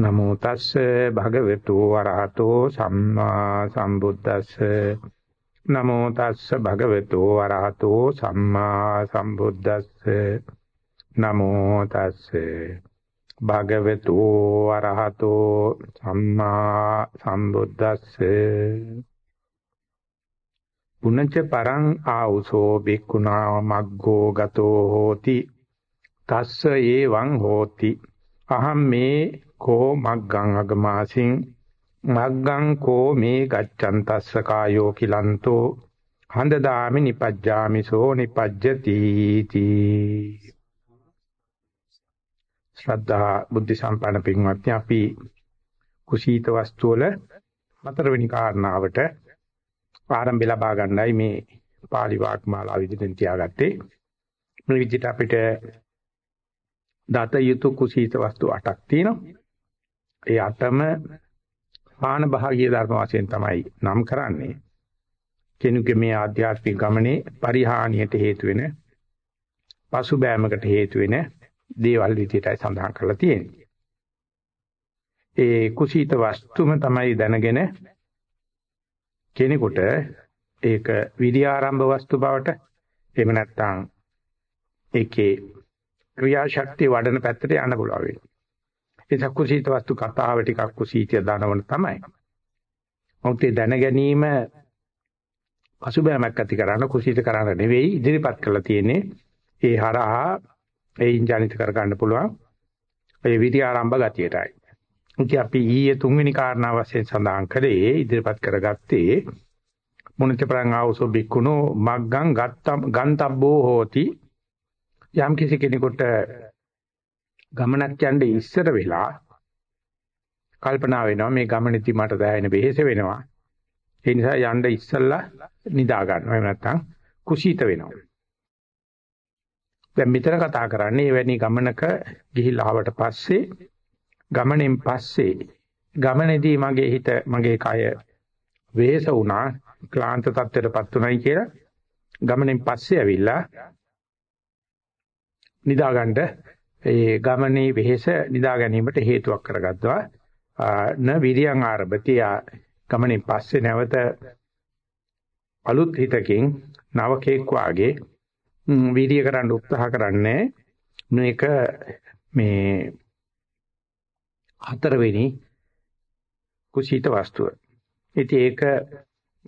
නමෝ තස්සේ භගවතු වරහතෝ සම්මා සම්බුද්දස්සේ. නමෝ තස්සේ භගවතු වරහතෝ සම්මා සම්බුද්දස්සේ. නමෝ තස්සේ භගවතු වරහතෝ සම්මා සම්බුද්දස්සේ. පුනච්ච පරං ආ우සෝ බික්කුණා මග්ගෝ ගතෝ හෝති. තස්ස ඒවං හෝති. අහම් මේ කෝ මග්ගං අගමාසින් මග්ගං කෝ මේ ගච්ඡන් තස්ස කායෝ කිලන්තෝ හඳ දාමි නිපජ්ජාමි සෝ නිපජ්ජති තී. ශ්‍රද්ධා බුද්ධ සම්පන්න පින්වත්නි අපි කුසීත වස්තු වල හතරවෙනි කාරණාවට ආරම්භය ලබා ගන්නයි මේ පාලි වාග්මාලා විදිහෙන් තියාගත්තේ. මේ විදිහට අපිට දත යුතු කුසීත වස්තු 8ක් තියෙනවා. ඒ අටම පාන භාගීය ධර්ම වශයෙන් තමයි නම් කරන්නේ. කෙනෙකුගේ මේ ආධ්‍යාත්මික ගමනේ පරිහානියට හේතු වෙන පසුබෑමකට හේතු වෙන දේවල් විදියටයි සඳහන් කරලා තියෙන්නේ. ඒ කුසීත වස්තුම තමයි දැනගෙන කෙනෙකුට ඒක විද්‍යාරම්භ වස්තු බවට එහෙම නැත්නම් ඒකේ ක්‍රියාශක්තිය වඩන පැත්තට යන්න පුළුවන් වෙන්නේ. ඒ කුසීත වස්තු කතාව ටිකක් කුසීතිය දනවන තමයි. මොකද දැන ගැනීම පසුබෑමක් ඇති කරන කුසීත කරන්න නෙවෙයි ඉදිරිපත් කරලා තියෙන්නේ. ඒ හරහා එයින් ජනිත කර ගන්න පුළුවන්. ඒ විදි ආරම්භ ගතියටයි. ඉතින් අපි ඊයේ තුන්වෙනි කාරණාව වශයෙන් සඳහන් කළේ ඉදිරිපත් කරගත්තේ මුනිත ප්‍රං ආවසෝ බික්කුණෝ මග්ගං ගත්තම් ගන්තබ්බෝ හෝති යම් කිසි කෙනෙකුට ගමනක් යන්න ඉස්සර වෙලා කල්පනා වෙනවා මේ ගමනේදී මට දැනෙන වෙහෙස වෙනවා. ඒ නිසා යන්න ඉස්සල්ලා නිදා ගන්නවා. එහෙම නැත්නම් කුසීත වෙනවා. දැන් මෙතන කතා කරන්නේ එවැනි ගමනක ගිහිල්ලා ආවට පස්සේ ගමනෙන් පස්සේ ගමනේදී මගේ හිත මගේ කය වෙහෙස වුණා ක්ලාන්ත තත්ත්වයටපත් උනායි කියලා ගමනෙන් පස්සේ ඇවිල්ලා නිදා ගන්න ඒ ගමනේ වෙහෙස නිදා ගැනීමට හේතුවක් කරගත්තා. න විරියං ආරභති ගමනේ පස්සේ නැවත අලුත් හිතකින් නවකෙක් වාගේ වීර්ය කරන්න උත්සාහ කරන්නේ මේක මේ හතරවෙනි කුසීත වස්තුව. ඉතින් ඒක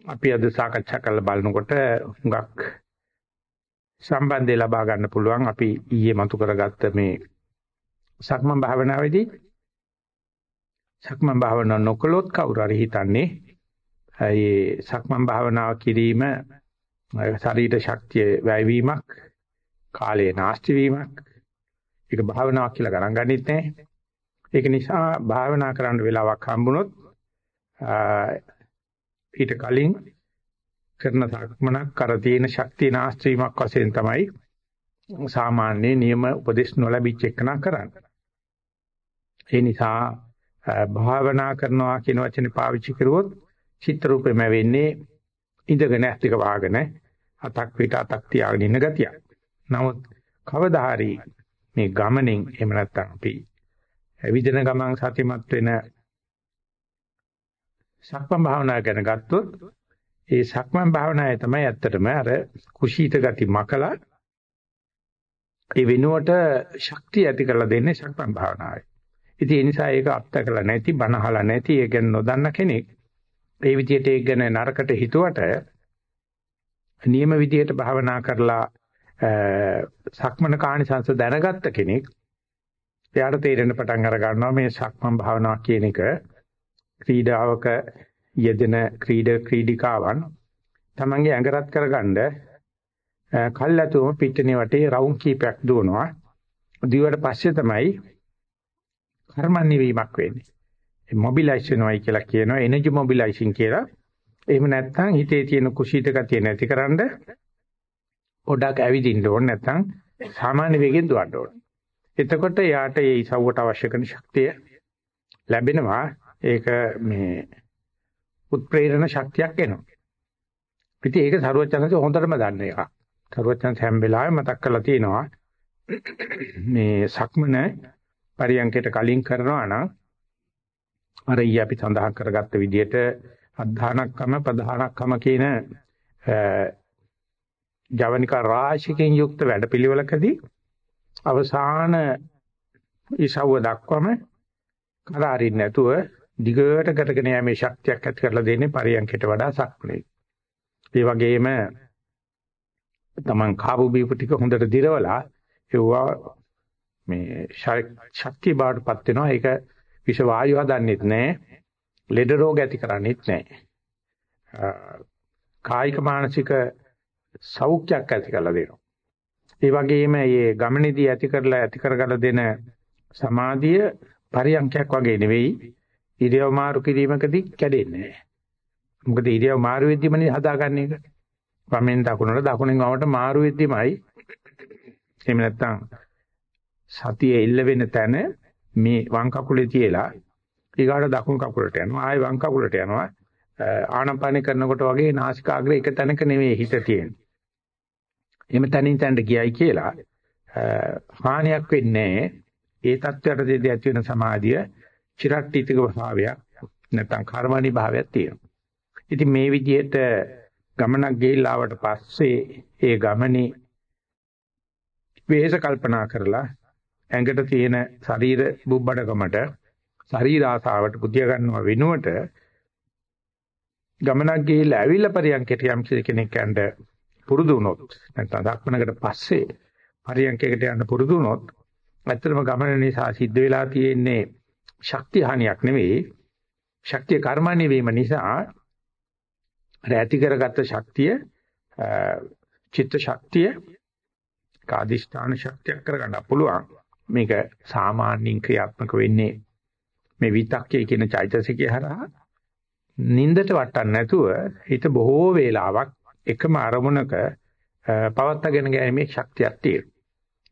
අපි අද සාකච්ඡා කරලා බලනකොට හුඟක් සම්බන්ධය ලබා ගන්න පුළුවන්. අපි ඊයේ මතු කරගත්ත මේ සක්මන් භාවනාවේදී සක්මන් භාවනාව නොකළොත් කවුරු හරි හිතන්නේ? ඒ සක්මන් භාවනාව කිරීම ශරීර ශක්තිය වැයවීමක් කාලයේ නාස්ති වීමක් ඒක භාවනාවක් කියලා ගණන් ගන්නෙත් නැහැ ඒක නිසා භාවනා කරන්න වෙලාවක් හම්බුනොත් ඊට කලින් කරන සක්මනක් කර තියෙන ශක්තිය නාස්ත්‍රීමක් වශයෙන් තමයි සාමාන්‍ය නියම උපදේශ නොලැබිච්ච එකන කරන්නේ. ඒ නිසා භාවනා කරනවා කියන වචනේ පාවිච්චි කරුවොත් චිත්‍ර රූපෙම වෙන්නේ ඉඳගෙන ඇස්තික වහගෙන අතක් පිට අතක් තියාගෙන ඉන්න ගතිය. නමුත් කවදා හරි මේ ගමනෙන් එහෙම නැත්නම් අපි විදින ගමන් සතිමත් වෙන සක්මන් භාවනා ගැන ගත්තොත් ඒ සක්මන් භාවනාවේ තමයි ඇත්තටම අර කුසීත ගති මකලා ඒ වෙනුවට ශක්තිය ඇති කරලා දෙන්නේ සක්මන් භාවනාවයි. ඉතින් ඒ නිසා ඒක අත්දකලා නැති බනහලා නැති ඒ ගැන නොදන්න කෙනෙක් ඒ විදිහට ඒක ගැන නරකට හිතුවට නියම විදිහට භාවනා කරලා සක්මන කාණිසංශ දැනගත්ත කෙනෙක් එයාට තේරෙන පටන් අර ගන්නවා මේ සක්මන් භාවනාව කියන එක ක්‍රීඩාවක යෙදෙන ක්‍රීඩ ක්‍රීඩිකාවන් තමන්ගේ ඇඟ රත් කරගන්න කල්ැතුම පිටනේ වටේ රවුම් කීපයක් දුවනවා. දිවට පස්සේ තමයි කර්මන්නේ වීමක් වෙන්නේ. මොබිලයිස් වෙනවයි කියලා කියනවා එනර්ජි මොබිලයිසින් කියලා. එහෙම නැත්නම් හිතේ තියෙන කුසීත ගතිය නැතිකරන්න පොඩක් ඇවිදින්න ඕන නැත්නම් සාමාන්‍ය වේගෙන් දුවන්න ඕන. එතකොට යාට ඒ ඉසව්වට අවශ්‍ය කරන ශක්තිය ලැබෙනවා. ඒක මේ උත්ප්‍රේරණ ශක්තියක් එනවා. ඉතින් ඒක සරුවචනන්සේ හොඳටම දන්න එකක්. සරුවචනන්ස හැම වෙලාවෙම මතක් කරලා තියෙනවා මේ සක්මන පරියන්කයට කලින් කරනවා නම් අර ඊ අපි සඳහන් කරගත්ත විදිහට අධධානක්කම ප්‍රධානක්කම කියන ජවනිකා රාශිකෙන් යුක්ත වැඩපිළිවෙලකදී අවසාන ඉසව්ව දක්වම කරාරින් නැතුව දිගට කරගෙන යෑමේ ශක්තියක් ඇති කරලා දෙන්නේ පරියන්කයට වඩා සක්මනේ. ඒ වගේම තමන් කාබු බීපු ටික හොඳට දිරවලා ඒවා මේ ශක්තිය බාටපත් වෙනවා. ඒක විෂ වායු හදන්නෙත් නැහැ. ලෙඩ රෝග ඇති කරන්නේත් නැහැ. කායික මානසික සෞඛ්‍යයක් ඇති කරලා දෙනවා. ඒ වගේම මේ ගමනේදී ඇති කරලා ඇති කරගල දෙන සමාධිය පරියන්කයක් වගේ නෙවෙයි ඉරියව් මාරු කිරීමකදී කැඩෙන්නේ නැහැ. මොකද ඉරියව් මාරු වෙද්දිමනේ හදාගන්න එක. වමෙන් දකුණට දකුණෙන් වමට මාරු වෙද්දිමයි එහෙම නැත්නම් සතිය එල්ල වෙන තැන මේ වම් කකුලේ තියලා ඊගාට දකුණු කකුලට යනවා ආයෙ වම් කකුලට යනවා ආනපාන කරනකොට වගේ නාසිකාග්‍රේ එක තැනක නෙවෙයි හිත තියෙන්නේ. එහෙම තැනින් තැනට ගියයි කියලා හානියක් වෙන්නේ ඒ தත්වයට දෙදී ඇති වෙන සමාධිය චිරට්ටිතික භාවයක් නැත්නම් කර්මණි භාවයක් තියෙනවා. ඉතින් මේ විදිහට ගමනක් ගිහිල්ලා ආවට පස්සේ ඒ ගමනේ වෙහෙස කල්පනා කරලා ඇඟට තියෙන ශරීර බුබ්බඩකමට ශරීර ආසාවට පුදිය ගන්නව වෙනුවට ගමනක් ගිහිල්ලා ඇවිල්ලා පරියන්කයට යම් කෙනෙක් යන්න පුරුදු වුණොත් නැත්නම් දක්මනකට පස්සේ පරියන්කයකට යන්න පුරුදු වුණොත් ඇත්තටම ගමන නිසා සිද්ධ වෙලා තියෙන්නේ ශක්තිය හානියක් නෙවෙයි. ශක්තිය කර්මණ්‍ය වීම නිසා අර ඇති කරගත්ත ශක්තිය චිත්ත ශක්තිය කාදිෂ්ඨාන ශක්තියක් කරගන්න පුළුවන්. මේක සාමාන්‍යයෙන් ක්‍රියාත්මක වෙන්නේ මේ විතක්කේ කියන චෛතසිකය හරහා. නින්දට වටන්න නැතුව හිත බොහෝ වේලාවක් එකම අරමුණක පවත්වාගෙන ගැනීමේ ශක්තියක් තියෙනවා.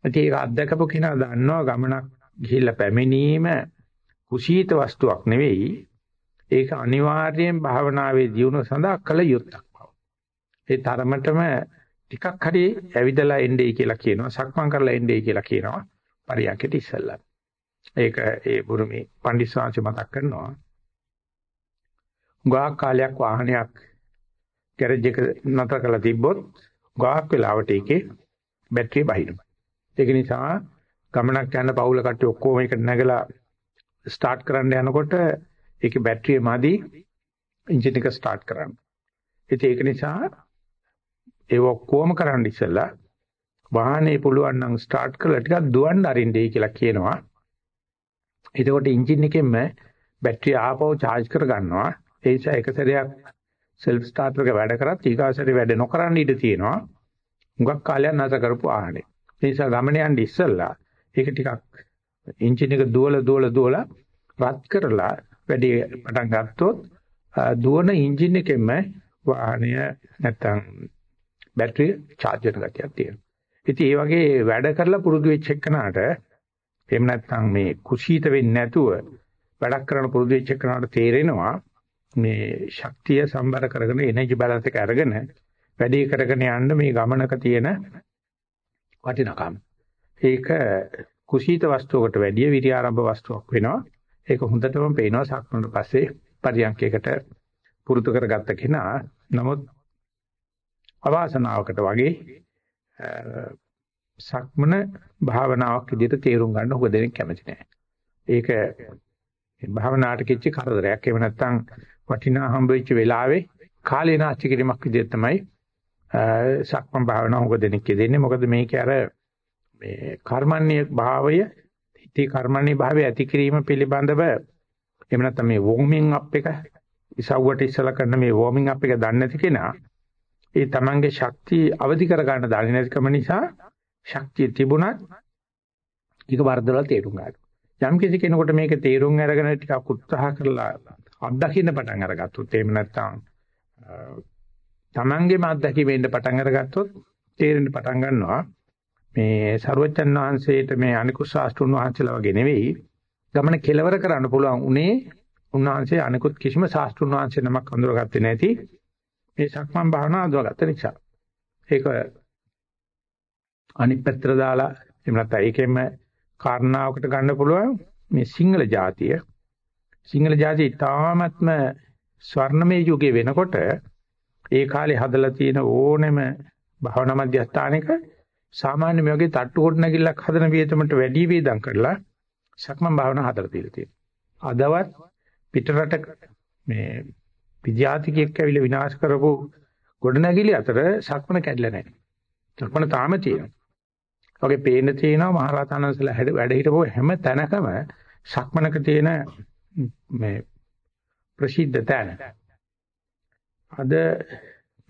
ඒක අත්දකපු කෙනා දන්නවා ගමනක් ගිහිල්ලා පැමිණීම කුසීත වස්තුවක් නෙවෙයි. ඒක අනිවාර්යයෙන් භාවනාවේ දියුණුව සඳහා කළ යුත්තක් බව. ඒ තරමටම ටිකක් හරි ඇවිදලා එන්නේ කියලා කියනවා. සක්මන් කරලා එන්නේ කියලා කියනවා. පරියන්කෙට ඉස්සල්ලා. ඒක ඒ බුරුමේ පණ්ඩිස්වාංශ මතක් කරනවා. ගාක් කාලයක් වාහනයක් ගෑරේජ් එක නතර කරලා තිබ්බොත් ගාක් වෙලාවට ඒකේ බැටරිය බහිනවා. ඒක නිසා ගමනක් යන පවුල කට්ටිය ඔක්කොම එකට නැගලා ස්ටාර්ට් කරන්න යනකොට ඒකේ බැටරිය මදි එන්ජින් එක ස්ටාර්ට් කරන්න. ඉතින් ඒක නිසා ඒ ඔක්කොම කරන්න ඉස්සෙල්ලා වාහනේ පුළුවන් නම් ස්ටාර්ට් කරලා ටිකක් දුවන්න අරින්නයි කියලා කියනවා. එතකොට එන්ජින් එකෙන්ම බැටරිය ආපහු charge කර ගන්නවා. ඒ නිසා එක සැරයක් self starter එක වැඩ කරත් ඊගාසරේ වැඩ නොකරන්න ඉඩ තියෙනවා. හුඟක් කාලයක් නැත කරපු ආහනේ. ඒ නිසා ගමන යන්න ඉස්සෙල්ලා ඒක ටිකක් එන්ජින් එක දුවල දුවල දුවල රත් කරලා වැඩි පටන් ගත්තොත් දුවන එන්ජින් එකෙන්ම වාහනය නැත්තම් බැටරිය charge වෙන ගතියක් තියෙනවා. ඉතින් ඒ වගේ වැඩ කරලා පුරුදු වෙච්ච එකනට එහෙම නැත්නම් මේ කුසීත වෙන්නේ නැතුව වැඩක් කරන පුරුදු වෙච්ච එකනට තේරෙනවා මේ ශක්තිය සම්බර කරගෙන එනර්ජි බැලන්ස් එක අරගෙන වැඩේ කරගෙන යන්න මේ ගමනක තියෙන වටිනකම. ඒක කුසීත වස්තුවකට වැඩිය විරි ආරම්භ වස්තුවක් වෙනවා. ඒක හොඳටම පේනවා සක්මනට පස්සේ පරියන්කයකට පුරුදු කරගත්ත කෙනා. නමුත් අවාසනාවකට වගේ සක්මන භාවනාවක් විදිහට තේරුම් ගන්න උග දෙනෙක් කැමති නැහැ. ඒක භාවනාවට කිච්ච කරදරයක්. එහෙම නැත්නම් වටිනා හම්බ වෙච්ච වෙලාවේ කාලේ නාස්ති කිරීමක් විදිහට තමයි සක්මන් භාවනාව උග දෙනෙක් දෙන්නේ. මොකද මේක අර මේ කර්මන්නේ භාවය හිතේ කර්මන්නේ භාවය ඇති කිරීම පිළිබඳව එහෙම නැත්නම් මේ වෝමින් අප් එක ඉසව්වට ඉස්සලා කරන මේ වෝමින් අප් එක දන්නේ නැති කෙනා ඒ තමන්ගේ ශක්තිය අවදි කර ගන්න දන්නේ නැතිකම නිසා ශක්තිය තිබුණත් ඒක වර්ධවල තේරුම් ගන්නවා. යම් කිසි කෙනෙකුට මේක තේරුම් අරගෙන ටිකක් උත්සාහ කරලා අත්දකින්න පටන් අරගත්තොත් එහෙම නැත්නම් තමන්ගේම අත්දැකීමෙන් පටන් අරගත්තොත් තේරෙන්න පටන් ගන්නවා මේ ਸਰුවචන් වහන්සේට මේ අනිකුත් ශාස්ත්‍රුන් වහන්සේලා වගේ නෙවෙයි ගමන කෙලවර කරන්න පුළුවන් උනේ උන්වහන්සේ අනිකුත් කිසිම ශාස්ත්‍රුන් වහන්සේ නමක් අඳුරගත්තේ නැති මේ සක්මන් භාවනාව අඳුරගත්ත නිසා. ඒක අනිත් පැත්තට දාලා එහෙම නැත්නම් ඒකෙම කාරණාවකට ගන්න පුළුවන් මේ සිංහල ජාතිය. සිංහල ජාතිය තාමත්ම ස්වර්ණමය යුගයේ වෙනකොට ඒ කාලේ හදලා තියෙන ඕනෙම භාවනා මධ්‍යස්ථානයක සාමාන්‍ය මේ වගේ තට්ටු කොට නැගිල්ලක් හදන වියතමට වැඩි වේදම් කරලා සක්මන් භාවනා හදලා තියලා තියෙනවා. අදවත් පිටරට මේ විද්‍යාතිකයෙක් ඇවිල්ලා විනාශ කරපු ගොඩනැගිලි අතර සක්මන කැඩලා නැහැ. සක්මන තාම තියෙනවා. වගේ පේන තියෙනවා මහරහතන්සලා වැඩ හිටපුව හැම තැනකම සක්මනක තියෙන මේ ප්‍රසිද්ධ තැන. අද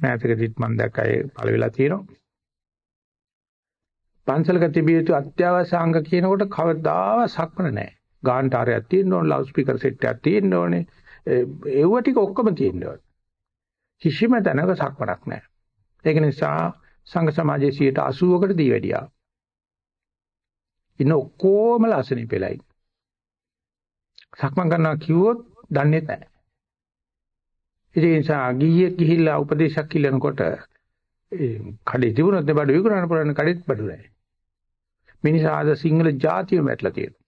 මෑතකදීත් මම දැක්කා ඒ පළ වෙලා තියෙනවා. පන්සලක තිබිය යුතු අත්‍යවශ්‍ය අංග කියනකොට කවදාවත් සක්මන නැහැ. ගාන්ටාරයක් තියෙන්න ඕනේ, ලවුඩ් ස්පීකර් සෙට් එකක් තියෙන්න ඕනේ. ඒව ටික ඔක්කොම තියෙන්න ඕනේ. කිසිම තැනක සක්මනක් නැහැ. ඒක නිසා සංඝ සමාජයේ 80කට දී වැඩියා. ඉන්න ඔක්කොම ලස්සනයි පෙළයි. සක්මන් කරනවා කිව්වොත් දන්නේ නැහැ. ඒ නිසා ගිහියෙක් ගිහිල්ලා උපදේශයක් ඉල්ලනකොට ඒ කඩේ තිබුණොත් නේ බඩු විකුණන්න පුළුවන් කඩේත් බඩු නැහැ. මිනිසා අද සිංහල ජාතියම වැටලා තියෙනවා.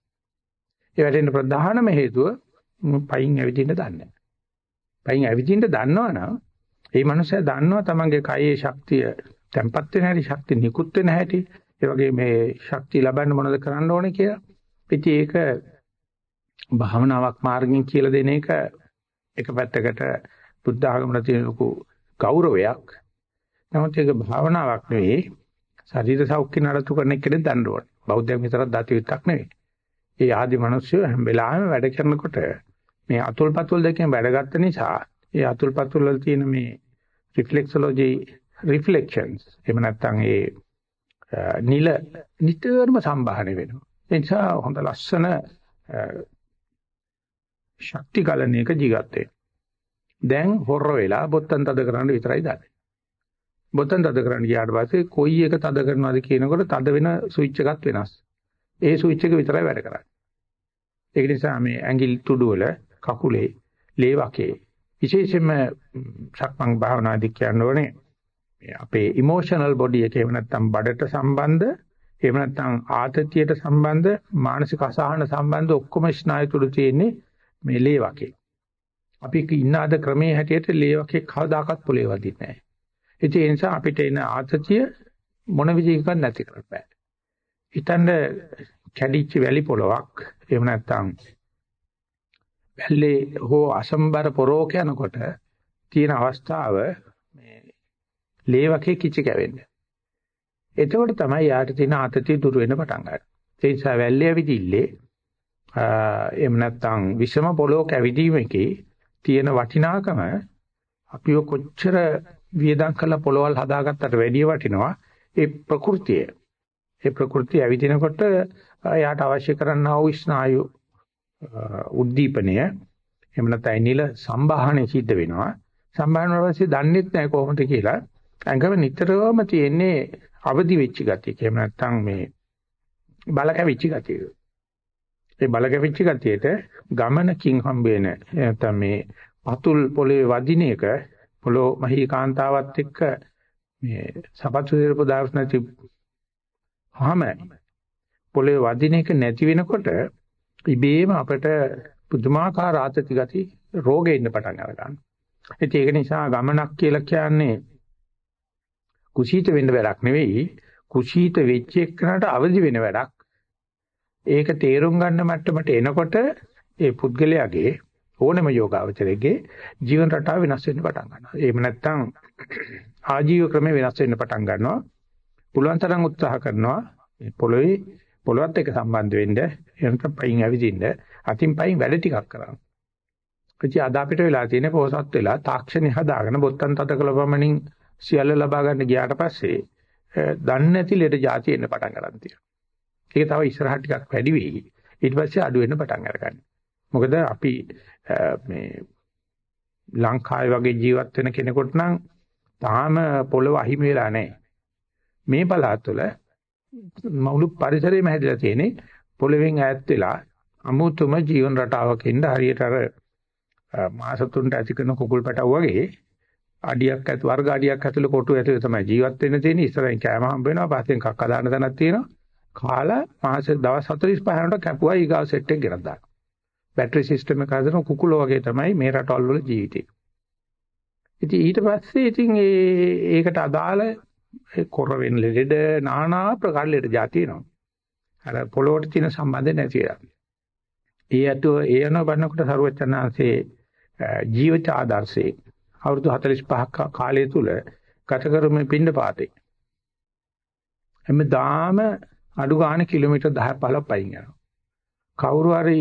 ඒ වැටෙන්න ප්‍රධානම හේතුව පයින් ඇවිදින්න දන්නේ නැහැ. පයින් ඇවිදින්න දන්නවනම් ඒ මනුස්සයා දන්නවා තමන්ගේ කයේ ශක්තිය තැම්පත් වෙන හැටි, ශක්තිය නිකුත් වෙන හැටි, ඒ වගේ මේ ශක්තිය ලබන්න මොනවද කරන්න ඕනේ කියලා. ඉතින් ඒක භාවනාවක් මාර්ගයෙන් කියලා දෙන එක එක පැත්තකට බුද්ධ ආගමට තියෙන ලොකු ගෞරවයක්. නමුත් ඒක භාවනාවක් නෙවෙයි. ශරීර සෞඛ්‍ය නඩත්තු කරන එකෙන් දන්න ඕනේ. බෞද්ධයන් විතරක් දත යුත්තක් නෙවෙයි. ඒ ආදි මිනිස්සු හැම වෙලාවෙම වැඩ කරනකොට මේ අතුල්පතුල් දෙකෙන් වැඩගත්ත නිසා ඒ අතුල්පතුල් වල තියෙන මේ රිෆ්ලෙක්සොලොජි රිෆ්ලෙක්ෂන්ස් එහෙම නැත්නම් ඒ නිල නිතරම සම්බාහණය වෙනවා. ඒ නිසා හොඳ ලස්සන ශක්ති කලණයක ජීවත් වෙනවා. දැන් හොර වෙලා බොත්තම් තද කරන්න විතරයි දන්නේ. බොත්තම් තද කරන්න ගියාට පස්සේ කොයි එක තද කරනවද කියනකොට තද වෙන ස්විච් එකක් වෙනස්. ඒ ස්විච් එක විතරයි වැඩ කරන්නේ. ඒක නිසා මේ ඇඟිලි තුඩු වල කකුලේ ලේ වකේ විශේෂයෙන්ම සක්මන් භාවනාදී කියන්න අපේ ඉමෝෂනල් බොඩි එක එහෙම නැත්නම් බඩට සම්බන්ධ එහෙම නැත්නම් ආතතියට සම්බන්ධ මානසික අසහන සම්බන්ධ ඔක්කොම ස්නායු තුඩු තියෙන්නේ මේ ලේ වකේ. අපි ඉන්න අද ක්‍රමයේ හැටියට ලේවකේ කවදාකවත් පොලේ වදින්නේ නැහැ. ඒ නිසා අපිට එන ආතතිය මොන විදිහකින්වත් නැති කරන්න බෑ. හිතන්න කැඩිච්ච වැලි පොලවක් එහෙම නැත්නම් වැල්ලේ හෝ අසම්බර පොරෝක යනකොට තියෙන අවස්ථාව මේ ලේවකේ කිචි කැවෙන්නේ. එතකොට තමයි යාට තියෙන ආතතිය දුර වෙන්න පටන් ගන්නේ. ඒ නිසා වැල්ලේ ඇවිදිල්ලේ එහෙම නැත්නම් විෂම පොලෝක ඇවිදීමේකේ තියෙන වටිනාකම අපිව කොච්චර වියදම් කරලා පොළවල් හදාගත්තට වැඩිය වටිනවා ඒ ප්‍රകൃතිය. ඒ ප්‍රകൃතිය ඇවිදිනකොට එයාට අවශ්‍ය කරන්නා වූ ස්නායු උද්දීපනය එහෙම නැත්නම් නිල සම්බාහනය සිද්ධ වෙනවා. සම්බාහන වලදී දන්නේත් නැහැ කොහොමද කියලා. ඇඟම නිතරම තියෙන්නේ අවදි වෙච්ච ගතිය. එහෙම නැත්නම් මේ බල කැවිච්ච ගතිය. ඒ බල කැවිච්ච ගතියට ගමනකින් හම්බ වෙන නැත්නම් මේ පතුල් පොළවේ වදින එක පොළො මහී කාන්තාවත් එක්ක මේ සපත්තු දෙරපු දාස් නැති හැම පොළවේ වදින එක නැති වෙනකොට ඉබේම අපිට පුදුමාකාර ආතති ගති රෝගෙ ඉන්න පටන් අර ගන්නවා. ඒක නිසා ගමනක් කියලා කියන්නේ කුසීත වෙන්න වැඩක් නෙවෙයි කුසීත වෙච්ච එකනට අවදි වෙන වැඩක්. ඒක තේරුම් ගන්න මට්ටමට එනකොට ඒ පුද්ගලයාගේ ඕනම යෝගාවචරයේ ජීවන රටාව වෙනස් වෙන්න පටන් ගන්නවා. එහෙම නැත්නම් ආජීව ක්‍රමය වෙනස් වෙන්න පටන් ගන්නවා. පුළුවන් තරම් උත්සාහ කරනවා මේ පොළොවේ පොළොවත් එක්ක සම්බන්ධ වෙන්න එහෙම පයින් ඇවිදින්න අතින් පයින් වැඩ ටිකක් කරනවා. ඉතින් අද අපිට වෙලා තියෙන පොහසත් වෙලා තාක්ෂණي හදාගෙන බොත්තම් තද කළ පමණින් සියල්ල ලබා ගන්න ගියාට පස්සේ දන්නේ නැති ලෙඩ જાති එන්න පටන් ගන්න තියෙනවා. ඒක තව ඉස්සරහට ටිකක් වැඩි වෙයි. ඊට පස්සේ අඩු වෙන්න පටන් අරගන්න. මොකද අපි මේ ලංකාවේ වගේ ජීවත් වෙන කෙනෙකුට නම් තාම පොළව අහිමි වෙලා නැහැ. මේ පළාත්වල මුළු පරිසරයම හැදිලා තියෙන්නේ පොළවෙන් ඈත් වෙලා අමුතුම ජීවන රටාවක ඉඳ හරියට අර මාස තුනට ඇති කරන කුකුල් පැටව වගේ අඩියක් ඇතු වර්ග අඩියක් ඇතුළේ කොටු ඇතුළේ තමයි ජීවත් වෙන්න තියෙන්නේ ඉස්සරහින් කෑම හම්බ වෙනවා පස්සෙන් කක්ක දාන්න තැනක් තියෙනවා කාලා මාස දවස් 45 යනකොට කැපුවා ඊගාව සෙට් එක ගෙනත් දානවා. බැටරි සිස්ටම් එක හදන කුකුලෝ වගේ තමයි මේ රටවල් වල ජීවිතේ. ඉතින් ඊට පස්සේ ඉතින් ඒ ඒකට අදාළ කොර වෙන ලෙඩ নানা ප්‍රකාර ලෙඩ જાති වෙනවා. අර පොළොවට තියෙන සම්බන්ධය නැති වෙලා. ඒ අතෝ ඒ යන බන්නකොට සරුවචනාංශේ ජීවිත ආදර්ශේ අවුරුදු 45ක කාලය තුල ගත කරු මේ පින්න පාතේ. හැමදාම අඩු ගාණ කිලෝමීටර් 10 15 පයින් යනවා. කවුරු හරි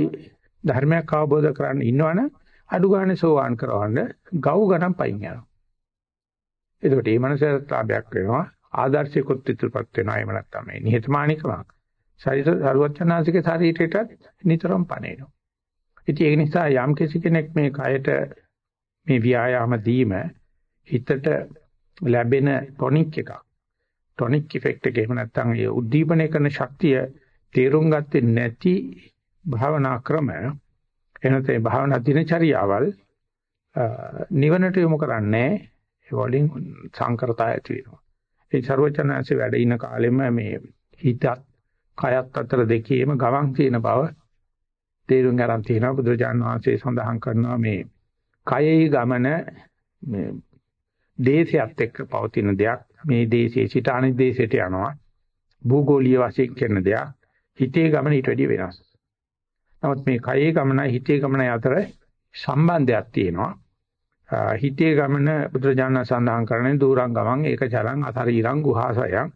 ධර්මයක් අවබෝධ කරගන්න ඉන්නවනම් අඩු ගාණ සෝවාන් කරවන්න ගව් ගණන් පයින් යනවා. එතකොට මේ මනසට ලාභයක් වෙනවා ආදර්ශිකුත් ඉදිරිපත් වෙනවා එහෙම නැත්නම් මේ නිහතමානීකමක්. ශරීර සරුවචනාසික ශරීරයටත් නිතරම පණේනවා. ඉතින් ඒ නිසා යම් කෙනෙක් මේ කයට මේ ව්‍යායාම දීම හිතට ලැබෙන ටොනික් එකක්. ටොනික් ඉෆෙක්ට් එක එහෙම නැත්නම් ඒ උද්දීපනය කරන ශක්තිය තේරුම් ගත්තේ නැති භාවනා ක්‍රම එනතේ භාවනා දිනචරියාවල් නිවනට යොමු කරන්නේ ඒ වලින් සංකරතා ඇති වෙනවා. ඒ ਸਰවචනanse වැඩ ඉන කාලෙම මේ හිතත් කයත් අතර දෙකේම ගමන් තියෙන බව තේරුම් ගන්න තියෙනවා බුදුරජාණන් වහන්සේ සඳහන් කරනවා මේ කයෙහි ගමන මේ දේශයත් එක්ක පවතින දෙයක් මේ දේශයේ සිට අනිත් දේශයට යනවා භූගෝලීය වශයෙන් කරන දෙයක් හිතේ ගමන ඊට වැඩිය වෙනස්. නමුත් මේ කයේ ගමනයි හිතේ ගමනයි අතර සම්බන්ධයක් තියෙනවා. හිතේ ගමන බුදුරජාණන් සඳහන් කරන්නේ දූරං ගමන් ඒක චරං අතරීරං ගුහාසයන්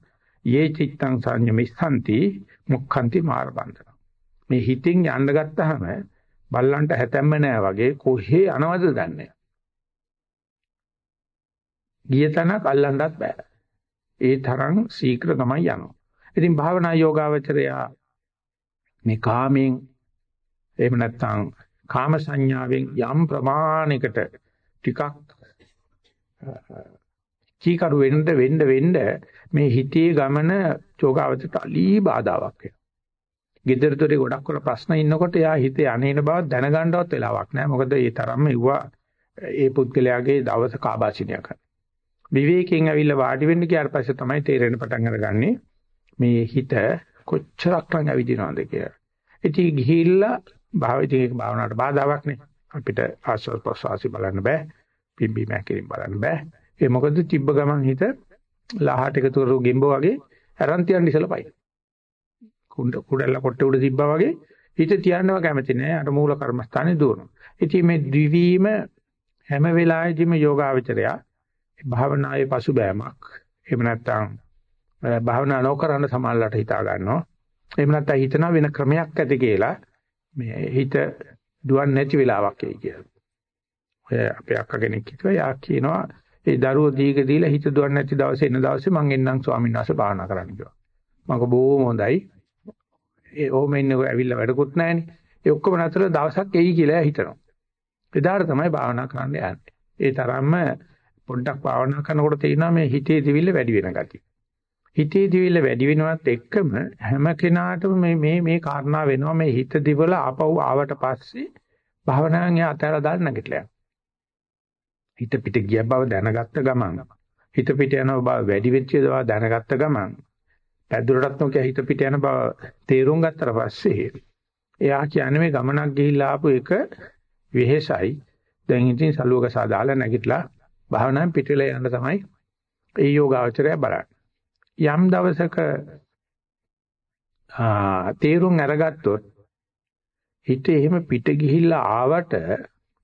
යේ චිත්තං සංයමිස්සanti මුක්ඛන්ති මාර්ගන්තර. මේ හිතින් යන්න ගත්තාම බල්ලන්ට හැතැම්ම නෑ වගේ කොහේ යනවද දන්නේ ගිය තැනක් අල්ලන්නත් බෑ. ඒ තරම් ශීඝ්‍ර ගමන් යනවා. ඉතින් භාවනා යෝගාවචරය මේ කාමෙන් එහෙම නැත්නම් කාම සංඥාවෙන් යම් ප්‍රමාණයකට ටිකක් කීකරු වෙන්න වෙන්න වෙන්න මේ හිතේ ගමන යෝගාවචරයට අලී බාධාවක් වෙනවා. gedara dore ගොඩක් වල ප්‍රශ්න ඉන්නකොට යා හිතේ අනේන බව දැනගන්නවත් වෙලාවක් නැහැ. මොකද ඒ තරම්ම ඉුවා ඒ පුද්ගලයාගේ දවස කාබාසිනියක්. විවේකයෙන් ඇවිල්ලා වාඩි වෙන්න ගියාට පස්සේ තමයි තේරෙන්න පටන් අරගන්නේ මේ හිත කොච්චරක්නම් ඇවිදිනවද කියලා. ඉතින් ගිහිල්ලා භාවිතයේ භාවනාවට බාධාවක් නේ. අපිට ආස්වාද ප්‍රසවාසි බලන්න බෑ. පිම්බි මැකිලින් බලන්න බෑ. ඒ මොකද තිබ්බ ගමන් හිත ලහට එකතු කරු ගෙම්බ වගේ අරන් තියන්න ඉසලා පයි. කුඩ කුඩල්ල කොට උඩ තිබ්බා වගේ හිත තියන්නව කැමති නෑ අර මූල කර්මස්ථානේ දුවනවා. ඉතින් මේ ද්විවීම හැම වෙලාවෙදිම යෝගාවචරය භාවනායේ පසුබෑමක්. එහෙම නැත්නම් භාවනා නොකරන සමාල්ලට හිතා ගන්නවා. එහෙම නැත්නම් හිතනවා වෙන ක්‍රමයක් ඇති කියලා මේ හිත දුවන්නේ නැති වෙලාවක් එයි කියලා. ඔය අපේ අක්කා කෙනෙක් කිව්වා යා කියනවා ඒ දරුවෝ දීක දීලා හිත දුවන්නේ නැති දවසේ එන දවසේ මං එන්නම් ස්වාමීන් වහන්සේ භාවනා කරන්න කිව්වා. මම බොහොම හොඳයි. ඒ ඕම ඉන්නකො ඇවිල්ලා වැඩකුත් නැහැනේ. ඒ ඔක්කොම නතර දවසක් එයි කියලා හිතනවා. එදාට තමයි භාවනා කරන්න යන්නේ. ඒ තරම්ම පොඩ්ඩක් භාවනා කරනකොට තේරෙනවා මේ හිතේ දිවිල්ල වැඩි වෙන ගතිය. හිතේ දිවිල්ල වැඩි වෙනවත් එක්කම හැම කෙනාටම මේ මේ මේ කාරණා වෙනවා මේ හිත දිවල ආපහු ආවට පස්සේ භාවනාවෙන් යා අතහැරලා දාන්න නැගිටලා යනවා. හිත පිට ගිය බව දැනගත්ත ගමන් හිත පිට යන බව වැඩි වෙච්ච බව දැනගත්ත ගමන් පැදුරටත් නොකිය හිත පිට යන බව තේරුම් ගත්තට පස්සේ එයා කියන්නේ මේ ගමනක් ගිහිල්ලා ආපු එක වෙහෙසයි. දැන් ඉතින් සලුවක සාදාලා නැගිටලා භාවනාවෙන් පිටවෙලා යන්න තමයි ඒ යෝගාචරය බලන්නේ. යම් දවසක ආ තේරුම් අරගත්තොත් හිත එහෙම පිට ගිහිල්ලා ආවට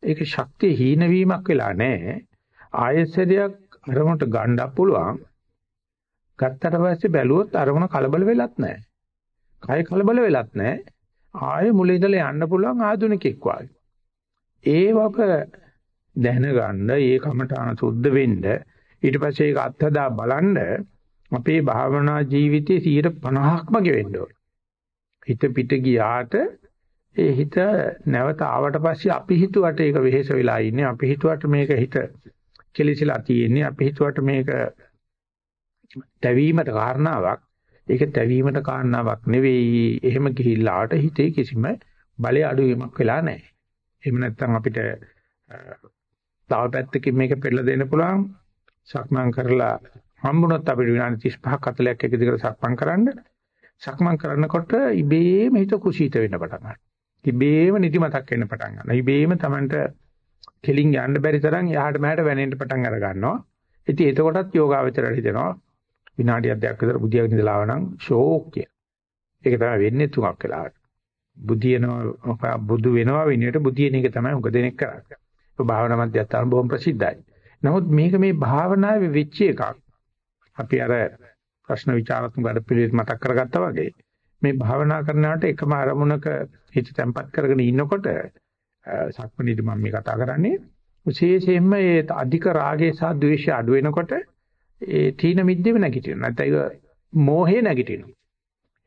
ඒක ශක්තිය හීන වීමක් වෙලා නැහැ. ආයසරයක් අරමුණට ගන්න පුළුවන්. ගත්තට පස්සේ බැලුවොත් අරමුණ කලබල වෙලත් නැහැ. කය කලබල වෙලත් නැහැ. ආයෙ මුල ඉඳලා යන්න පුළුවන් ආධුනිකෙක් වගේ. ඒ වක දැනගන්න, ඒ කමඨාන සුද්ධ වෙන්න, ඊට පස්සේ ඒක අත්හදා බලන්න අපේ භාවනා ජීවිතේ 50%ක්ම ගෙවෙන්න ඕන. හිත පිට ගියාට ඒ හිත නැවත ආවට පස්සේ අපි හිතුවට ඒක වෙහෙස වෙලා ඉන්නේ අපි හිතුවට මේක හිත කෙලිසලා තියෙන්නේ අපි හිතුවට මේක තැවීමට කාරණාවක්. ඒක තැවීමට කාරණාවක් නෙවෙයි. එහෙම ගිහිල්ලාට හිතේ කිසිම බලය අඩුවීමක් වෙලා නැහැ. එහෙම නැත්නම් අපිට තව පැත්තකින් මේක පෙළ දෙන්න පුළුවන්. සක්මන් කරලා හම්බුනොත් අපිට විනාඩි 35ක් 40ක් එක දිගට සක්මන් කරන්න සක්මන් කරනකොට ඉබේම හිත කුසීත වෙන්න පටන් ගන්නවා ඉබේම නිදිමතක් එන්න පටන් ගන්නවා. ඉබේම Tamanට කෙලින් යන්න බැරි තරම් එහාට මෙහාට වැනෙන්න පටන් අර ගන්නවා. ඉතින් එතකොටත් යෝගාවචරයට හිතෙනවා විනාඩියක් දෙකක් විතර බුදියාගෙන ඉඳලා ආවනම් ෂෝක් කිය. ඒක තමයි වෙන්නේ තුනක් වෙලාවට. බුදියනවා බුදු වෙනවා වෙනුවට බුදියන එක තමයි උග දෙනෙක් කරන්නේ. ඒක භාවනා මධ්‍යස්ථාන බොහොම ප්‍රසිද්ධයි. නමුත් මේක මේ භාවනාවේ වෙච්ච එකක්. අපි අර ප්‍රශ්න විචාරාත්මක වැඩ පිළිවෙල මතක් කරගත්තා වගේ මේ භාවනා කරනකොට එකම අරමුණක හිත තැම්පත් කරගෙන ඉන්නකොට සක්මණේදී මම මේ කතා කරන්නේ විශේෂයෙන්ම ඒ අධික රාගය සහ ද්වේෂය අඩු වෙනකොට ඒ තීන මිද්දේම නැගිටිනවා. නැත්නම් ඒක මෝහේ නැගිටිනවා.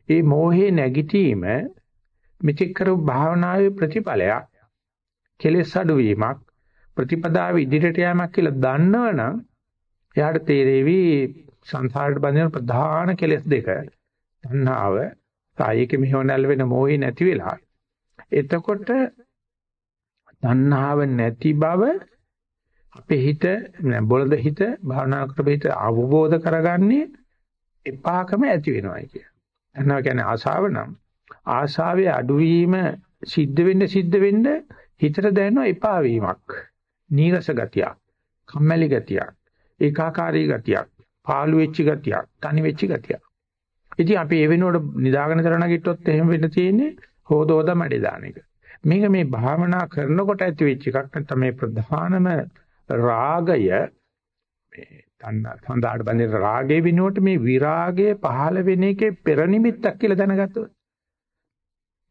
ඒ මෝහේ නැගිටීම මෙතෙක් කරපු භාවනාවේ ප්‍රතිඵලයක් කෙලෙස් අඩුවීමක් ප්‍රතිපදාව ඉදිරියට යෑමක් කියලා දන්නවනම් එයාට තේරෙවි සංසාරයට බඳින ප්‍රධාන කෙලෙස් දෙක තණ්හාව කායික මෙහෙවනල් වෙන මොහේ නැති වෙලා එතකොට තණ්හාව නැති බව අපේ හිත බොළඳ හිත භාවනා කරපු හිත අවබෝධ කරගන්නේ එපාකම ඇති වෙනවායි කිය. එනවා කියන්නේ ආශාව නම් ආශාවේ අඩුවීම සිද්ධ වෙන්න සිද්ධ වෙන්න හිතට දැනෙන එපා වීමක්. නීරස ගතියක්, කම්මැලි ගතියක්, ඒකාකාරී ගතියක්, පාළු වෙච්ච ගතියක්, තනි වෙච්ච ගතියක්. ඉතින් අපි ඒ වෙනුවට නිදාගෙන කරන ගිට්ටොත් එහෙම වෙන්න තියෙන්නේ හොදෝද මඩේ දාන එක. මේක මේ භාවනා කරනකොට ඇති වෙච්ච එකක් නැත්නම් මේ ප්‍රධානම රාගය මේ තණ්හා සඳහාට බඳින රාගයේ විනෝට මේ විරාගය පහළ වෙන එකේ පෙර නිමිත්තක් කියලා දැනගත්තොත්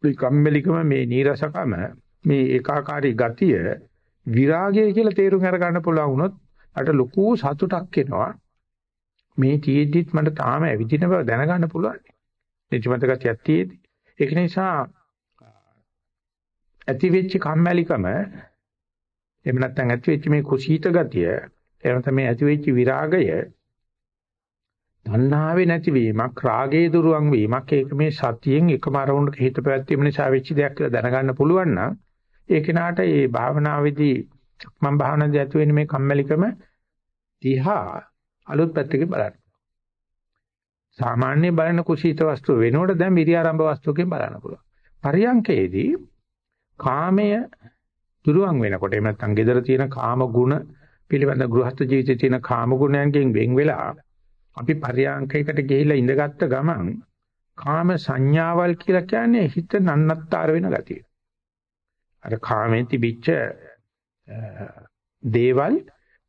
මේ කම්මැලිකම මේ නීරසකම මේ ඒකාකාරී ගතිය විරාගය කියලා තේරුම් අරගන්න පුළුවන් වුණොත් අට ලොකු සතුටක් එනවා මේ තියෙද්දිත් මට තාම ඇවිදින බව දැනගන්න පුළුවන්. නිජමත ගතියක් තියෙද්දි. ඒක නිසා ඇති වෙච්ච කම්මැලිකම එහෙම නැත්නම් ඇති වෙච්ච මේ කුසීත ගතිය එහෙම නැත්නම් මේ ඇති වෙච්ච විරාගය තණ්හාවේ නැතිවීමක් රාගයේ දුරුවන් වීමක් ඒක මේ සතියෙන් එකම අරමුණක හිත පැවැත්වීම නිසා වෙච්ච දෙයක් කියලා දැනගන්න පුළුවන් නම් ඒ කෙනාට මේ භාවනාවේදී මම භාවනාවේ ඇති වෙන මේ කම්මැලිකම දිහා අලුත් පැත්තකින් බලන්න. සාමාන්‍ය බලන කුසීත වස්තුව වෙනකොට දැන් විරියාරම්භ වස්තුවකින් බලන්න පුළුවන්. පරියංකේදී කාමය දුරුවන් වෙනකොට එහෙම නැත්නම් gedara තියෙන කාම ගුණ පිළිබඳ ගෘහස්ත ජීවිතයේ තියෙන කාම ගුණයන්ගෙන් වෙන් වෙලා අපි පරියාංකයකට ගිහිලා ඉඳගත්ත ගමන් කාම සංඥාවල් කියලා කියන්නේ හිත නන්නත්තර වෙන ගතිය. අර කාමෙන් තිබිච්ච දේවල්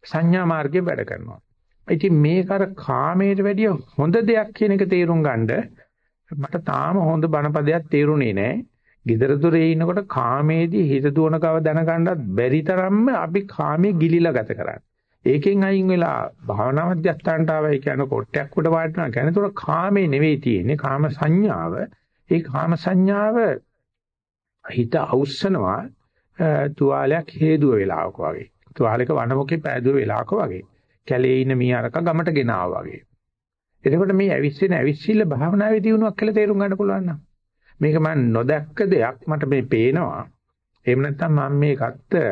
සංඥා මාර්ගේ වැඩ කරනවා. ඉතින් මේක අර කාමයට වැඩිය හොඳ දෙයක් කියන එක තේරුම් ගන්න මට තාම හොඳ බණපදයක් තේරුනේ නැහැ. gedara dore ඉනකොට කාමේදී හිත දුවන කව දැනගන්නත් බැරි තරම්ම අපි කාමේ ගිලිලා ගත කරන්නේ. ඒකෙන් අයින් වෙලා භාවනා මධ්‍යස්ථානට ආවයි කියන කොටයක් උඩ වාඩිනවා. කියන්නේ ඒතර කාමේ නෙවෙයි තියෙන්නේ කාම සංඥාව. ඒ කාම සංඥාව හිත අවුස්සනවා තුවාලයක් හේදුව වෙලාවක වගේ. තුවාලයක වනමුකේ පෑදුව වෙලාවක වගේ. කැලේ ඉන්න මීහරක ගමට ගෙනාවා වගේ. එතකොට මේ ඇවිස්සෙන ඇවිස්සිල්ල භාවනාවේ දිනුවක් කියලා තේරුම් ගන්න පුළුවන් නම් මේක මම නොදැක්ක දෙයක් මට මේ පේනවා. එහෙම නැත්නම් මම මේ ගත්ත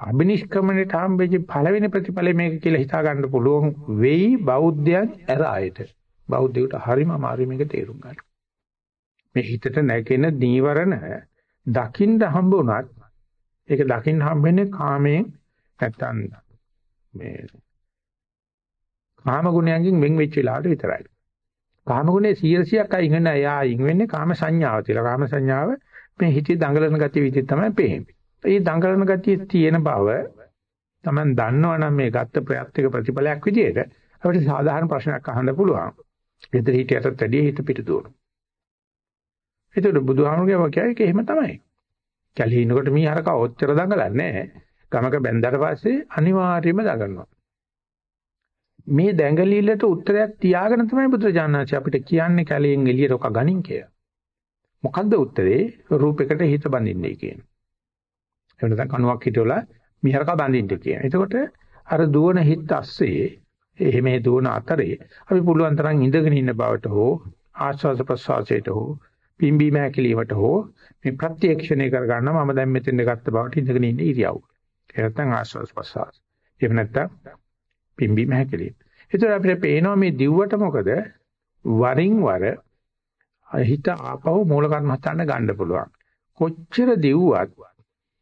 අබිනිෂ්ක්‍මණයට හම්බෙච්ච පළවෙනි ප්‍රතිඵලය මේක කියලා හිතා ගන්න පුළුවන් වෙයි බෞද්ධයන් ඇර ආයත. බෞද්ධයට හරිම අමාරුයි මේක තේරුම් ගන්න. මේ හිතට නැගෙන නීවරණ දකින්න හම්බ වුණත් ඒක දකින්න හම්බෙන්නේ කාමයෙන් නැත්තම් මේ කාම ගුණයන්ගෙන් වෙන් වෙච්ච වෙලාවට විතරයි. කාම ගුණේ 100ක් අයින් වෙන එයා අයින් වෙන්නේ කාම සංඥාව කියලා. කාම සංඥාව මේ හිතේ දඟලන ගතිය විදිහට තමයි පේන්නේ. ඒ දඟලන ගතිය තියෙන බව Taman දන්නවනම් මේ ගත්ත ප්‍රයත්නික ප්‍රතිඵලයක් විදිහට අපිට සාධාරණ ප්‍රශ්නයක් අහන්න පුළුවන්. ගෙදර හිටියටත් වැඩිය හිත පිට දුවන. ඒතකොට බුදුහාමුදුරුවෝ කියයි එහෙම තමයි. කැලේ ඉනකොට මීහරක ඔච්චර දඟලන්නේ නැහැ. ගමක බැඳලා පස්සේ අනිවාර්යයෙන්ම දඟලනවා. මේ දැඟලිල්ලට උත්තරයක් තියාගෙන තමයි බුදුරජාණන්සේ අපිට කියන්නේ කැලයෙන් එළියට ඔක ගනින් කියලා. මොකද්ද උත්තරේ? රූපයකට හිත බඳින්නේ කියන. එහෙම නැත්නම් කණුවක් හිටවලා මිහරක බඳින්න කියන. එතකොට අර දුවන හිත ඇස්සේ එහෙම දුවන අතරේ අපි පුළුවන් තරම් ඉඳගෙන ඉන්න බවට හෝ ආස්වාද ප්‍රසවාසයට හෝ පිම්බි මෑකිලිවට හෝ මේ ප්‍රත්‍යක්ෂණය කර ගන්නවා මම දැන් මෙතෙන් ගත්ත බවට ඉඳගෙන ඉන්න ඉරියව්. ඒ නැත්නම් ආස්වාද ප්‍රසවාස. එහෙම නැත්නම් පිම්බීම හැකලීම. ඒතර අපිට පේනවා මේ දිව්වට මොකද වරින් වර හිත ආපහු මූල කර්මස්ථාන ගන්න පුළුවන්. කොච්චර දිව්වත්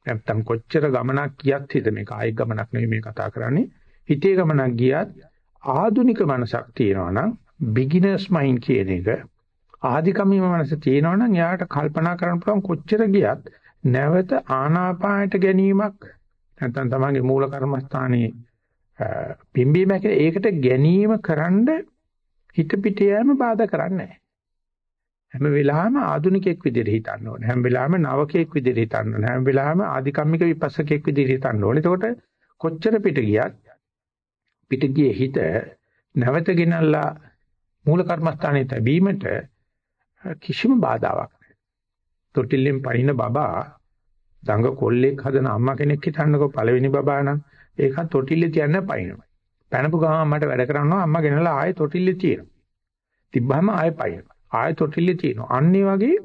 නැත්තම් කොච්චර ගමනක් ගියත් හිත මේ කායික ගමනක් නෙවෙයි මේ කතා කරන්නේ හිතේ ගමනක් ගියත් ආධුනික මනසක් තියෙනවා නම් බිග්ිනර්ස් මයින්ඩ් කියන එක ආධිකමීම මනස තියෙනවා නම් එයාට කල්පනා කරන්න පුළුවන් කොච්චර ගියත් නැවත ආනාපානයට ගැනීමක් නැත්තම් තමන්ගේ මූල කර්මස්ථානයේ පිම්බීමක ඒකට ගැනීම කරන්න හිත පිට යෑම බාධා කරන්නේ නැහැ. හැම වෙලාවෙම ආදුනිකෙක් විදිහට හිතන්න ඕනේ. හැම වෙලාවෙම නවකෙක් විදිහට හිතන්න ඕනේ. හැම වෙලාවෙම ආධිකම්මික විපස්සකෙක් විදිහට හිතන්න ඕනේ. එතකොට කොච්චර පිට ගියත් පිට ගියේ හිත නැවත ගෙනල්ලා මූල කර්මස්ථානයේ තැබීමට කිසිම බාධාවක් නැහැ. තොටිල්ලෙන් පනින බබා දඟ කොල්ලෙක් හදන අම්මා කෙනෙක් හිතන්නකෝ පළවෙනි බබා නම් ඒක තොටිල්ලේ තියන්න පනිනවා. පැනපු ගමන් අම්මට වැඩ කරනවා අම්මා ගෙනලා ආයෙ තොටිල්ලේ තියෙනවා. තිබ්බහම ආයෙ පනිනවා. ආයෙ තොටිල්ලේ තියෙනවා. අන්න වගේ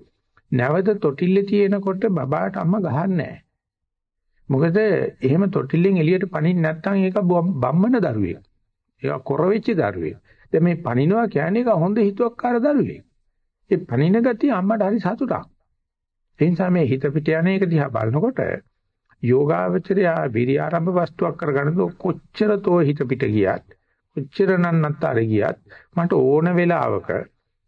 නැවත තොටිල්ලේ තියෙනකොට බබාට අම්මා ගහන්නේ මොකද එහෙම තොටිල්ලෙන් එළියට පනින්න නැත්නම් ඒක බම්මන දරුවෙක්. ඒක කොර වෙච්ච දරුවෙක්. දැන් මේ පනිනවා කියන්නේ ඒක හොඳ හිතුවක්කාර දරුවෙක්. ඒ පනින ගතිය අම්මට හරි සතුටක්. ඒ නිසා මේ හිත පිට යන එක දිහා බලනකොට යෝගාවචරය විරි ආරම්භ වස්තුවක් කරගන්න කොච්චර තෝ හිත පිට ගියත් කොච්චර නන්නත්තර ගියත් මට ඕන වෙලාවක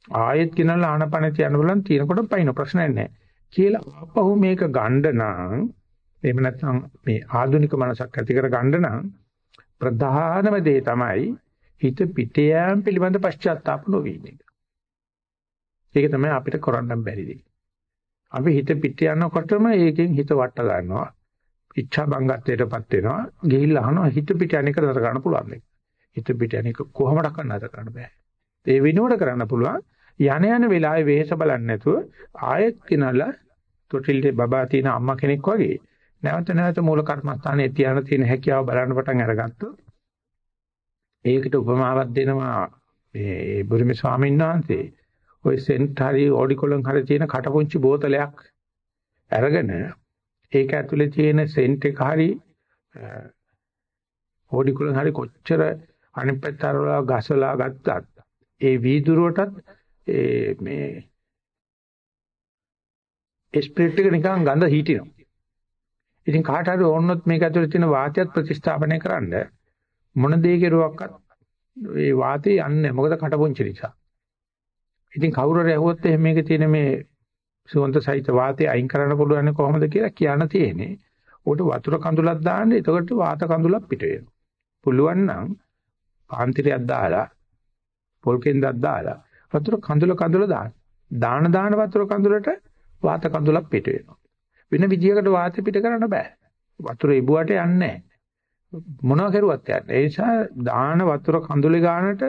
ආයෙත් කියනලා ආනපන තියන්න බලන් තියෙනකොට පයින් ප්‍රශ්නයක් නැහැ කියලා අපහු මේක ගණ්ඩ නම් එහෙම නැත්නම් මේ ආධුනික මනසක් ඇති කර ගණ්ඩ නම් ප්‍රධානම දේ තමයි හිත පිට යාම පිළිබඳ පශ්චාත්තාප නොවීම එක. ඒක තමයි අපිට කරන්න බැරි දේ. අපි හිත පිට යනකොටම ඒකෙන් හිත වට ගන්නවා. ඉච්ඡා බංගත්වයටපත් වෙනවා. ගිහිල්ලා අහනවා හිත පිට යන එක නතර කරන්න පුළුවන් මේක. හිත පිට යන එක කොහොමද කරන්න කරන්න බෑ. ඒ වෙනුවට කරන්න පුළුවන් යන යන වෙලාවේ වෙහෙස බලන්නේ නැතුව ආයෙත් කිනලා තොටිල්ලේ බබා තියෙන අම්මා කෙනෙක් වගේ නැවත නැවත මූල කර්මස්ථානයේ තියන තියෙන හැකියාව බලන්න පටන් අරගත්තොත් ඒකට උපමාවක් දෙනවා මේ බුරුමේ ස්වාමීන් වහන්සේ ওই සෙන්ට් හරි ඕඩිකොලන් හරි තියෙන කටපුංචි බෝතලයක් අරගෙන ඒක ඇතුලේ තියෙන සෙන්ට් එක හරි ඕඩිකොලන් හරි කොච්චර අනිත් පැත්තට ගසලා ගත්තත් ඒ වීදුරුවටත් ඒ මේ ස්ප්‍රිට් එක නිකන් ගඳ හිටිනවා. ඉතින් කාට හරි ඕනොත් මේක ඇතුලේ තියෙන වාතයත් ප්‍රතිස්ථාපනය කරන්න මොන දේ කෙරුවක්වත් ඒ වාතය යන්නේ මොකද කටපොංචි නිසා. ඉතින් කවුරු හරි ඇහුවොත් එහෙනම් මේකේ තියෙන මේ සුවන්ත සහිත වාතය අයින් කරන්න පුළුවන් කොහොමද කියලා කියන්න තියෙන්නේ. උකට වතුර කඳුලක් දාන්න එතකොට වාත කඳුලක් පිට වෙනවා. පුළුවන් නම් පාන්තිරයක් දාලා පොල් කෙන්දක් දාලා වතුර කඳුල කඳුල දාන්න. දාන දාන වතුර කඳුලට වාත කඳුලක් පිට වෙනවා. වෙන විදියකට වාත පිට කරන්න බෑ. වතුර ඉබුවට යන්නේ නැහැ. මොනවා කරුවත් යන්නේ. ඒ නිසා දාන වතුර කඳුලේ ගානට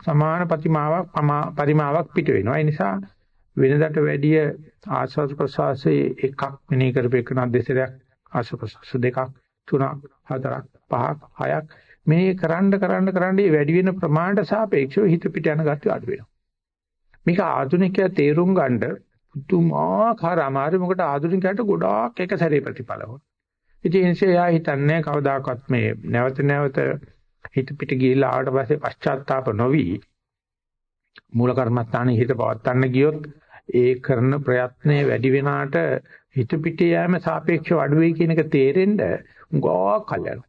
සමාන ප්‍රතිමාවක් පරිමාවක් පිට වෙනවා. ඒ නිසා වෙනදට වැඩිය ආස්වාද ප්‍රසවාසයේ එකක් මෙනෙහි කරපේකන දෙසරයක් ආස්වාද ප්‍රසවාස දෙකක් තුනක් හතරක් පහක් හයක් මේ කරන්න කරන්න කරන්න වැඩි වෙන ප්‍රමාණයට සාපේක්ෂව හිත පිට යන ගතිය අඩු වෙනවා. මේක ආධුනිකයා තේරුම් ගන්න පුදුමාකාර අමාරු මොකට ආධුනිකයාට ගොඩාක් එක සැරේ ප්‍රතිඵල වුණා. ඉතින් ඒ නිසා එයා හිතන්නේ කවදාකවත් මේ නැවත නැවත හිත පිට ගිහිල්ලා ආවට පස්සේ පශ්චාත්තාප නොවි මූල කර්මස්ථානයේ හිත පවත්වන්න ගියොත් ඒ කරන ප්‍රයත්නය වැඩි වෙනාට හිත පිට යෑම සාපේක්ෂව අඩු වෙයි කියන එක තේරෙන්න ගොඩක් කල් යනවා.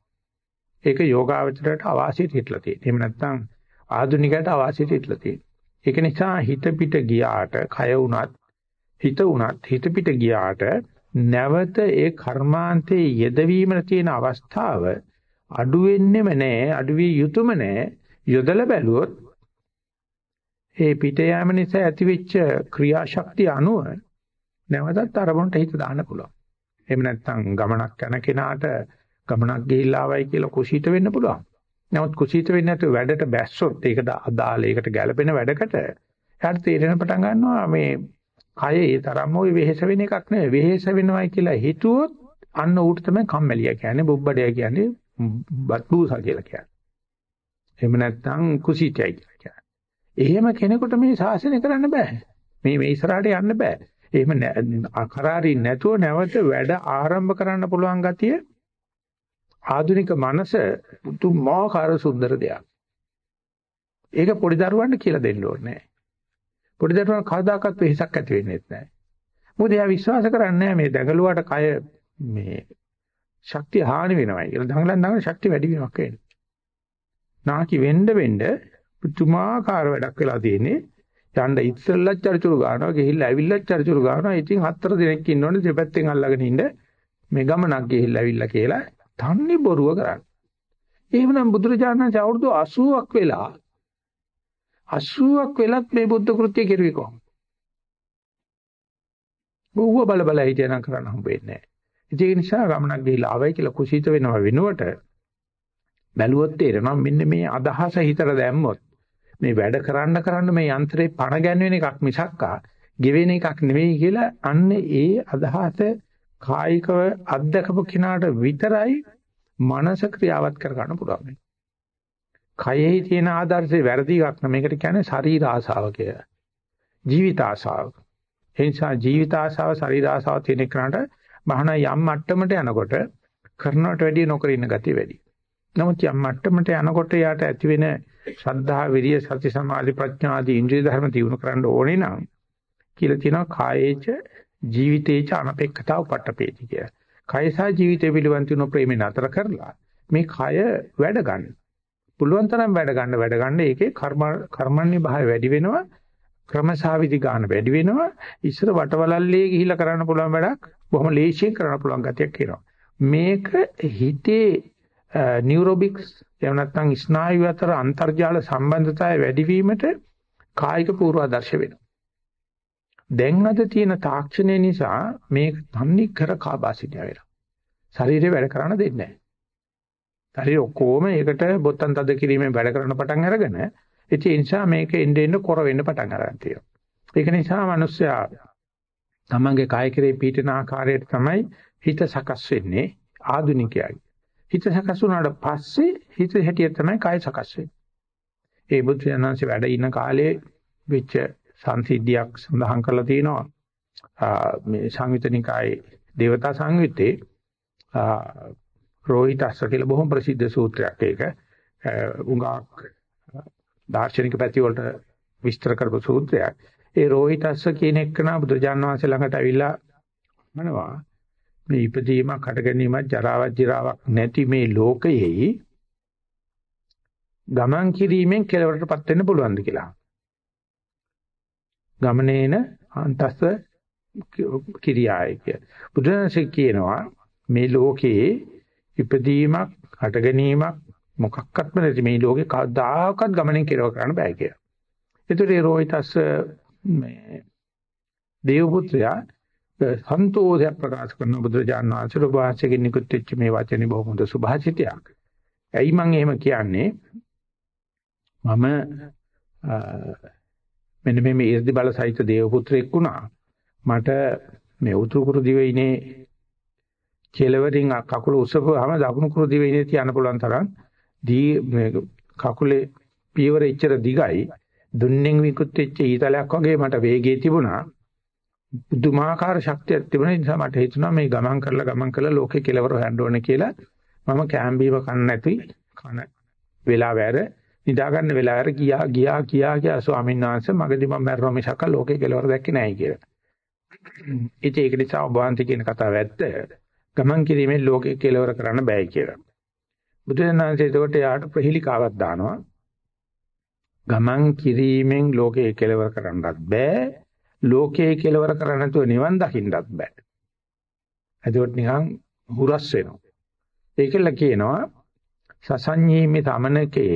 ඒක යෝගාවචරයට අවාසියට හිටලා තියෙනවා. එහෙම නැත්නම් ආධුනිකයට අවාසියට හිටලා තියෙනවා. ඒක නිසා හිත පිට ගියාට, කය උනත්, හිත උනත්, හිත පිට ගියාට නැවත ඒ කර්මාන්තයේ යෙදවීමන තියෙන අවස්ථාව අඩු වෙන්නෙම නෑ, අඩු විය යුතුයම නෑ. යොදලා බැලුවොත් ඒ පිට යාම නිසා ඇතිවෙච්ච ක්‍රියාශක්තිය අනුව නැවතත් අරමුණට හිත දාන්න පුළුවන්. එහෙම නැත්නම් ගමනක් යන කෙනාට ගමනක් ගිහිල්ලා ආවයි කියලා කුසීත වෙන්න පුළුවන්. නමුත් කුසීත වෙන්නේ නැතුව වැඩට බැස්සොත් ඒකට අදාළ ඒකට ගැළපෙන වැඩකට එයාට තේරෙන පටන් ගන්නවා මේ කය ඒ තරම්ම ওই වෙහෙස වෙන එකක් නෙවෙයි වෙහෙස වෙනවයි කියලා හිතුවොත් අන්න ඌට තමයි කම්මැලියා කියන්නේ බුබ්බඩයා කියන්නේ බත්බූසා කියලා කියන්නේ. එහෙම නැත්නම් කුසීතයි කියලා කියන්නේ. එහෙම කෙනෙකුට මේ ශාසනය කරන්න බෑ. මේ මේ ඉස්සරහට යන්න බෑ. එහෙම අකරාරි නැතුව නැවත වැඩ ආරම්භ කරන්න පුළුවන් ගතිය ආධුනික මනස පුදුමාකාර සුන්දර දෙයක්. ඒක පොඩි දරුවන්ට කියලා දෙන්න ඕනේ නැහැ. පොඩි දරුවන් කවදාකවත් වෙහසක් ඇති වෙන්නේ නැහැ. මොකද එයා විශ්වාස කරන්නේ මේ දඟලුවාට කය මේ ශක්තිය හානි වෙනවයි කියලා. දඟලන දඟලන ශක්තිය වැඩි වීමක් වෙනවා. නාකි වෙන්න වෙන්න පුතුමාකාර වැඩක් වෙලා තියෙන්නේ. යන්න ඉස්සෙල්ලත් චරිචුරු ගන්නවා, ගිහිල්ලා ඇවිල්ලා චරිචුරු ගන්නවා. ඉතින් හතර දිනක් ඉන්නෝනේ දෙපැත්තෙන් අල්ලගෙන ඉන්න මේ ගමනක් ගිහිල්ලා ඇවිල්ලා කියලා තන්නේ බොරුව කරන්නේ. එහෙමනම් බුදුරජාණන් වහන්සේ අවුරුදු 80ක් වෙලා 80ක් වෙලත් මේ බුද්ධ කෘත්‍ය කෙරුවේ කොහොමද? බොහෝ බල බල හිටියනම් කරන්න හම්බෙන්නේ නැහැ. ඒක නිසා ගමනක් ගිහිල්ලා ආවයි කියලා කුසීත වෙනව වෙනුවට බැලුවොත් තේරෙනවා මෙන්න මේ අදහස හිතට දැම්මොත් මේ වැඩ කරන්න කරන්න මේ යන්ත්‍රේ පණ ගැන්වෙන එකක් මිසක්කා ගෙවෙන එකක් නෙවෙයි කියලා අන්න ඒ අදහස කායිකව අත්දකපු කෙනාට විතරයි මනස ක්‍රියාවත් කර ගන්න පුළුවන්. කයෙහි තියෙන ආදර්ශේ වැරදි එකක් නෙමෙයි. මේකට කියන්නේ ශරීර ආසාව කියලා. ජීවිත ආසාව. ඒ නිසා ජීවිත ආසාව ශරීර ආසාව තියෙන කෙනාට බහන යම් මට්ටමට යනකොට කරනවට වැඩිය නොකර ඉන්න ගතිය වැඩි. නමුත් යම් මට්ටමට යනකොට යාට ඇති වෙන ශ්‍රද්ධා, විරිය, සති, සමාධි, ප්‍රඥා ආදී ඉන්ද්‍රිය ධර්ම දියුණු කරන්න ඕනේ නම් කියලා තියෙනවා කායේච ජීවිතේච අනපේක්ෂතාව පට්ටපේති කියලා. කය සහ ජීවිතය පිළිබඳ තුන ප්‍රේමේ නතර කරලා මේ කය වැඩ ගන්න. පුළුවන් තරම් වැඩ ගන්න වැඩ ගන්න ඒකේ කර්ම කර්මන්නේ භාවය වැඩි වෙනවා ක්‍රමසාවිදි ගන්න වැඩි වෙනවා ඉස්සර වටවලල්ලේ ගිහිලා කරන්න පුළුවන් වැඩක් බොහොම ලේසියෙන් කරන්න පුළුවන් ගතියක් එනවා මේක හිතේ නියුරොබික්ස් එහෙම නැත්නම් ස්නායු අතර අන්තර්ජාල සම්බන්ධතාවය වැඩිවීමට කායික පූර්වාදර්ශ වෙනවා දැන් අද තියෙන තාක්ෂණය නිසා මේ තන්නේ කර කාබාසිනිය වෙලා. ශරීරේ වැඩ කරන්න දෙන්නේ නැහැ. ශරීර ඔක්කොම ඒකට බොත්තම් තද කිරීමෙන් වැඩ කරන පටන් අරගෙන ඉතින් ඒ නිසා මේක එන්න එන්න කොර වෙන්න පටන් අරන් තියෙනවා. ඒක නිසා මිනිස්සයා තමන්ගේ කාය කෙරේ පීඩන ආකාරයට තමයි හිත සකස් වෙන්නේ ආධුනිකයයි. හිත සකස් වුණාට පස්සේ හිත හැටියට තමයි කාය සකස් වෙන්නේ. ඒ බුද්ධ ඥානංශ වැඩ ඉන්න කාලේ වෙච්ච සංසිද්ධියක් සඳහන් කරලා තියෙනවා. මේ සංයුතනිකායේ දේවතා සංයුත්තේ රෝහිතස්ස කියලා බොහොම ප්‍රසිද්ධ සූත්‍රයක් ඒක. උඟාක් දාර්ශනික පැති වලට විස්තර කරපු සූත්‍රයක්. ඒ රෝහිතස්ස කියන එක්කන බුදුරජාණන් වහන්සේ ළඟට ඇවිල්ලා මනවා. මේ ඉපදීමක් හට ගැනීමක් ජරාවක් ජිරාවක් නැති මේ ලෝකයෙහි ගමන් කිරීමෙන් කෙලවරටපත් වෙන්න පුළුවන්ද කියලා. ගමනේන අන්තස්ස කිරියාය කිය. බුදුරජාණන්සේ කියනවා මේ ලෝකයේ ඉපදීමක්, හට ගැනීමක් මොකක්වත්ම නැති මේ ලෝකේ කවදාකවත් ගමනෙන් කෙරව කරන්න බෑ කියලා. ඒතර ඒ රෝහිතස්ස මේ දේවපුත්‍රයා සන්තෝෂයක් ප්‍රකාශ කරන බුදුරජාණන් වහන්සේ ඔබ වහන්සේගෙන් නිකුත් වෙච්ච මේ වචනේ බොහොම හොඳ සුභාසිතයක්. ඇයි මම එහෙම කියන්නේ? මම මෙන්න මේ මේ 이르දි බල සහිත දේව පුත්‍රයෙක් වුණා. මට මේ උතුරු කුරු දිවයිනේ කෙලවරින් කකුල උසපුවාම දකුණු කුරු දිවයිනේ තියන්න පුළුවන් තරම් දී මේ කකුලේ පියවර එච්චර දිගයි දුන්නෙන් විකුත් වෙච්ච ඊතලයක් වගේ මට වේගයේ තිබුණා. පුදුමාකාර ශක්තියක් තිබුණා. ඒ නිසා මට හිතුණා මේ ගමන් කරලා ගමන් කරලා ලෝකේ කෙලවර හොයන්න ඕනේ කියලා. මම කැම්බීම කන්න නැති කන වෙලාව ඇර නිදා ගන්න වෙලාවට ගියා ගියා ගියා ගියා ස්වාමීන් වහන්සේ මගදී මම මැරුණා මිසක ලෝකේ කෙලවර දැක්කේ නැහැ කියලා. ඉතින් ඒක නිසා ඔබ වහන්සේ කියන කතාව ඇත්ත. ගමන් කිරීමෙන් ලෝකේ කෙලවර කරන්න බෑ කියලා. බුදුරජාණන්සේ එතකොට යාට ප්‍රහිලිකාවක් දානවා. ගමන් කිරීමෙන් ලෝකේ කෙලවර කරන්නත් බෑ. ලෝකේ කෙලවර කරන්න නැතුව නිවන් දකින්නත් බෑ. එතකොට නිකන් හුරස් වෙනවා. ඒකල කියනවා සසඤ්ඤීමේ තමනකේ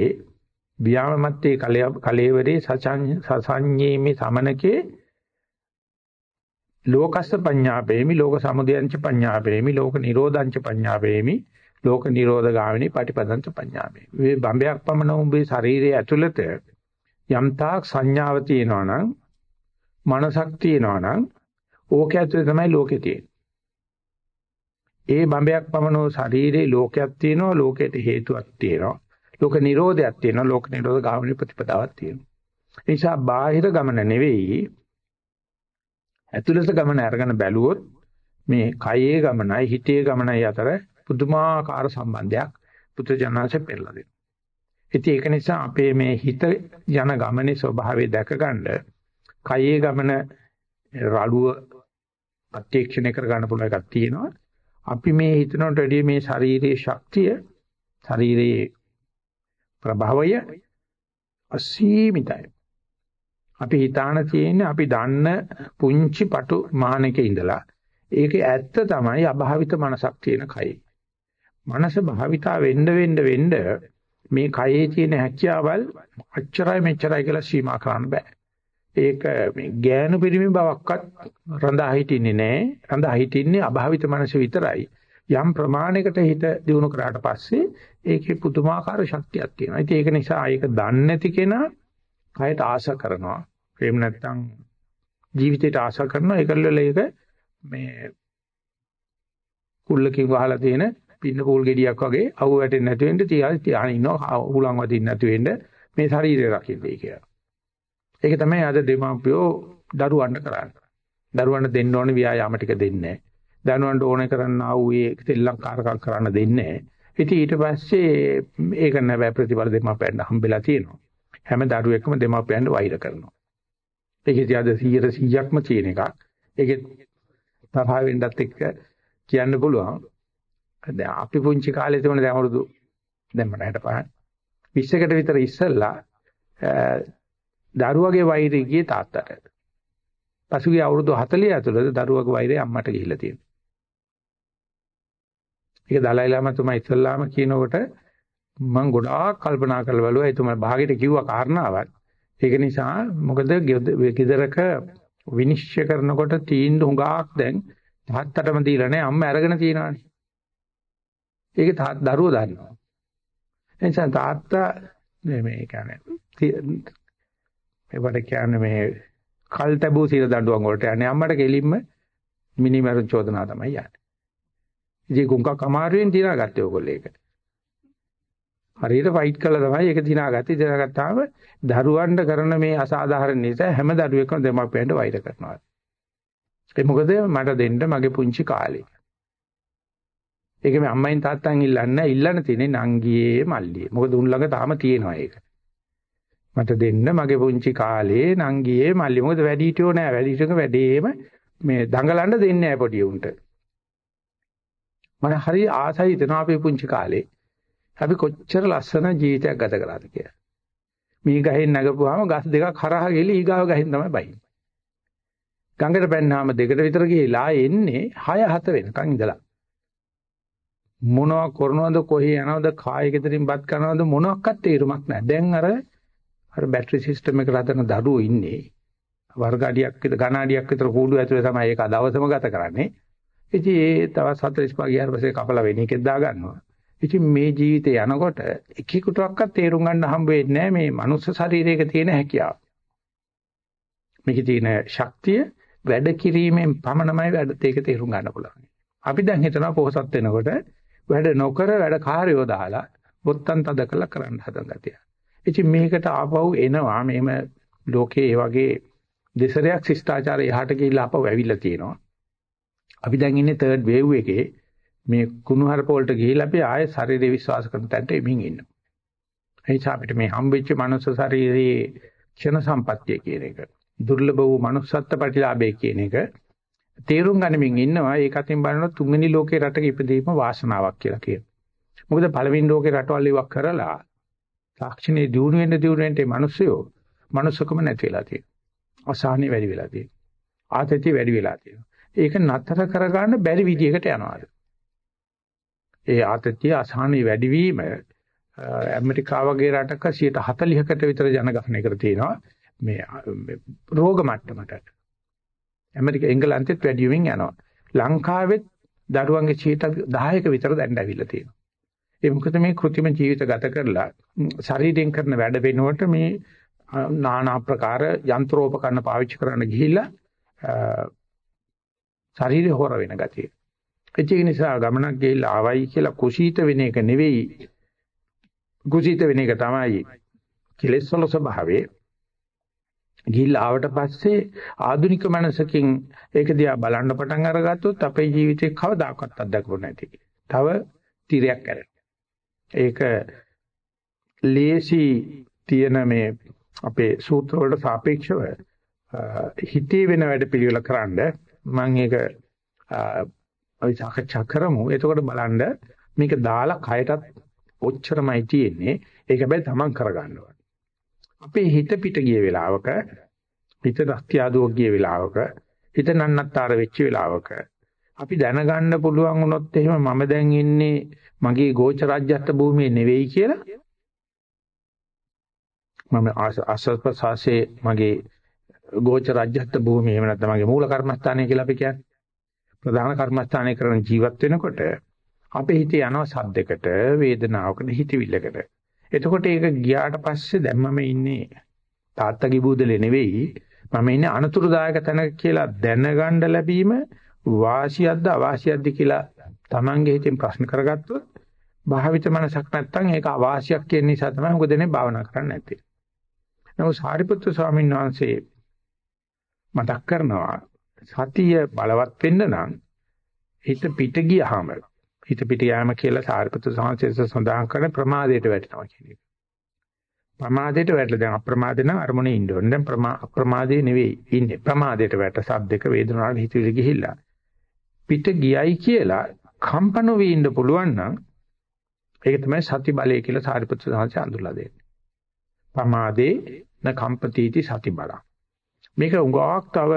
ව්‍යාමත්තේ කලේවරේ සසඤ්ඤේමි සමනකේ ලෝකස්ස පඤ්ඤාපේමි ලෝක සමුදයංච පඤ්ඤාපේමි ලෝක නිරෝධංච පඤ්ඤාපේමි ලෝක නිරෝධ ගාමිනී පටිපදංච පඤ්ඤාපේමි මේ බඹයක් පමණ උඹේ ශරීරයේ ඇතුළත යම් තාක් සංඥාව තියෙනවා නම් මනසක් තියෙනවා නම් ඕක ඇතුලේ තමයි ලෝකේ තියෙන්නේ. ඒ බඹයක් පමණ ශරීරේ ලෝකයක් තියෙනවා ලෝකයට හේතුවක් තියෙනවා. ලෝක නිරෝධයක් තියෙනවා ලෝක නිරෝධ ගාමිනී ප්‍රතිපදාවක් තියෙනවා. ඒ නිසා බාහිර ගමන නෙවෙයි ඇතුළත ගමන අරගෙන බැලුවොත් මේ කයේ ගමනයි හිතේ ගමනයි අතර පුදුමාකාර සම්බන්ධයක් පුත්‍රජනනාංශ පෙරලා දෙනවා. ඉතින් ඒක නිසා අපේ මේ හිත යන ගමනේ ස්වභාවය දැක ගන්න කයේ ගමන රළුව ප්‍රත්‍යක්ෂණය කර ගන්න පුළුවන් එකක් තියෙනවා. අපි මේ හිතනට වැඩිය මේ ශාරීරික ශක්තිය ශරීරයේ ප්‍රභවය අසීමිතයි. අපි හිතාන තියෙන්නේ අපි දන්න පුංචි පටු මානක ඉඳලා ඒකේ ඇත්ත තමයි අභාවිත මනසක් තියෙන කයි. මනස භාවිතා වෙන්න වෙන්න වෙන්න මේ කයේ තියෙන හැකියාවල් අච්චරයි මෙච්චරයි කියලා සීමා කරන්න බෑ. ඒක මේ ගෑනු පිරිමි බවක්වත් රඳා හිටින්නේ නැහැ. රඳා හිටින්නේ අභාවිත මනස විතරයි. යම් ප්‍රමාණයකට හිත දිනු කරාට පස්සේ ඒකේ පුදුමාකාර ශක්තියක් තියෙනවා. ඉතින් ඒක නිසා ඒක දන්නේ නැති කෙනා කයට ආශා කරනවා. එහෙම නැත්නම් ජීවිතයට ආශා කරනවා. ඒකල්ල ඒක මේ කුල්ලකින් වහලා තියෙන පින්න කූල් ගෙඩියක් වගේ අවු වැටෙන්නේ නැති වෙන්න තියාගෙන තියාගෙන ඉන්නවා. උලන් වදින්න නැති වෙන්න මේ ශරීරය රකින්නේ කියලා. ඒක තමයි අද දෙමාපියෝ දරුවන්ට කරන්නේ. දරුවන්ට දෙන්න ඕනේ ව්‍යායාම ටික දෙන්නේ නැහැ. දනුවන්ට ඕනේ කරන්න ආ වූ ඒ ශ්‍රීලංකාරකම් කරන්න දෙන්නේ නැහැ. ඉතින් ඊට පස්සේ ඒක නැබැයි ප්‍රතිඵල දෙමාපියන්ට හම්බෙලා තියෙනවා. හැම දරුවෙක්ම දෙමාපියන්ට වෛර කරනවා. ඒකේ තියද 100%ක්ම තියෙන එකක්. ඒකේ තරහ වෙන්නත් එක්ක කියන්න පුළුවන්. දැන් අපි පුංචි කාලේ තිබුණ දැන් අවුරුදු දැන් මට 65. 20කට විතර ඉස්සෙල්ලා දරුවගේ වෛරය ගියේ තාත්තට. පසුගිය අවුරුදු 40 ඇතුළත දරුවගේ වෛරය අම්මට ගිහිල්ලා තියෙනවා. ඒක දලයි ලාම තුමා ඉස්සල්ලාම කියනකොට මම ගොඩාක් කල්පනා කරලා බලුවා එතුමා භාගයට කිව්වා කාරණාවක්. ඒක නිසා මොකද ගෙදරක විනිශ්චය කරනකොට තීන්දුව හුඟක් දැන් තාත්තටම දීලා නැහැ අම්මා අරගෙන තියෙනවානේ. ඒක තාත් දරුවෝ දන්නවා. එනිසා තාත්තා මේ කියන්නේ මේවට කියන්නේ මේ කල් තැබූ සිර දඬුවම් වලට යන්නේ අම්මට කෙලින්ම මිනිමරු චෝදනා තමයි යන්නේ. ඉතින් ගුංකක් අමාරුවෙන් දිනාගත්තේ ඔයගොල්ලෝ ඒක. හරියට ෆයිට් කළා තමයි ඒක දිනාගත්තේ. දිනාගත්තාම දරුවන්ට කරන මේ අසාධාරණ නිසා හැම දරුවෙක්ම දෙමාපියන්ට වෛර කරනවා. ඒ මොකද මට දෙන්න මගේ පුංචි කාලේ. ඒක මේ අම්මෙන් තාත්තෙන් ඉල්ලන්නේ ඉල්ලන්න තියෙන්නේ නංගියේ මල්ලියේ. මොකද උන් ළඟ තාම තියෙනවා ඒක. මට දෙන්න මගේ පුංචි කාලේ නංගියේ මල්ලි මොකද වැඩි හිටියෝ නෑ. වැඩි හිටියක වැඩේම මේ දඟලන්න දෙන්නේ නෑ පොඩි උන්ට මම හරි ආසයි හිතනවා අපේ පුංචි කාලේ. අපි කොච්චර ලස්සන ජීවිතයක් ගත කරාද කියලා. මේ ගහෙන් නැගපුවාම ගස් දෙකක් හරහා ගිහලා ඊගාව ගහෙන් තමයි බහින්නේ ගඟට පැන්නාම දෙකට විතර ගිහලා එන්නේ 6 7 වෙනකන් ඉඳලා. මොනවා කරනවද කොහේ යනවද කායකෙතරින් බත් කරනවද මොනවත් තේරුමක් නැහැ දැන් අර අර බැටරි සිස්ටම් එක රදන දරුවෝ ඉන්නේ වර්ග අඩියක් විතර ඝන අඩියක් විතර කූඩු ඇතුලේ තමයි ඒක දවසම ගත කරන්නේ. ඉතින් ඒ තවත් 45 ගියාට පස්සේ කපලා වෙන එකෙක් දා ගන්නවා. ඉතින් මේ ජීවිතේ යනකොට එකෙකුටවත් තේරුම් ගන්න හම්බ වෙන්නේ නැහැ මේ මනුස්ස ශරීරයක තියෙන හැකියාව. මේකේ තියෙන ශක්තිය වැඩ කිරීමෙන් පමණමයි වැඩ ඒක තේරුම් ගන්න පුළුවන්. අපි දැන් හිතනවා පොහසත් වෙනකොට වැඩ නොකර වැඩ කාර්යෝ දාලා බොත්තම් තද කළා කරන්න හදන ගතිය. ඉතින් මේකට ආපහු එනවා මෙහෙම ලෝකේ ඒ වගේ දෙසරයක් ශිෂ්ටාචාරය එහාට ගිහිල්ලා ආපහු ඇවිල්ලා තියෙනවා. අපි දැන් ඉන්නේ තර්ඩ් වේව් එකේ මේ කුණුහරුප වලට ගිහිල්ලා අපි ආයෙ ශරීරේ විශ්වාස කරන තැනට එමින් ඉන්නවා. එනිසා අපිට මේ හම්බෙච්ච මනුස්ස ශරීරයේ ක්ෂණ සම්පත්තිය කියන එක දුර්ලභ වූ manussත්ත්ව ප්‍රතිලාභය කියන එක තේරුම් ගනිමින් ඉන්නවා ඒක අතින් බලනොත් තුන්වෙනි ලෝකේ රටක ඉපදීම වාසනාවක් කියලා කියනවා. මොකද පළවෙනි ලෝකේ රටවල් ඉවක් කරලා තාක්ෂණයේ දියුණු වෙන්න දියුණු වෙන්න මේ මිනිස්සුયો මනුස්සකම නැති වෙලා තියෙනවා. අසහනෙ වැඩි වෙලා තියෙනවා. ආතතිය වැඩි වෙලා තියෙනවා. ඒක නතර කරගන්න බැරි විදියකට යනවා. ඒ ආතතිය අසහනෙ වැඩිවීම ඇමරිකාව වගේ රටක 140කට විතර ජනගහනයකට තියෙනවා මේ රෝග මට්ටමට. ඇමරිකා එංගලන්තෙත් වැඩි වෙමින් යනවා. ලංකාවෙත් දරුවන්ගේ 10ක විතර දැන් ඇවිල්ලා තියෙනවා. ඒ මොකද මේ કૃතිම ජීවිත ගත කරලා ශරීරයෙන් කරන වැඩ වෙනුවට මේ নানা ප්‍රකාර යන්ත්‍රෝපකරණ පාවිච්චි කරන්න ගිහිල්ලා ශරීරය හොර වෙන ගතිය. ඒක නිසා ගමනක් ගිහිල්ලා ආවයි කියලා කුසීත වෙන එක නෙවෙයි. කුසීත වෙන එක තමයි කෙලෙස් වල ස්වභාවය. ගිහිල්ලා ආවට පස්සේ ආධුනික මනසකින් ඒක දිහා බලන්න පටන් අරගත්තොත් අපේ ජීවිතේ කවදාකවත් අත්දැකපො නැති. තව තිරයක් කරනවා. ඒක ලේසි තියෙන මේ අපේ සූත්‍ර වලට සාපේක්ෂව හිතේ වෙන වැඩ පිළිවෙල කරන්න මම ඒක අපි සාකච්ඡා කරමු. එතකොට බලන්න මේක දාලා කයටත් ඔච්චරමයි තියෙන්නේ. ඒක හැබැයි තමන් කරගන්න ඕනේ. අපේ හිත පිට ගිය වෙලාවක හිත රස්තියාදුවක් ගිය වෙලාවක හිත නන්නත්තර වෙච්ච වෙලාවක අපි දැනගන්න පුළුවන් වුණොත් එහෙම මම දැන් ඉන්නේ මගේ ගෝචරජ්‍යත්ත භූමියේ නෙවෙයි කියලා? මම ආසස්පසාසේ මගේ ගෝචරජ්‍යත්ත භූමිය එහෙම නැත්නම් මගේ මූල කර්මස්ථානය කියලා අපි කියන්නේ. ප්‍රධාන කර්මස්ථානය කරන ජීවත් වෙනකොට අපේ හිතේ යනවා සද්දයකට වේදනාවකට හිතවිල්ලකට. එතකොට ඒක ගියාට පස්සේ දැන් මම ඉන්නේ තාත්තගේ බූදලේ නෙවෙයි. මම ඉන්නේ අනතුරුදායක තැනක කියලා දැනගන්න ලැබීම වාසියක්ද අවාසියක්ද කියලා Tamange හිතෙන් ප්‍රශ්න කරගත්තොත් භාවිත මනසක් නැත්තම් ඒක අවාසියක් කියන නිසා තමයි මොකද නේ භාවනා කරන්න නැත්තේ. නමුත් සාරිපුත්‍ර ස්වාමීන් වහන්සේ මතක් කරනවා සතිය බලවත් වෙන්න නම් හිත පිට ගියාම හිත පිට යාම කියලා සාරිපුත්‍ර සාංශයෙන් සඳහන් කරන ප්‍රමාදයට වැටෙනවා කියන එක. ප්‍රමාදයට වැටලා දැන් අප්‍රමාදේ නම් අරමුණේ ඉන්න ඕනේ. දැන් ප්‍රමා අප්‍රමාදේ නෙවෙයි ඉන්නේ. ප්‍රමාදයට වැට සද්දක වේදනාවට හිතවිලි ගිහිල්ලා. පිට ගියයි කියලා කම්පන වෙ ඉන්න පුළුවන් නම් ඒක තමයි සති බලය කියලා සාරිපුත්‍ර සාංශය අඳුරලා දෙන්නේ. ප්‍රමාදේ න කම්පතිටි සති බලං. මේක උගාවක් තව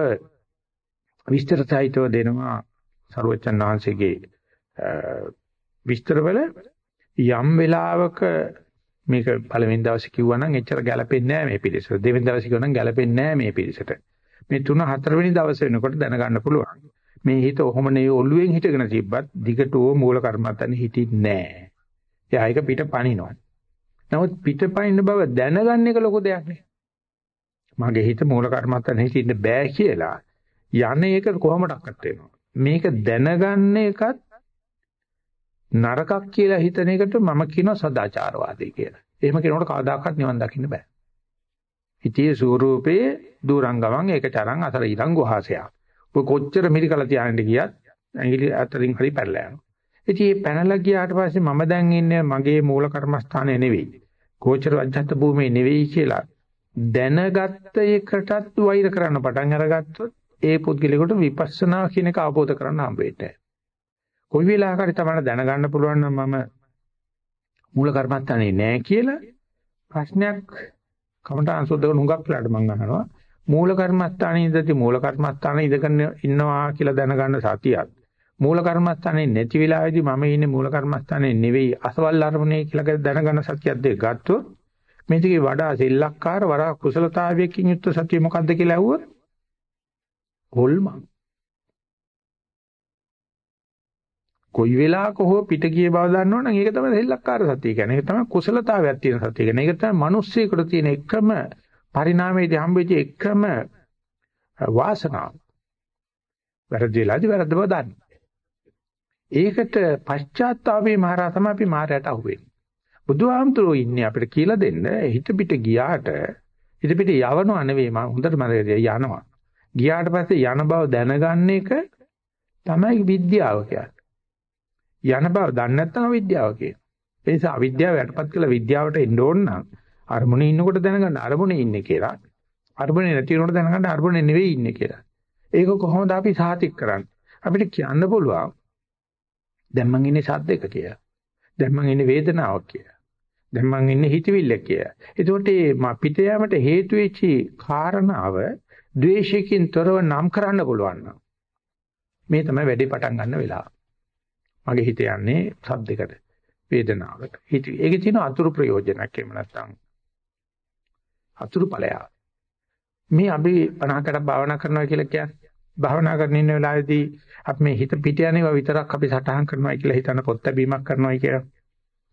විස්තරසහිතව දෙනවා සරුවචන් වහන්සේගේ විස්තරවල යම් වෙලාවක මේක පළවෙනි දවසේ කිව්වා නම් එච්චර ගැළපෙන්නේ නැහැ මේ පිළිසෙට. දෙවෙනි දවසේ කිව්වා නම් ගැළපෙන්නේ නැහැ මේ පිළිසෙට. මේ තුන හතරවෙනි දවසේ වෙනකොට දැනගන්න පුළුවන්. මේ හිත ඔහොම නෙවෙයි ඔළුවෙන් හිටගෙන තිබ්බත් දිගටම මූල කර්මත්තන්නේ හිටින්නේ නැහැ. එයා ඒක පිට පනිනවා. නමුත් පිටපයින් බව දැනගන්න එක ලොකු දෙයක් නේ. මගේ හිත මූල කර්මත්තන්නේ හිටින්න බෑ කියලා යන්නේ ඒක කොහොමඩක්වත් වෙනවා. මේක දැනගන්න එකත් නරකක් කියලා හිතන එකට මම කියනවා සදාචාරවාදී කියලා. එහෙම කෙනෙකුට කවදාකවත් නිවන් දකින්න බෑ. හිතේ ස්වરૂපයේ දුරංගමං ඒක තරං අතර ඊළඟ ගොහාසයක්. ඔය කොච්චර මිරිකලා තියාගෙන ගියත් ඇඟිලි අතරින් හරි පැනලා යනවා. ඉතින් මේ පැනලා ගියාට පස්සේ මම දැන් ඉන්නේ මගේ මූල කර්මස්ථානයේ නෙවෙයි. ගෝචර වජ්ජත් භූමියේ නෙවෙයි කියලා දැනගත්ත එකටත් වෛර කරන්න පටන් අරගත්තොත් ඒ පුද්ගලයාට විපස්සනා කියන එක අවබෝධ කරගන්න හම්බ වෙන්නේ කොයි වෙලාවකරි තමයි දැනගන්න පුළුවන් නම් මම මූල කර්මස්ථානේ නෑ කියලා ප්‍රශ්නයක් කමටහන් සුද්ධ කරන හුඟක් වෙලාට මම අහනවා මූල කර්මස්ථානේ ඉඳදී මූල කර්මස්ථානේ ඉඳගෙන ඉන්නවා කියලා දැනගන්න සතියක් මූල කර්මස්ථානේ නැති වෙලාවේදී මම ඉන්නේ මූල කර්මස්ථානේ නෙවෙයි අසවල් අරමුණේ කියලා දැනගන්න සතියක් දෙක ගත්තොත් මේකේ වඩා සෙල්ලක්කාර වරා කුසලතාවයකින් යුක්ත සතිය මොකද්ද කියලා අහුවොත් හොල්මන් කොයි වෙලාවක හෝ පිට ගිය බව දන්නවනම් ඒක තමයි සෙල්ලක්කාර සතිය කියන්නේ. ඒක තමයි කුසලතාවයක් තියෙන සතිය කියන්නේ. ඒක තමයි මිනිස්සෙකුට තියෙන එකම පරිණාමයේදී හම්බෙච්ච එකම වාසනාව. වැරදිලාදී වැරද්ද බව දන්න. ඒකට පශ්චාත්තාපේ මහරා තමයි අපි මායයට අහුවෙන්නේ. බුදුහාමුදුරුවෝ ඉන්නේ අපිට කියලා දෙන්න හිත පිට ගියාට හිත පිට යවනවා නෙවෙයි මම හොඳට මතකයි යනවා. ගියාට පස්සේ යන බව දැනගන්න එක තමයි විද්‍යාව කියන්නේ. යන බව දන්නේ නැත්නම් අවිද්‍යාව කියන. ඒ නිසා අවිද්‍යාව යටපත් කළ විද්‍යාවට එන්න ඕන නම් අරමුණේ ඉන්නකොට දැනගන්න අරමුණේ ඉන්නේ කියලා. අරමුණේ නැති වෙනකොට දැනගන්න අරමුණේ නෙවෙයි ඉන්නේ කියලා. ඒක කොහොමද අපි සාතික් කරන්නේ? අපිට කියන්න පුළුවන් දැන් මං ඉන්නේ සද්දයක කියලා. දැන් මං ඉන්නේ වේදනාවක් කියලා. දැන් මං ඉන්නේ හිතවිල්ලක කියලා. ඒකට මේ පිට යාමට හේතු වෙච්චි කාරණාව ද්වේෂයෙන් තොරව නම් කරන්න පුළුවන් මේ තමයි වැඩේ පටන් ගන්න වෙලාව. මගේ හිත යන්නේ සද්දයකට වේදනාවකට. හිත ඒකේ තියෙන අතුරු ප්‍රයෝජනක් එහෙම නැත්නම් අතුරු ඵලයක්. මේ අපි 50කට භාවනා කරනවා කියලා කියන්නේ භාවනා කරන ඉන්න වෙලාවේදී අපි මේ හිත පිට යනවා විතරක් අපි සටහන් කරනවා කියලා හිතන පොත් බැීමක් කරනවා කියලා.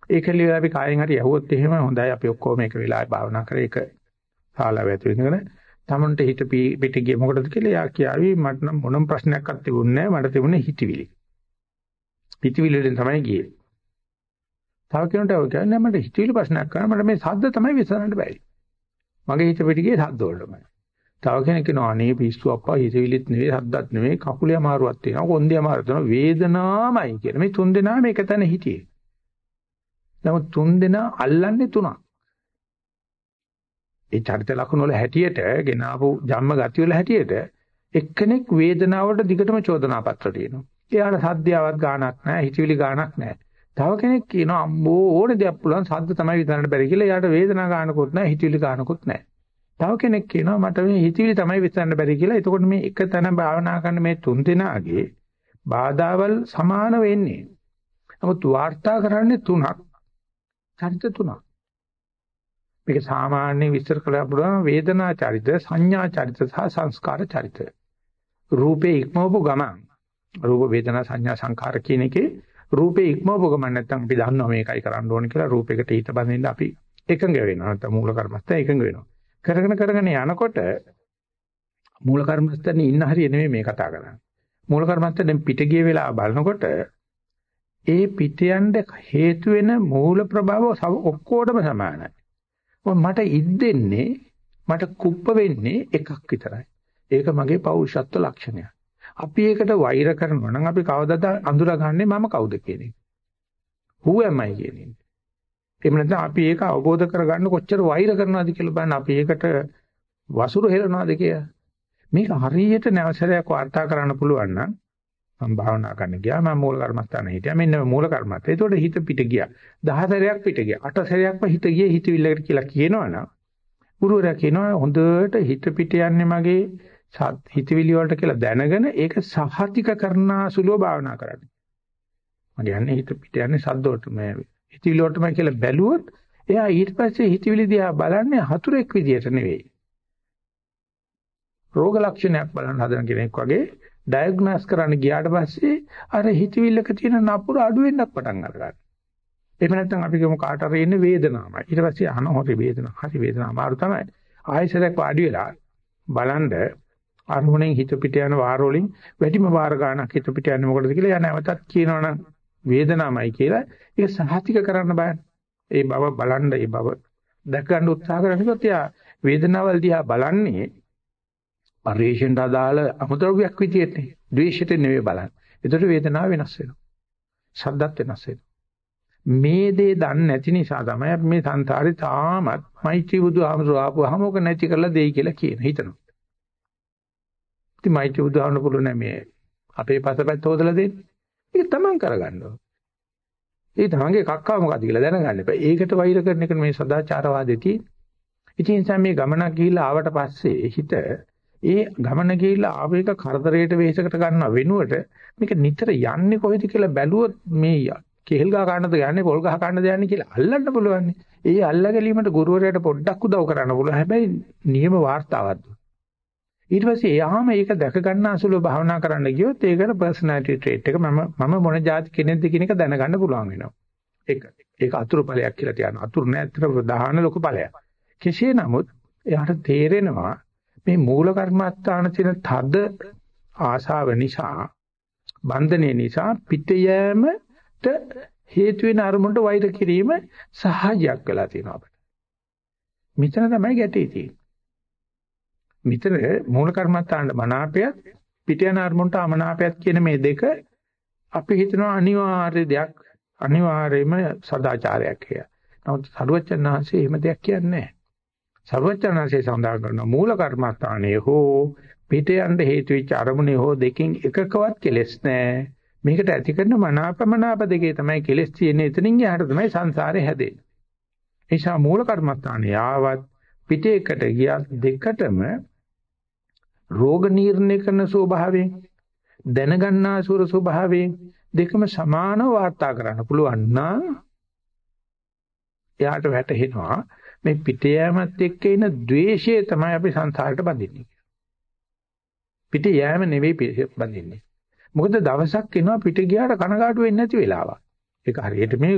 ඒකලිය අපි කායෙන් හරි යහුවොත් එහෙම හොඳයි අපි ඔක්කොම එක වෙලාවේ භාවනා කරේ ඒක ශාලාව ඇතුළේ ඉඳගෙන තමන්ට හිත පිට ගියේ මොකටද කියලා යා කියාවි මට නම් මොනම ප්‍රශ්නයක්වත් තිබුණේ නැහැ මට තිබුණේ හිතවිලි. හිතවිලි වලින් තමයි ගියේ. තව කෙනෙකුට ඔය කියන්නේ මට හිතවිලි ප්‍රශ්නයක් කරා මට මේ ශබ්ද තමයි විසඳන්න බැරි. මගේ හිත පිටිගේ ශබ්ද වලමයි. තව කෙනෙක් කියනවා අනේ පිස්සු අප්පා හිතවිලිත් නෙවෙයි ශබ්දත් නෙවෙයි කකුලේ අමාරුවක් තියෙනවා කොන්දේ අමාරුවක් තියෙනවා වේදනාවමයි කියලා. මේ තුන් දෙනාම එක තැන හිටියේ. නමුත් තුන් දෙනා අල්ලන්නේ තුනක්. ඒ චරිත ලක්ෂණ වල හැටියට ගෙනාවු ජම්ම ගති වල හැටියට එක්කෙනෙක් වේදනාවට දිගටම චෝදනා පත්‍ර තියෙනවා. එයාට සද්දියාවක් ගාණක් නැහැ, හිතවිලි ගාණක් නැහැ. තව කෙනෙක් කියනවා අම්බෝ ඕන දෙයක් පුළුවන් සද්ද තමයි විතරන්න බැරි කියලා. එයාට වේදනා ගානකුත් නැහැ, හිතවිලි ගානකුත් නැහැ. තව කෙනෙක් කියනවා මට මේ හිතවිලි තමයි විතරන්න බැරි කියලා. එතකොට මේ එක තැන භාවනා කරන මේ තුන් දෙනාගේ බාධාවල් සමාන වෙන්නේ. නමුත් වාර්තා කරන්නේ තුනක්. චරිත තුනක්. මේක සාමාන්‍ය විස්තර කළා පුළුවන් වේදනා චරිත, සංඥා චරිත සහ සංස්කාර චරිත. රූපේ ඉක්මවපු ගමන් රූප වේදනා සංඥා සංඛාර කියන එකේ රූපේ ඉක්මවපු ගමන් නැත්තම් අපි දන්නවා මේකයි කරන්න ඕනේ කියලා රූපයකට හිත බඳින්න අපි එකඟ වෙනවා. නැත්නම් මූල කර්මස්ථය එකඟ වෙනවා. කරගෙන කරගෙන යනකොට මූල කර්මස්ථනේ ඉන්න හරිය නෙමෙයි මේ කතා කරන්නේ. මූල කර්මස්ථයෙන් පිට ගිය වෙලාව බලනකොට ඒ පිට යන්න හේතු වෙන මූල ප්‍රභාව ඔක්කොටම සමානයි. මට ඉද්දෙන්නේ මට කුප්ප වෙන්නේ එකක් විතරයි. ඒක මගේ පෞරුෂත්ව ලක්ෂණයක්. අපි ඒකට වෛර කරනවා නම් අපි කවදාද අඳුරගන්නේ මම කවුද කියන එක. who am I කියන එක. එහෙම නැත්නම් අපි ඒක අවබෝධ කරගන්න කොච්චර වෛර කරනවද කියලා බලන්න අපි ඒකට වසුරු හෙලනවද කියලා. මේක හරියට නැවසරයක් වාර්තා කරන්න පුළුවන් නම් මම භාවනා කරන්න ගියා මම මූල කර්මස්ථානේ හිටියා මෙන්න මූල කර්මස්ථානේ. ඒතකොට හිත පිට ගියා. 10 සැරයක් පිට ගියා. 8 සැරයක්ම හිත ගියේ හිතවිල්ලකට කියලා කියනවනම් ගුරුවරයා කියනවා හොඳට හිත පිට යන්නේ මගේ හිතවිලි වලට කියලා දැනගෙන ඒක සහතික කරනාසුලව භාවනා කරන්න. මගේ යන්නේ හිත පිට යන්නේ සද්ද වලට මේ හිතවිලි වලටම කියලා බැලුවොත් එයා ඊට පස්සේ හිතවිලි දිහා බලන්නේ හතුරෙක් විදියට නෙවෙයි. රෝග ලක්ෂණයක් බලන්න හදන කෙනෙක් වගේ ඩයග්නෝස් කරන්න ගියාට පස්සේ අර හිතවිල්ලක තියෙන නපුර අඩු වෙන්නත් පටන් අරගන්නවා. එහෙම නැත්නම් අපි කියමු කාට හරි එන්නේ වේදනාවයි. ඊට පස්සේ අහන හොරේ වේදනාව. හරි වේදනාව අමාරු තමයි. ආයෙසරක් වාඩි වෙලා බලන්න අරමුණෙන් හිත පිට යන වාර වලින් වැඩිම වාර ගන්නක් හිත පිට යන්නේ මොකටද කියලා යා නැවතත් කියනවනම් වේදනාවයි කියලා ඒක සහතික කරන්න බෑ. ඒ බව බලන්න ඒ බව දැක ගන්න උත්සාහ කරනකොට යා වේදනාවල් දිහා බලන්නේ පරිේශණයට අදාළ අමුද්‍රව්‍යයක් විදියට නේ. ද්වේෂයට නෙවෙයි බලන්නේ. ඒතර වේදනාව වෙනස් වෙනවා. ශබ්දත් වෙනස් වෙනවා. මේ දේ දන්නේ නැති නිසා තමයි මේ සංසාරේ තාමත් මෛත්‍රී බුදු ආමසෝ ආපුවාම ඔක නැති කරලා දෙයි කියලා කියන හිතනවා. ඉතින් මෛත්‍රී බුදුහාමන පුළුවන් මේ අපේ පසපැත්ත හොදලා දෙන්න. ඒක තමන් කරගන්න ඕන. ඒ තමන්ගේ කක්කා මොකද්ද කියලා දැනගන්න එපා. ඒකට වෛර කරන එක මේ සදාචාරවාදේ තියෙන. ඉතින් මේ ගමනක් ගිහිල්ලා ආවට පස්සේ හිත ඒ ගමන ගිහිල්ලා ආව එක කරදරයට වෙහෙසකට ගන්න වෙනුවට මේක නිතර යන්නේ කොහෙද කියලා බැලුවොත් මේ කෙහෙල් ගහ ගන්නද යන්නේ පොල් ගහ ගන්නද යන්නේ කියලා අල්ලන්න පුළුවන්. ඒ අල්ලගැලීමට ගුරුවරයාට පොඩ්ඩක් උදව් කරන්න පුළුවන්. හැබැයි නියම වාර්තාවක් දුන්න. ඊට පස්සේ එයාම ඒක දැක ගන්න අසුලව භාවනා කරන්න ගියොත් ඒකට පර්සනැලිටි ට්‍රේට් එක මම මම මොන જાති කෙනෙක්ද කියන එක දැනගන්න පුළුවන් වෙනවා. ඒක ඒක අතුරු ඵලයක් කියලා කියනවා. අතුරු නෑ අතර ප්‍රධාන ලොකු ඵලයක්. කෙසේ නමුත් එයාට තේරෙනවා මේ මූල කර්මස්ථාන තියෙන තද ආශාව නිසා බන්ධනේ නිසා පිට යෑමට හේතු වෙන අරමුණට වෛර කිරීම සහජයක් වෙලා තියෙනවා අපිට. මෙතන තමයි ගැටේ තියෙන්නේ. මෙතන මූල කර්මත්තාන්න මනාපයත් පිට යන අරමුණට අමනාපයත් කියන මේ දෙක අපි හිතනවා අනිවාර්ය දෙයක් අනිවාර්යයෙන්ම සදාචාරයක් කියලා. නමුත් සරුවචනාංශයේ එහෙම දෙයක් කියන්නේ නැහැ. සරුවචනාංශයේ සඳහන් කරන මූල කර්මස්ථානයේ හෝ පිට යන්න හේතු වෙච්ච අරමුණේ හෝ දෙකෙන් එකකවත් කෙලස් නැහැ. මේකට ඇති කරන මනාපමනාප දෙකේ තමයි කෙලස් තියෙන්නේ. එතනින් එහාට තමයි සංසාරේ හැදෙන්නේ. ඒ නිසා මූල කර්මස්ථානයේ ආවත් පිටේකට ගියත් දෙකටම රෝග නිర్ణය කරන ස්වභාවයෙන් දැනගන්නා සුර ස්වභාවයෙන් දෙකම සමානව වාර්තා කරන්න පුළුවන් නම් එයාට වැටහෙනවා මේ පිටේමත් එක්ක එන द्वේෂය තමයි අපි සංසාරට බඳින්නේ. පිටේ යෑම නෙවෙයි බඳින්නේ. මොකද දවසක් එනවා පිට ගියාට කනගාටු වෙන්නේ නැති වෙලාවක්. ඒක හරියට මේ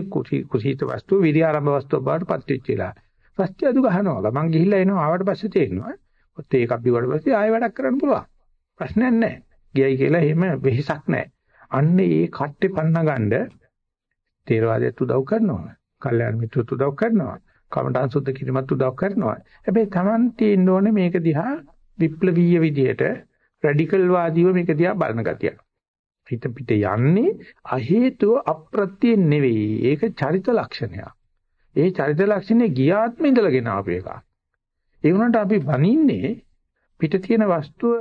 කුසීත වස්තුව විරියාරම්භ වස්තුව බවට පත් වෙච්ච වෙලාව. පස්ති අදු ගහනවා. මං ගිහිල්ලා එනවා ආවට පස්සේ තේරෙනවා. ඔත් ඒක අපි වල පස්සේ ආයෙ වැඩක් කරන්න පුළුවන්. ප්‍රශ්නයක් නැහැ. ගියයි කියලා එහෙම වෙහිසක් නැහැ. අන්න ඒ කට්ටේ පන්න ගන්න තේරවාදයට උදව් කරනවා. කල්යාණ මිත්‍රත් උදව් කරනවා. කමඨාන් සුද්ධ කිරීමත් උදව් කරනවා. හැබැයි Taman තියෙන්න ඕනේ මේක දිහා විප්ලවීය විදියට රැඩිකල් වාදීව මේක දිහා බලන ගතිය. හිත පිට යන්නේ අහේතුව අප්‍රත්‍ය නෙවෙයි. ඒක චරිත ලක්ෂණයක්. ඒ චරිත ලක්ෂණේ ගියාත්ම ඉඳලාගෙන ආපු එකක්. ඒ වුණාට අපි බනින්නේ පිට තියෙන වස්තුව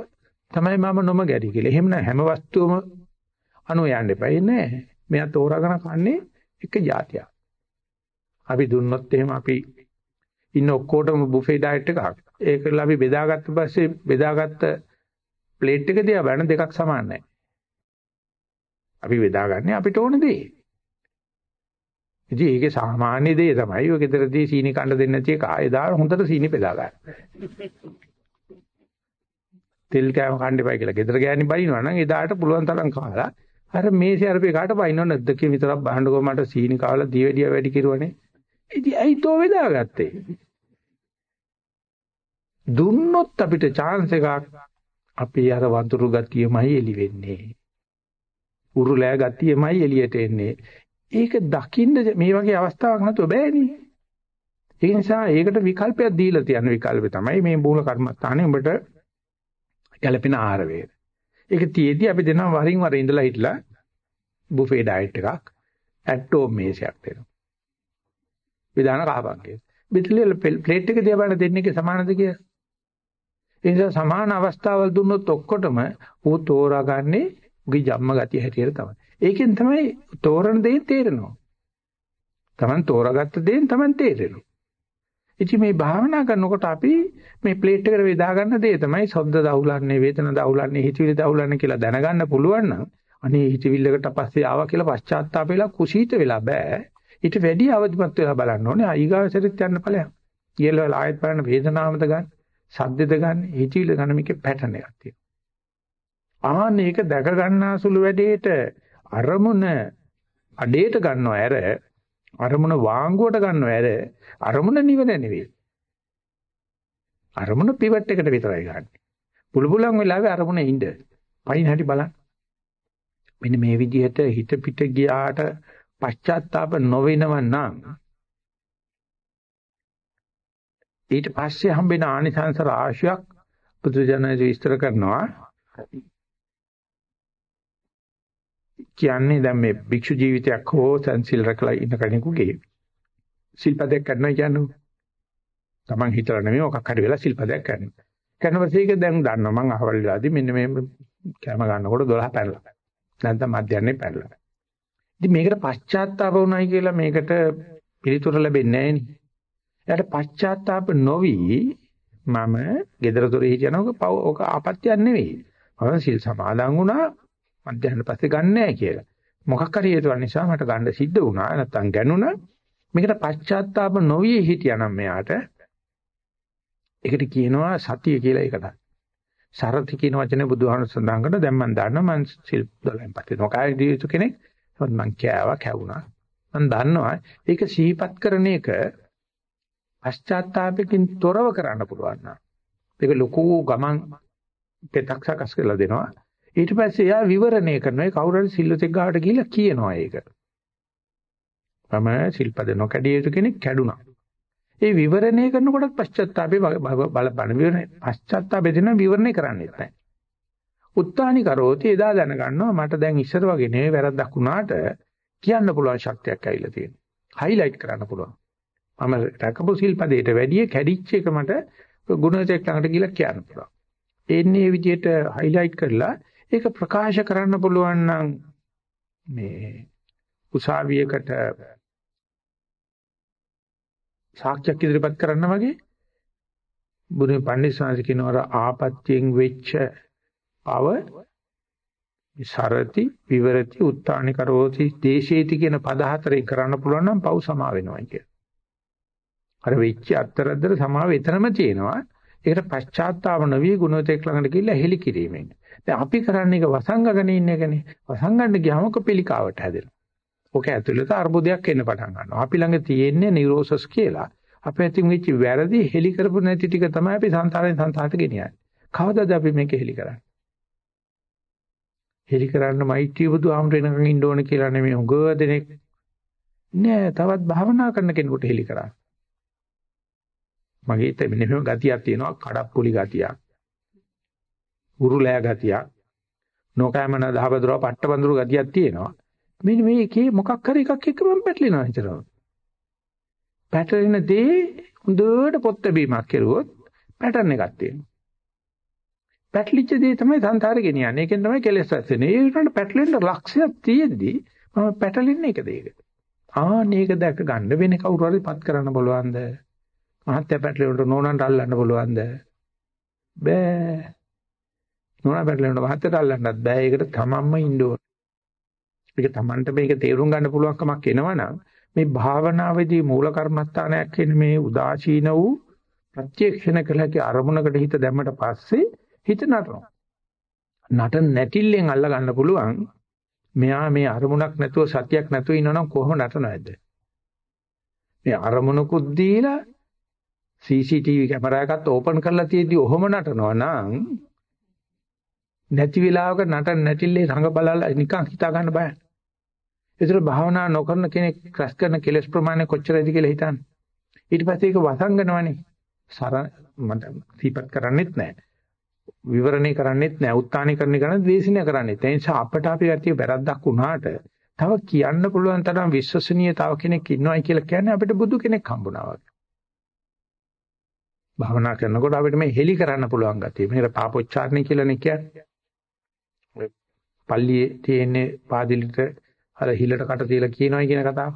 තමයි මම නොමගැරි කියලා. එහෙම නැහැ හැම වස්තුවම අනු යන්න එපා. ඒ නෑ. මෙයා තෝරාගෙන කන්නේ එක જાතියක්. අපි දුන්නොත් එහෙම අපි ඉන්න ඔක්කොටම බුෆේ ඩයට් එකක්. ඒකලා අපි බෙදාගත්ත පස්සේ බෙදාගත්ත ප්ලේට් එක දිහා බලන දෙකක් සමාන නැහැ. අපි බෙදාගන්නේ අපිට ඕන දේ. ඉතින් ඒකේ සාමාන්‍ය දේ තමයි ඔය ගෙදරදී සීනි කන්න දෙන්නේ නැති එක ආයෙ දාලා හොඳට සීනි බෙදා ගන්න. තෙල් කෑම කන්න එපා කියලා ගෙදර ගෑණි බයිනවා නම් එදාට පුළුවන් තරම් කාලා අර මේසේ අරපේ කාට බයින්නව නැද්ද කිය විතරක් බහන්නකෝ මට සීනි කාලා දීවැඩිය වැඩි කිරුවනේ. ඉතින් ඇයි තෝ වෙදාගත්තේ? දුන්නොත් අපිට chance එකක් අපි අර වඳුරු ගතියමයි එලි වෙන්නේ. උරුලෑ ගතියමයි එළියට එන්නේ. ඒක දකින්න මේ වගේ අවස්ථාවක් නැතුව බෑනේ. ඒ නිසා ඒකට විකල්පයක් දීලා තියෙන විකල්පය තමයි මේ මූල කර්මස්ථානේ උඹට ගැළපෙන ආහාර වේද. ඒක තියේදී අපි දෙනවා වරින් වර ඉඳලා හිටලා බුෆේ ඩයට් එකක් ඇට්ටෝම් මේසයක් දෙනවා. විධාන කහපන්කේ. බෙදලා ප්ලේට් එක දිහා බලන දෙන්නේක සමානද කියලා. ඒ නිසා සමාන අවස්ථාවල් දුන්නොත් ඔක්කොටම ඌ තෝරාගන්නේ උගේ ජම්ම ගතිය හැටියට තමයි. ඒකෙන් තමයි තෝරන දේ තේරෙනවා. Taman තෝරාගත්ත දේෙන් Taman තේරෙනවා. ඉතින් මේ භාවනා කරනකොට අපි මේ ප්ලේට් එකට වේදා ගන්න දේ තමයි ශබ්ද දහුලන්නේ, වේදන දහුලන්නේ, හිතවිලි දහුලන්නේ කියලා දැනගන්න පුළුවන් නම් අනේ හිතවිල්ලකට පස්සේ ආවා කියලා පශ්චාත්තාප වෙලා කුසීත වෙලා බෑ. ඊට වැඩි අවදිමත් වෙලා බලන්න ඕනේ. ඊගාවසරෙත් යන්න ඵලයක්. ඊළඟ ආයෙත් බලන්න වේදනාවමද ගන්න, සද්දෙද ගන්න, හිතවිල්ල ගන්න මේකේ පැටර්න් එකක් තියෙනවා. ආන්න ඒක දැක ගන්නාසුළු වැඩේට අරමුණ අඩේට ගන්නව ඇර අරමුණ වාංගුවට ගන්නව ඇර අරමුණ නිවන නෙවෙයි. අරමුණ පිවට් එකට විතරයි ගන්න. පුලුපුලන් වෙලාවේ අරමුණේ ඉන්න. පයින් හැටි බලන්න. මෙන්න මේ විදිහට හිත පිට ගියාට පශ්චාත්තාප නොවෙනව නම් ඊට පස්සේ හම්බෙන ආනිසංස රාශියක් බුදුජානක විස්තර කරනවා කියන්නේ දැන් මේ භික්ෂු ජීවිතයක් හෝ සංසිල් රැකලා ඉන්න කෙනෙකුගේ සිල්පදයක් කරනවා කියන්නේ Taman හිතලා නෙමෙයි මොකක් හරි වෙලා සිල්පදයක් කරනවා. කරනකොට ඒක දැන් දන්නවා මම අහවල් වෙලාදී මෙන්න මේ කැම ගන්නකොට 12 පැනලා. නැත්නම් මධ්‍යන්නේ පැනලා. ඉතින් මේකට පශ්චාත්තාප වුණයි කියලා මේකට පිළිතුර ලැබෙන්නේ නැහැ නේ. එයාට පශ්චාත්තාප නොවි මම gedara dore හිටියනක ඔක ආපත්‍යක් නෙවෙයි. මම සිල් සමාදන් වුණා මධ්‍යහන පස්සේ ගන්න නැහැ කියලා. මොකක් හරි හේතුවක් නිසා මට ගන්න සිද්ධ වුණා නැත්තම් ගැනුණා. මේකට පශ්චාත්තාප නොවි හිටියානම් මෙයාට ඒකට කියනවා සතිය කියලා ඒකට. සරති කියන වචනේ බුදුහාම සඳහන් කරන දැන් මම දන්නවා මම සිල් 12න් පස්සේ නොකයි දීතු කෙනෙක්. මම කෑවා කැවුණා. මම දන්නවා ඒක සිහිපත් කරන එක පශ්චාත්තාපයෙන් තොරව කරන්න පුළුවන් නම් ඒක ලොකු ගමන් පෙතක් සකස් කරලා දෙනවා. ඊට පස්සේ එයා විවරණය කරනවා ඒ කවුරු හරි සිල්ලතෙක් ගාවට ගිහිල්ලා කියනවා ඒක. මම සිල්පද නොකඩිය යුතු කෙනෙක් කැඩුනා. ඒ විවරණය කරනකොට පශ්චාත්තාපේ බලපණ විවරණය පශ්චාත්තාපේ දෙන විවරණය කරන්නේ නැහැ. උත්තානි කරෝති එදා දැනගන්නවා මට දැන් ඉස්සර වගේ නෙවෙයි වැරද්දක් වුණාට කියන්න පුළුවන් ශක්තියක් ඇවිල්ලා තියෙනවා. හයිලයිට් කරන්න පුළුවන්. මම රැකපු සිල්පදයට වැඩිය කැඩිච්ච එක මට ගුණචෙක් ළඟට ගිහිල්ලා කියන්න පුළුවන්. එන්නේ මේ විදිහට හයිලයිට් කරලා ඒක ප්‍රකාශ කරන්න පුළුවන් නම් මේ උසාවියකට සාක්ෂියක් ඉදිරිපත් කරන්න වගේ බුදු පඬිස්සාංශ කියනවර ආපත්‍යෙන් වෙච්ච පව සරති විවරති උත්තානි කරෝති දේශේති කියන පද හතරෙන් කරන්න පුළුවන් නම් පව් සමා වෙනවා කිය. අර වෙච්ච අත්තරද්දර සමාව එතනම තියෙනවා. ඒකට පශ්චාත්තාව නොවි ගුණෝතෙක් ළඟට ගිහිල්ලා හෙලි කිරීමෙන්. දැන් අපි කරන්නේ ඒක වසංගගෙන ඉන්න එකනේ. වසංගන්න ගියාම කොපිලිකාවට හැදෙනවා. ඕක ඇතුළත අර්බුදයක් එන්න පටන් ගන්නවා. අපි ළඟ තියෙන්නේ නියුරෝසස් කියලා. අපේ අතින් වෙච්ච වැරදි හෙලි කරපු නැති ටික තමයි අපි සංසාරයෙන් සංසාරට ගෙනියන්නේ. කවදාද අපි මේක හෙලි කරන්නේ? හෙලි කරන්න මෛත්‍රී බුදු ආමරේනකන් ඉන්න ඕන කියලා නෙමෙයි උගව දෙනෙක් නෑ තවත් භාවනා කරන කෙනෙකුට හෙලි කරන්නේ. මගේ තෙමෙනෙම ගතියක් තියෙනවා කඩප්පුලි ගතියක්. උරුලෑ ගතියක් නොකෑමන දහවදරව පට්ටබඳුරු ගතියක් තියෙනවා මෙන්න මේකේ මොකක් හරි එකක් එක්ක මම පැටලෙනවා හිතනවා පැටලෙන දේ හොඳට පොත් බැීමක් කෙරුවොත් පැටර්න් එකක් තියෙනවා පැටලිච්ච දේ තමයි සංසාරේ ගෙනියන්නේ. ඒකෙන් තමයි කෙලෙස් රැස් වෙන්නේ. ඒ විතරට පැටලෙන්න ලක්ෂයක් තියෙද්දි මම පැටලෙන්නේ එක දෙයක. ආන්න ඒක දැක ගන්න වෙන කවුරු හරි පත් කරන්න බලවන්ද? මහත්ය පැටලෙන්නට නෝනන්ට අල්ලන්න බලවන්ද? බෑ. නෝනා පැටලෙන්නට මහත්යට අල්ලන්නත් බෑ. ඒකට තමන්ම ඉන්න ඕන. ඒක තමන්ට මේක තේරුම් ගන්න පුළුවන්කමක් එනවනම් මේ භාවනාවේදී මූල කර්මස්ථානයක් කියන්නේ මේ උදාසීන වූ ප්‍රත්‍යක්ෂණ කළ හැකි අරමුණකට හිත දැම්මට පස්සේ හිත නටනවා. නටන නැටිල්ලෙන් අල්ල ගන්න පුළුවන් මෙයා මේ අරමුණක් නැතුව සතියක් නැතුව ඉන්නවනම් කොහොම නටනවද? මේ අරමුණකුත් දීලා CCTV කැමරා එකත් ඕපන් කරලා තියෙද්දි ඔහොම නටනවා නම් නැති වෙලාවක නටන නැටිල්ලේ රඟ බලලා නිකන් හිතා ගන්න බෑ. ඒතර භාවනා නොකරන කෙනෙක් ක්‍රස් කරන කෙලස් ප්‍රමාණය කොච්චරද කියලා හිතන්නේ. ඊට පස්සේ ඒක වසංගනවනේ. සර මට දීපත් කරන්නෙත් නැහැ. විවරණේ කරන්නෙත් නැහැ. උත්තානීකරණය කරන්නේ දේශනය කරන්නෙත්. ඒ නිසා අපට අපි ඇති වැරද්දක් වුණාට තව කියන්න පුළුවන් තරම් විශ්වසනීය තව කෙනෙක් ඉන්නවයි කියලා කියන්නේ අපිට බුදු කෙනෙක් හම්බුණා වගේ. භාවනා කරනකොට අපිට මේ හෙලි කරන්න පුළුවන් ගතිය. මේකට පාපොච්චාරණය කියලානේ කියන්නේ. ඔය පල්ලියේ තියෙන පාදිලිට අර හිලට කට තියලා කියනවා කියන කතාව.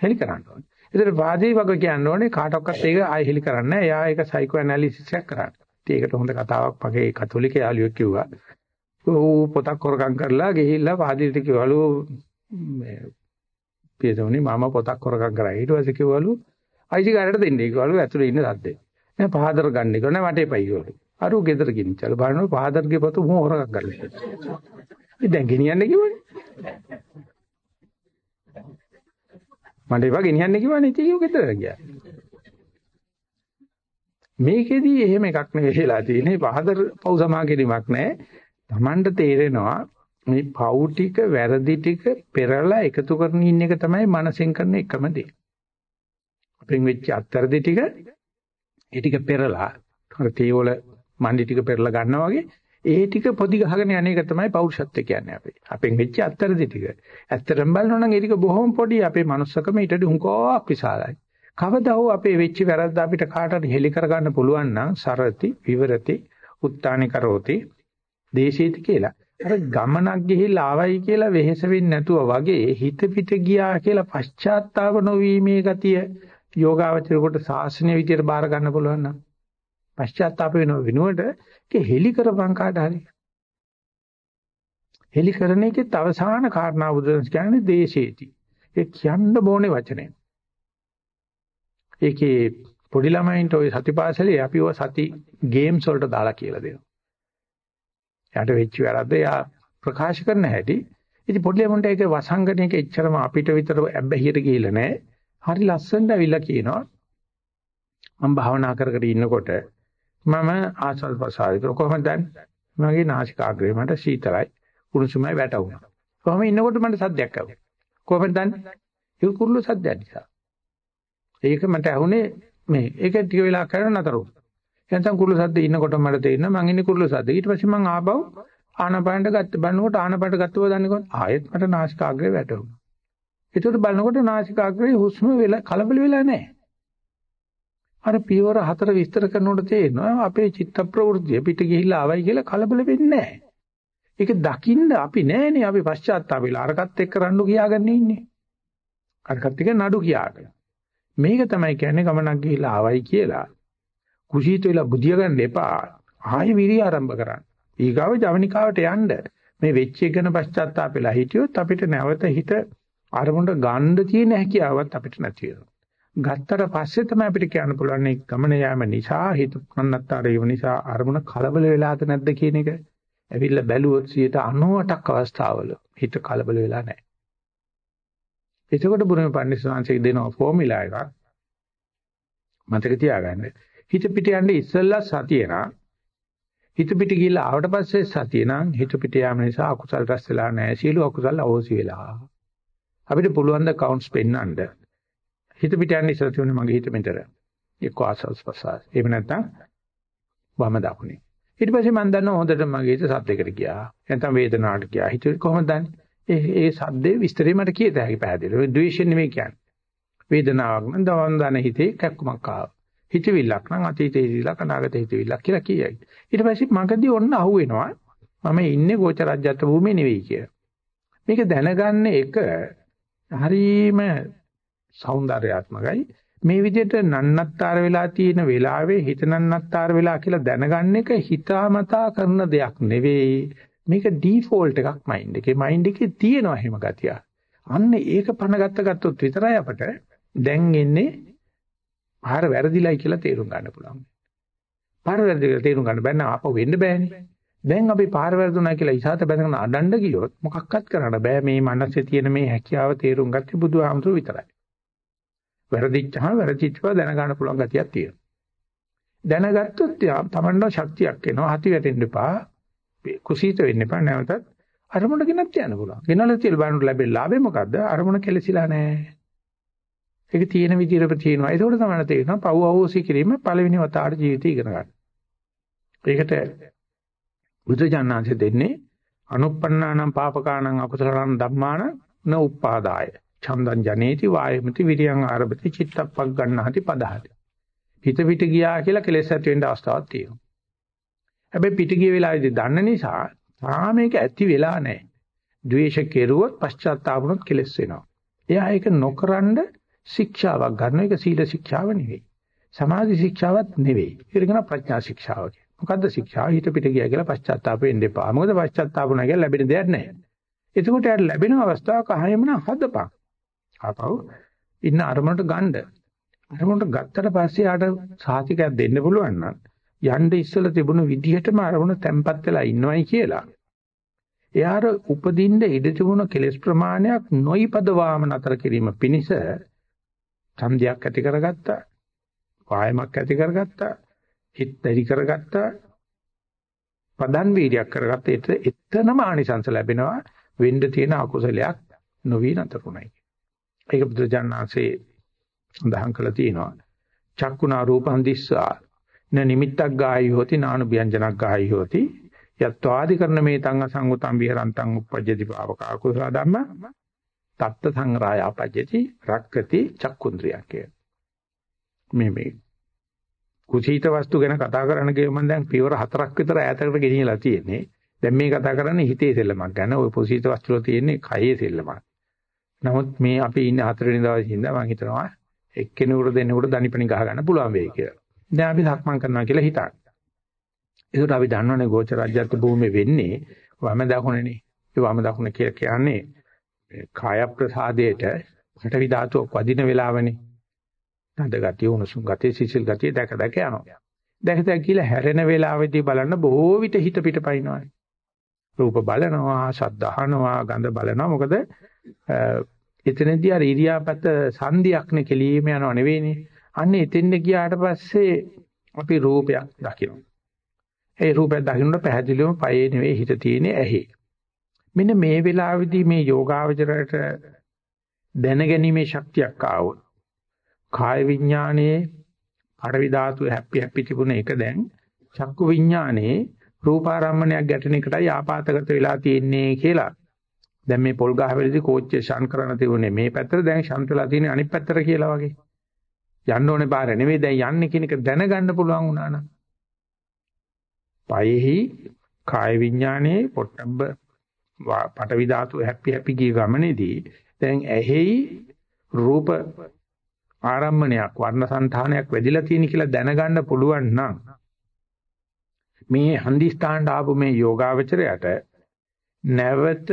හෙලි කරන්න ඕනේ. ඒතර වාදී වගේ කියන්න ඕනේ කාටවත් ඒක ආයෙ හෙලි කරන්නේ නැහැ. එයා ඒක සයිකෝ ඇනලිසිස් එකක් කරන්නේ. ඉතින් ඒකට හොඳ කතාවක් මගේ කතෝලික යාළුවෙක් කිව්වා. ඌ පොතක් කරකම් කරලා ගිහිල්ලා වාදීට කිව්වලු මේ පියදෝනි මම පොතක් කරකම් කරා. ඊට පස්සේ කිව්වලු අයිතිකාරයට දෙන්නේ කිව්වලු ඇතුලේ ඉන්න සද්දේ. නෑ පහදර ගන්න කිව්වා නෑ මට එපයි කිව්වලු. අර ඌ ගෙදර ගෙනිච්චලු. බලනවා පහදර්ගේ පොත මෝ හොරක් ගන්න. ඉතින් දැන් ගෙනියන්න කිව්වනේ. මට ඒවා ගෙනියන්න කිව්වනේ ඉතින් ඒක ගෙදර ගියා. මේකෙදි එහෙම එකක් නෙවෙයි වෙලා තියෙන්නේ පහදර පව් සමාගෙරීමක් නැහැ. Tamanට තේරෙනවා මේ පව් ටික වැරදි ටික පෙරලා එකතු කරගෙන ඉන්න එක තමයි මනසෙන් කරන එකම දේ. අපෙන් වෙච්ච අත්තරදි ටික ඒ ටික පෙරලා අර තේවල මණ්ඩි ටික පෙරලා ගන්නවා වගේ ඒ ටික පොඩි ගහගෙන යන එක තමයි පෞරුෂත්වය කියන්නේ අපේ. අපෙන් වෙච්ච අත්තරදි ටික. ඇත්තටම බලනවා නම් ඒ ටික බොහොම පොඩි අපේ manussකම ඊටදී හුඟක් විශාලයි. කවදා හෝ අපේ වෙච්ච වැරද්ද අපිට කාටට හෙලි කරගන්න පුළුවන් නම් සරති, විවරති, උත්තානි කරෝති, දේශීති කියලා. අර ගමනක් ගිහිල්ලා ආවයි කියලා වෙහෙස වෙන්නේ නැතුව වගේ හිත පිට ගියා කියලා පශ්චාත්තාව නොවීමේ ගතිය යෝගාවචරයට ශාසනීය විදියට බාර ගන්න පුළුවන් නම් පශ්චාත්තාප වෙන වෙනුවට ඒක හෙලි කරපං කාට හරි. හෙලි කරන එකේ අවසාන කාරණා බුදුන් කියන්නේ දේශේති. ඒ කියන්න බෝනේ වචනේ. ඒකේ පොඩි ළමයින්ට ওই සතිපාසලේ අපි ඔය සති ගේම්ස් වලට දාලා කියලා දෙනවා. යාට වෙච්ච වැරද්ද යා ප්‍රකාශ කරන හැටි. ඉතින් පොඩි ළමන්ට ඒක වසංගණයක එච්චරම අපිට විතර ඇබ්බැහියට ගිහිල්ලා නැහැ. හරි ලස්සනට අවිලා කියනවා. මම භාවනා කර කර ඉන්නකොට මම ආස්වාද ප්‍රසාරය කර කොහොමද දන්නේ? මගේ නාසිකාග්‍රේ මට සීතලයි කුණුසුමයි වැටුණා. කොහොම ඉන්නකොට මට සද්දයක් ආවා. කොහොමද දන්නේ? ඒක කුරුළු සද්දයක් නිසා. ඒක මට ඇහුනේ මේ ඒක ටික වෙලා කරන නතර වුණා. එතන කුරුළු සද්ද ඉන්නකොට මට තේරෙනවා මං ඉන්නේ කුරුළු සද්ද. ඊට පස්සේ මං ආපහු ආනපානට ගත්ත බලනකොට ආනපානට ගත්තව දන්නේ කොහොමද? ආයෙත් මට නාසිකාග්‍රේ වැටුණා. ඒකට බලනකොට නාසිකාග්‍රේ හුස්ම වෙලා කලබල වෙලා නැහැ. අර පියවර හතර විස්තර කරනකොට තේරෙනවා අපේ චිත්ත ප්‍රවෘත්තිය පිට ගිහිල්ලා ආවයි කියලා කලබල වෙන්නේ නැහැ. ඒක දකින්න අපි නෑනේ අපි පශ්චාත්තාප වෙලා අරකට එක්ක රණ්ඩු කියාගෙන ඉන්නේ. අරකට එක්ක නඩු කියාගෙන. මේක තමයි කියන්නේ ගමනක් ගිහිල්ලා ආවයි කියලා. කුසීත වෙලා බුදිය ගන්න එපා. ආයෙ විරිය ආරම්භ කරන්න. ඊගාව ජවනිකාවට යන්න. මේ වෙච්ච එක ගැන පශ්චාත්තාප වෙලා හිටියොත් අපිට නැවත හිත අරමුණට ගන්න තියෙන හැකියාවත් අපිට නැති වෙනවා. ගත්තට පස්සේ තමයි අපිට කියන්න පුළුවන් මේ ගමන යාම නිසා හිත කන්නත්තර ඒව නිසා අරමුණ කලබල වෙලාද නැද්ද කියන එක. ඇවිල්ලා බැලුවොත් 98ක් අවස්ථාවල හිත කලබල වෙලා නැහැ. එතකොට බුරුමේ පන්සිවාංශයේ දෙන ෆෝමියුලා එකක් මතක තියාගන්න. හිත පිට යන්නේ ඉස්සෙල්ලා සතිය නා හිත පිට ගිහිල්ලා ආවට පස්සේ සතිය නම් හිත පිට යාම නිසා අකුසල් රැස් වෙලා නැහැ. සියලු අකුසල් අවෝසි වෙලා. අපිට පුළුවන් ද කවුන්ට්ස් පෙන්වන්න. හිත පිට යන්නේ ඉස්සර තියුනේ මගේ හිත මෙතන. එක්ක ආසස් පසස්. එහෙම නැත්නම් වම දකුණේ. ඊට පස්සේ මම දන්නවා හොඳට මගේ හිත සද්දයකට ගියා. නැත්නම් වේදනාවට ගියා. හිත කොහොමද දන්නේ? ඒ ඒ සද්දේ විස්තරේ මට කියත හැකි පැහැදිලිව. ද්වේෂය නෙමෙයි කියන්නේ. වේදනාවක් නම් දවන් දන හිතේ කැක්කමක් ආවා. හිතවිල්ලක් නම් අතීතේ හිතවිල්ලක් අනාගතේ හිතවිල්ලක් කියලා කියයි. ඊට පස්සේ මගදී ඔන්න අහුවෙනවා මම ඉන්නේ ගෝචරජ්‍යත් භූමියේ නෙවෙයි කියලා. මේක දැනගන්න එක හරීම సౌందర్యාත්මකයි. මේ විදිහට නන්නත්තර වෙලා තියෙන වෙලාවේ හිත නන්නත්තර වෙලා කියලා දැනගන්න එක හිතාමතා කරන දෙයක් නෙවෙයි. මේක ඩීෆෝල්ට් එකක් මයින්ඩ් එකේ. මයින්ඩ් එකේ තියෙනවා හැම ගතිය. අන්න ඒක පනගත්ත ගත්තොත් විතරයි අපට දැන් එන්නේ පාර වැරදිලයි කියලා තේරුම් ගන්න පුළුවන්. පාර වැරදිලා තේරුම් ගන්න බැන්න ආපහු වෙන්න බෑනේ. දැන් අපි පාර වැරදුනා කියලා ඉසాత බැඳගෙන අඬන්න ගියොත් මොකක්වත් කරන්න බෑ මේ මනසේ තියෙන මේ හැකියාව තේරුම් ගත්තේ බුදුහාමුදුරු විතරයි. වැරදිච්චහම වැරදිච්චව දැනගන්න පුළුවන් ගතියක් තියෙනවා. දැනගත්තොත් තමන්ට ශක්තියක් එනවා. හති වැටෙන්න එපා. කුසීත වෙන්න එපා. නැවතත් අරමුණ ගෙනත් යන්න පුළුවන්. ගෙනල්ලා තියලා බලන්න ලැබෙන ලාභය මොකද්ද? අරමුණ කෙලසිලා නැහැ. ඒක තියෙන විදිහට තියෙනවා. ඒකෝට තමයි තේරෙනවා පව් අවෝසි කිරීම පළවෙනි වතාවට ජීවිතය ඉගෙන ගන්න. ඒකට බුදුජානනාංශ දෙන්නේ අනුප්පන්නානම් පාපකානම් අකුසලනම් ධම්මාන න උප්පාදාය. ඡන්දං ජනේති වායමති විරියං ආරභති චිත්තප්පක් ගන්නහති පදහති. හිත පිට ගියා කියලා කෙලෙස් ඇති වෙන්න අවස්ථාවක් තියෙනවා. හැබැයි පිට ගිය වෙලාවේදී දන්න නිසා තාම මේක ඇති වෙලා නැහැ. ද්වේෂ කෙරුවොත් පශ්චාත්තාපුනොත් කෙලෙස් වෙනවා. එයා ඒක නොකරනද ශික්ෂාවක් ගන්න එක සීල ශික්ෂාව නෙවෙයි. සමාධි ශික්ෂාවක් නෙවෙයි. ඒක කියන ප්‍රඥා ශික්ෂාව කියන්නේ. මොකද්ද ශික්ෂාව? හිත පිට ගියා කියලා පශ්චාත්තාප වෙන්න එපා. මොකද පශ්චාත්තාප නැහැ කියලා ලැබෙන දෙයක් නැහැ. එතකොට යාට ලැබෙන අවස්ථාවක අහයෙම නම් හදපන්. ආපහු ඉන්න අරමුණට ගන්න. අරමුණට ගත්තට පස්සේ යාට සාතිකයක් දෙන්න පුළුවන් නම් යන්න ඉස්සලා තිබුණු විදිහටම අරමුණ තැම්පත් වෙලා ඉන්නවයි කියලා. එයාට උපදින්න ඉඩ තිබුණ කෙලෙස් ප්‍රමාණයක් නොයිපදවාම නතර කිරීම පිණිස ඡන්දයක් ඇති කරගත්තා. වායමක් ඇති කරගත්තා. හිත දෙරි කරගත්තා. පදන් වීර්යයක් කරගත්තා. එතනම ආනිසංස ලැබෙනවා වෙන්න තියෙන අකුසලයක් නොවි නතරුණයි. ඒක බුදුජානනාංශේ සඳහන් කළා තියෙනවා. චක්කුණා රූපං දිස්සා න නිමිත්තක් ගායි හොති නානු ව්‍යංජනක් ගායි හොති යත්වාදි කරන මේ තං අසංගතං විහරන්තං උපජ්ජති පාවකා කුසල ධම්ම තත්ත සංග්‍රහය අපජ්ජති රක්කති චක්කුන්ද්‍රියක් කිය. මේ මේ කුසීත වස්තු ගැන කතා කරන්න ගිය මම දැන් පියවර හතරක් විතර ඈතකට ගෙනියලා තියෙන්නේ. දැන් මේ කතා කරන්නේ හිතේ සෙල්ලමක් ගැන. ওই කුසීත වස්තු වල තියෙන්නේ කයේ සෙල්ලමක්. නමුත් මේ අපි ඉන්නේ හතරවෙනි දවසේ ඉඳලා මම හිතනවා එක්කෙනෙකුට දෙන්නෙකුට දනිපණි ගහ ගන්න පුළුවන් වෙයි කියලා. දැන් අපි සක්මන් කරනවා කියලා හිතන්න. ඒකට අපි දන්නවනේ ගෝචර රාජ්‍යත් භූමියේ වෙන්නේ වම දකුණනේ. ඒ වම දකුණ කියලා කියන්නේ කාය ප්‍රසාදයට පටවි ධාතුවක් වදින වෙලාවනේ. තද ගතිය, උණුසුම් ගතිය, සිසිල් ගතිය දැක දැක යනවා. දැක දැක කියලා හැරෙන වෙලාවෙදී බලන්න බොහෝ විට හිත පිටපයින්නවා. රූප බලනවා, ශබ්ද අහනවා, ගඳ බලනවා. මොකද එතනදී අර ඉරියාපත සංදියක්නේ කෙලීම යනව නෙවෙයිනේ. අන්න එතෙන්ද ගියාට පස්සේ අපි රූපයක් දකිනවා. ඒ රූපයක් දකින්නට පැහැදිලිවම පයේ නෙවෙයි හිත තියෙන්නේ ඇහි. මෙන්න මේ වෙලාවේදී මේ යෝගාවචරයට දැනගැනීමේ ශක්තියක් ආවොත් කාය විඥානයේ පඩවි ධාතු හැපි හැපි තිබුණ එක දැන් චක්කු විඥානයේ රූපාරම්මණයක් ගැටෙන එකටයි ආපాతගත වෙලා තියෙන්නේ කියලා. දැන් මේ පොල් ගහවෙලදී කෝච්චිය ෂන් කරන තිබුණේ මේ පැත්තට දැන් ෂන්ට් වෙලා තියෙන්නේ අනිත් පැත්තට කියලා වගේ. යන්න ඕනේ පාර නෙවෙයි දැන් යන්නේ කියන එක දැනගන්න පුළුවන් වුණා නම්. පයෙහි කාය විඥානයේ පොට්ටබ්බ පටවි ධාතු හැපි හැපි ගිය ගමනේදී දැන් ඇහෙයි රූප ආරම්මණයක් වර්ණ సంతානයක් වැඩිලා තියෙන කියලා දැනගන්න පුළුවන් නම් මේ හන්දි ස්ථානට ආපු මේ යෝගාවචරයට නැවත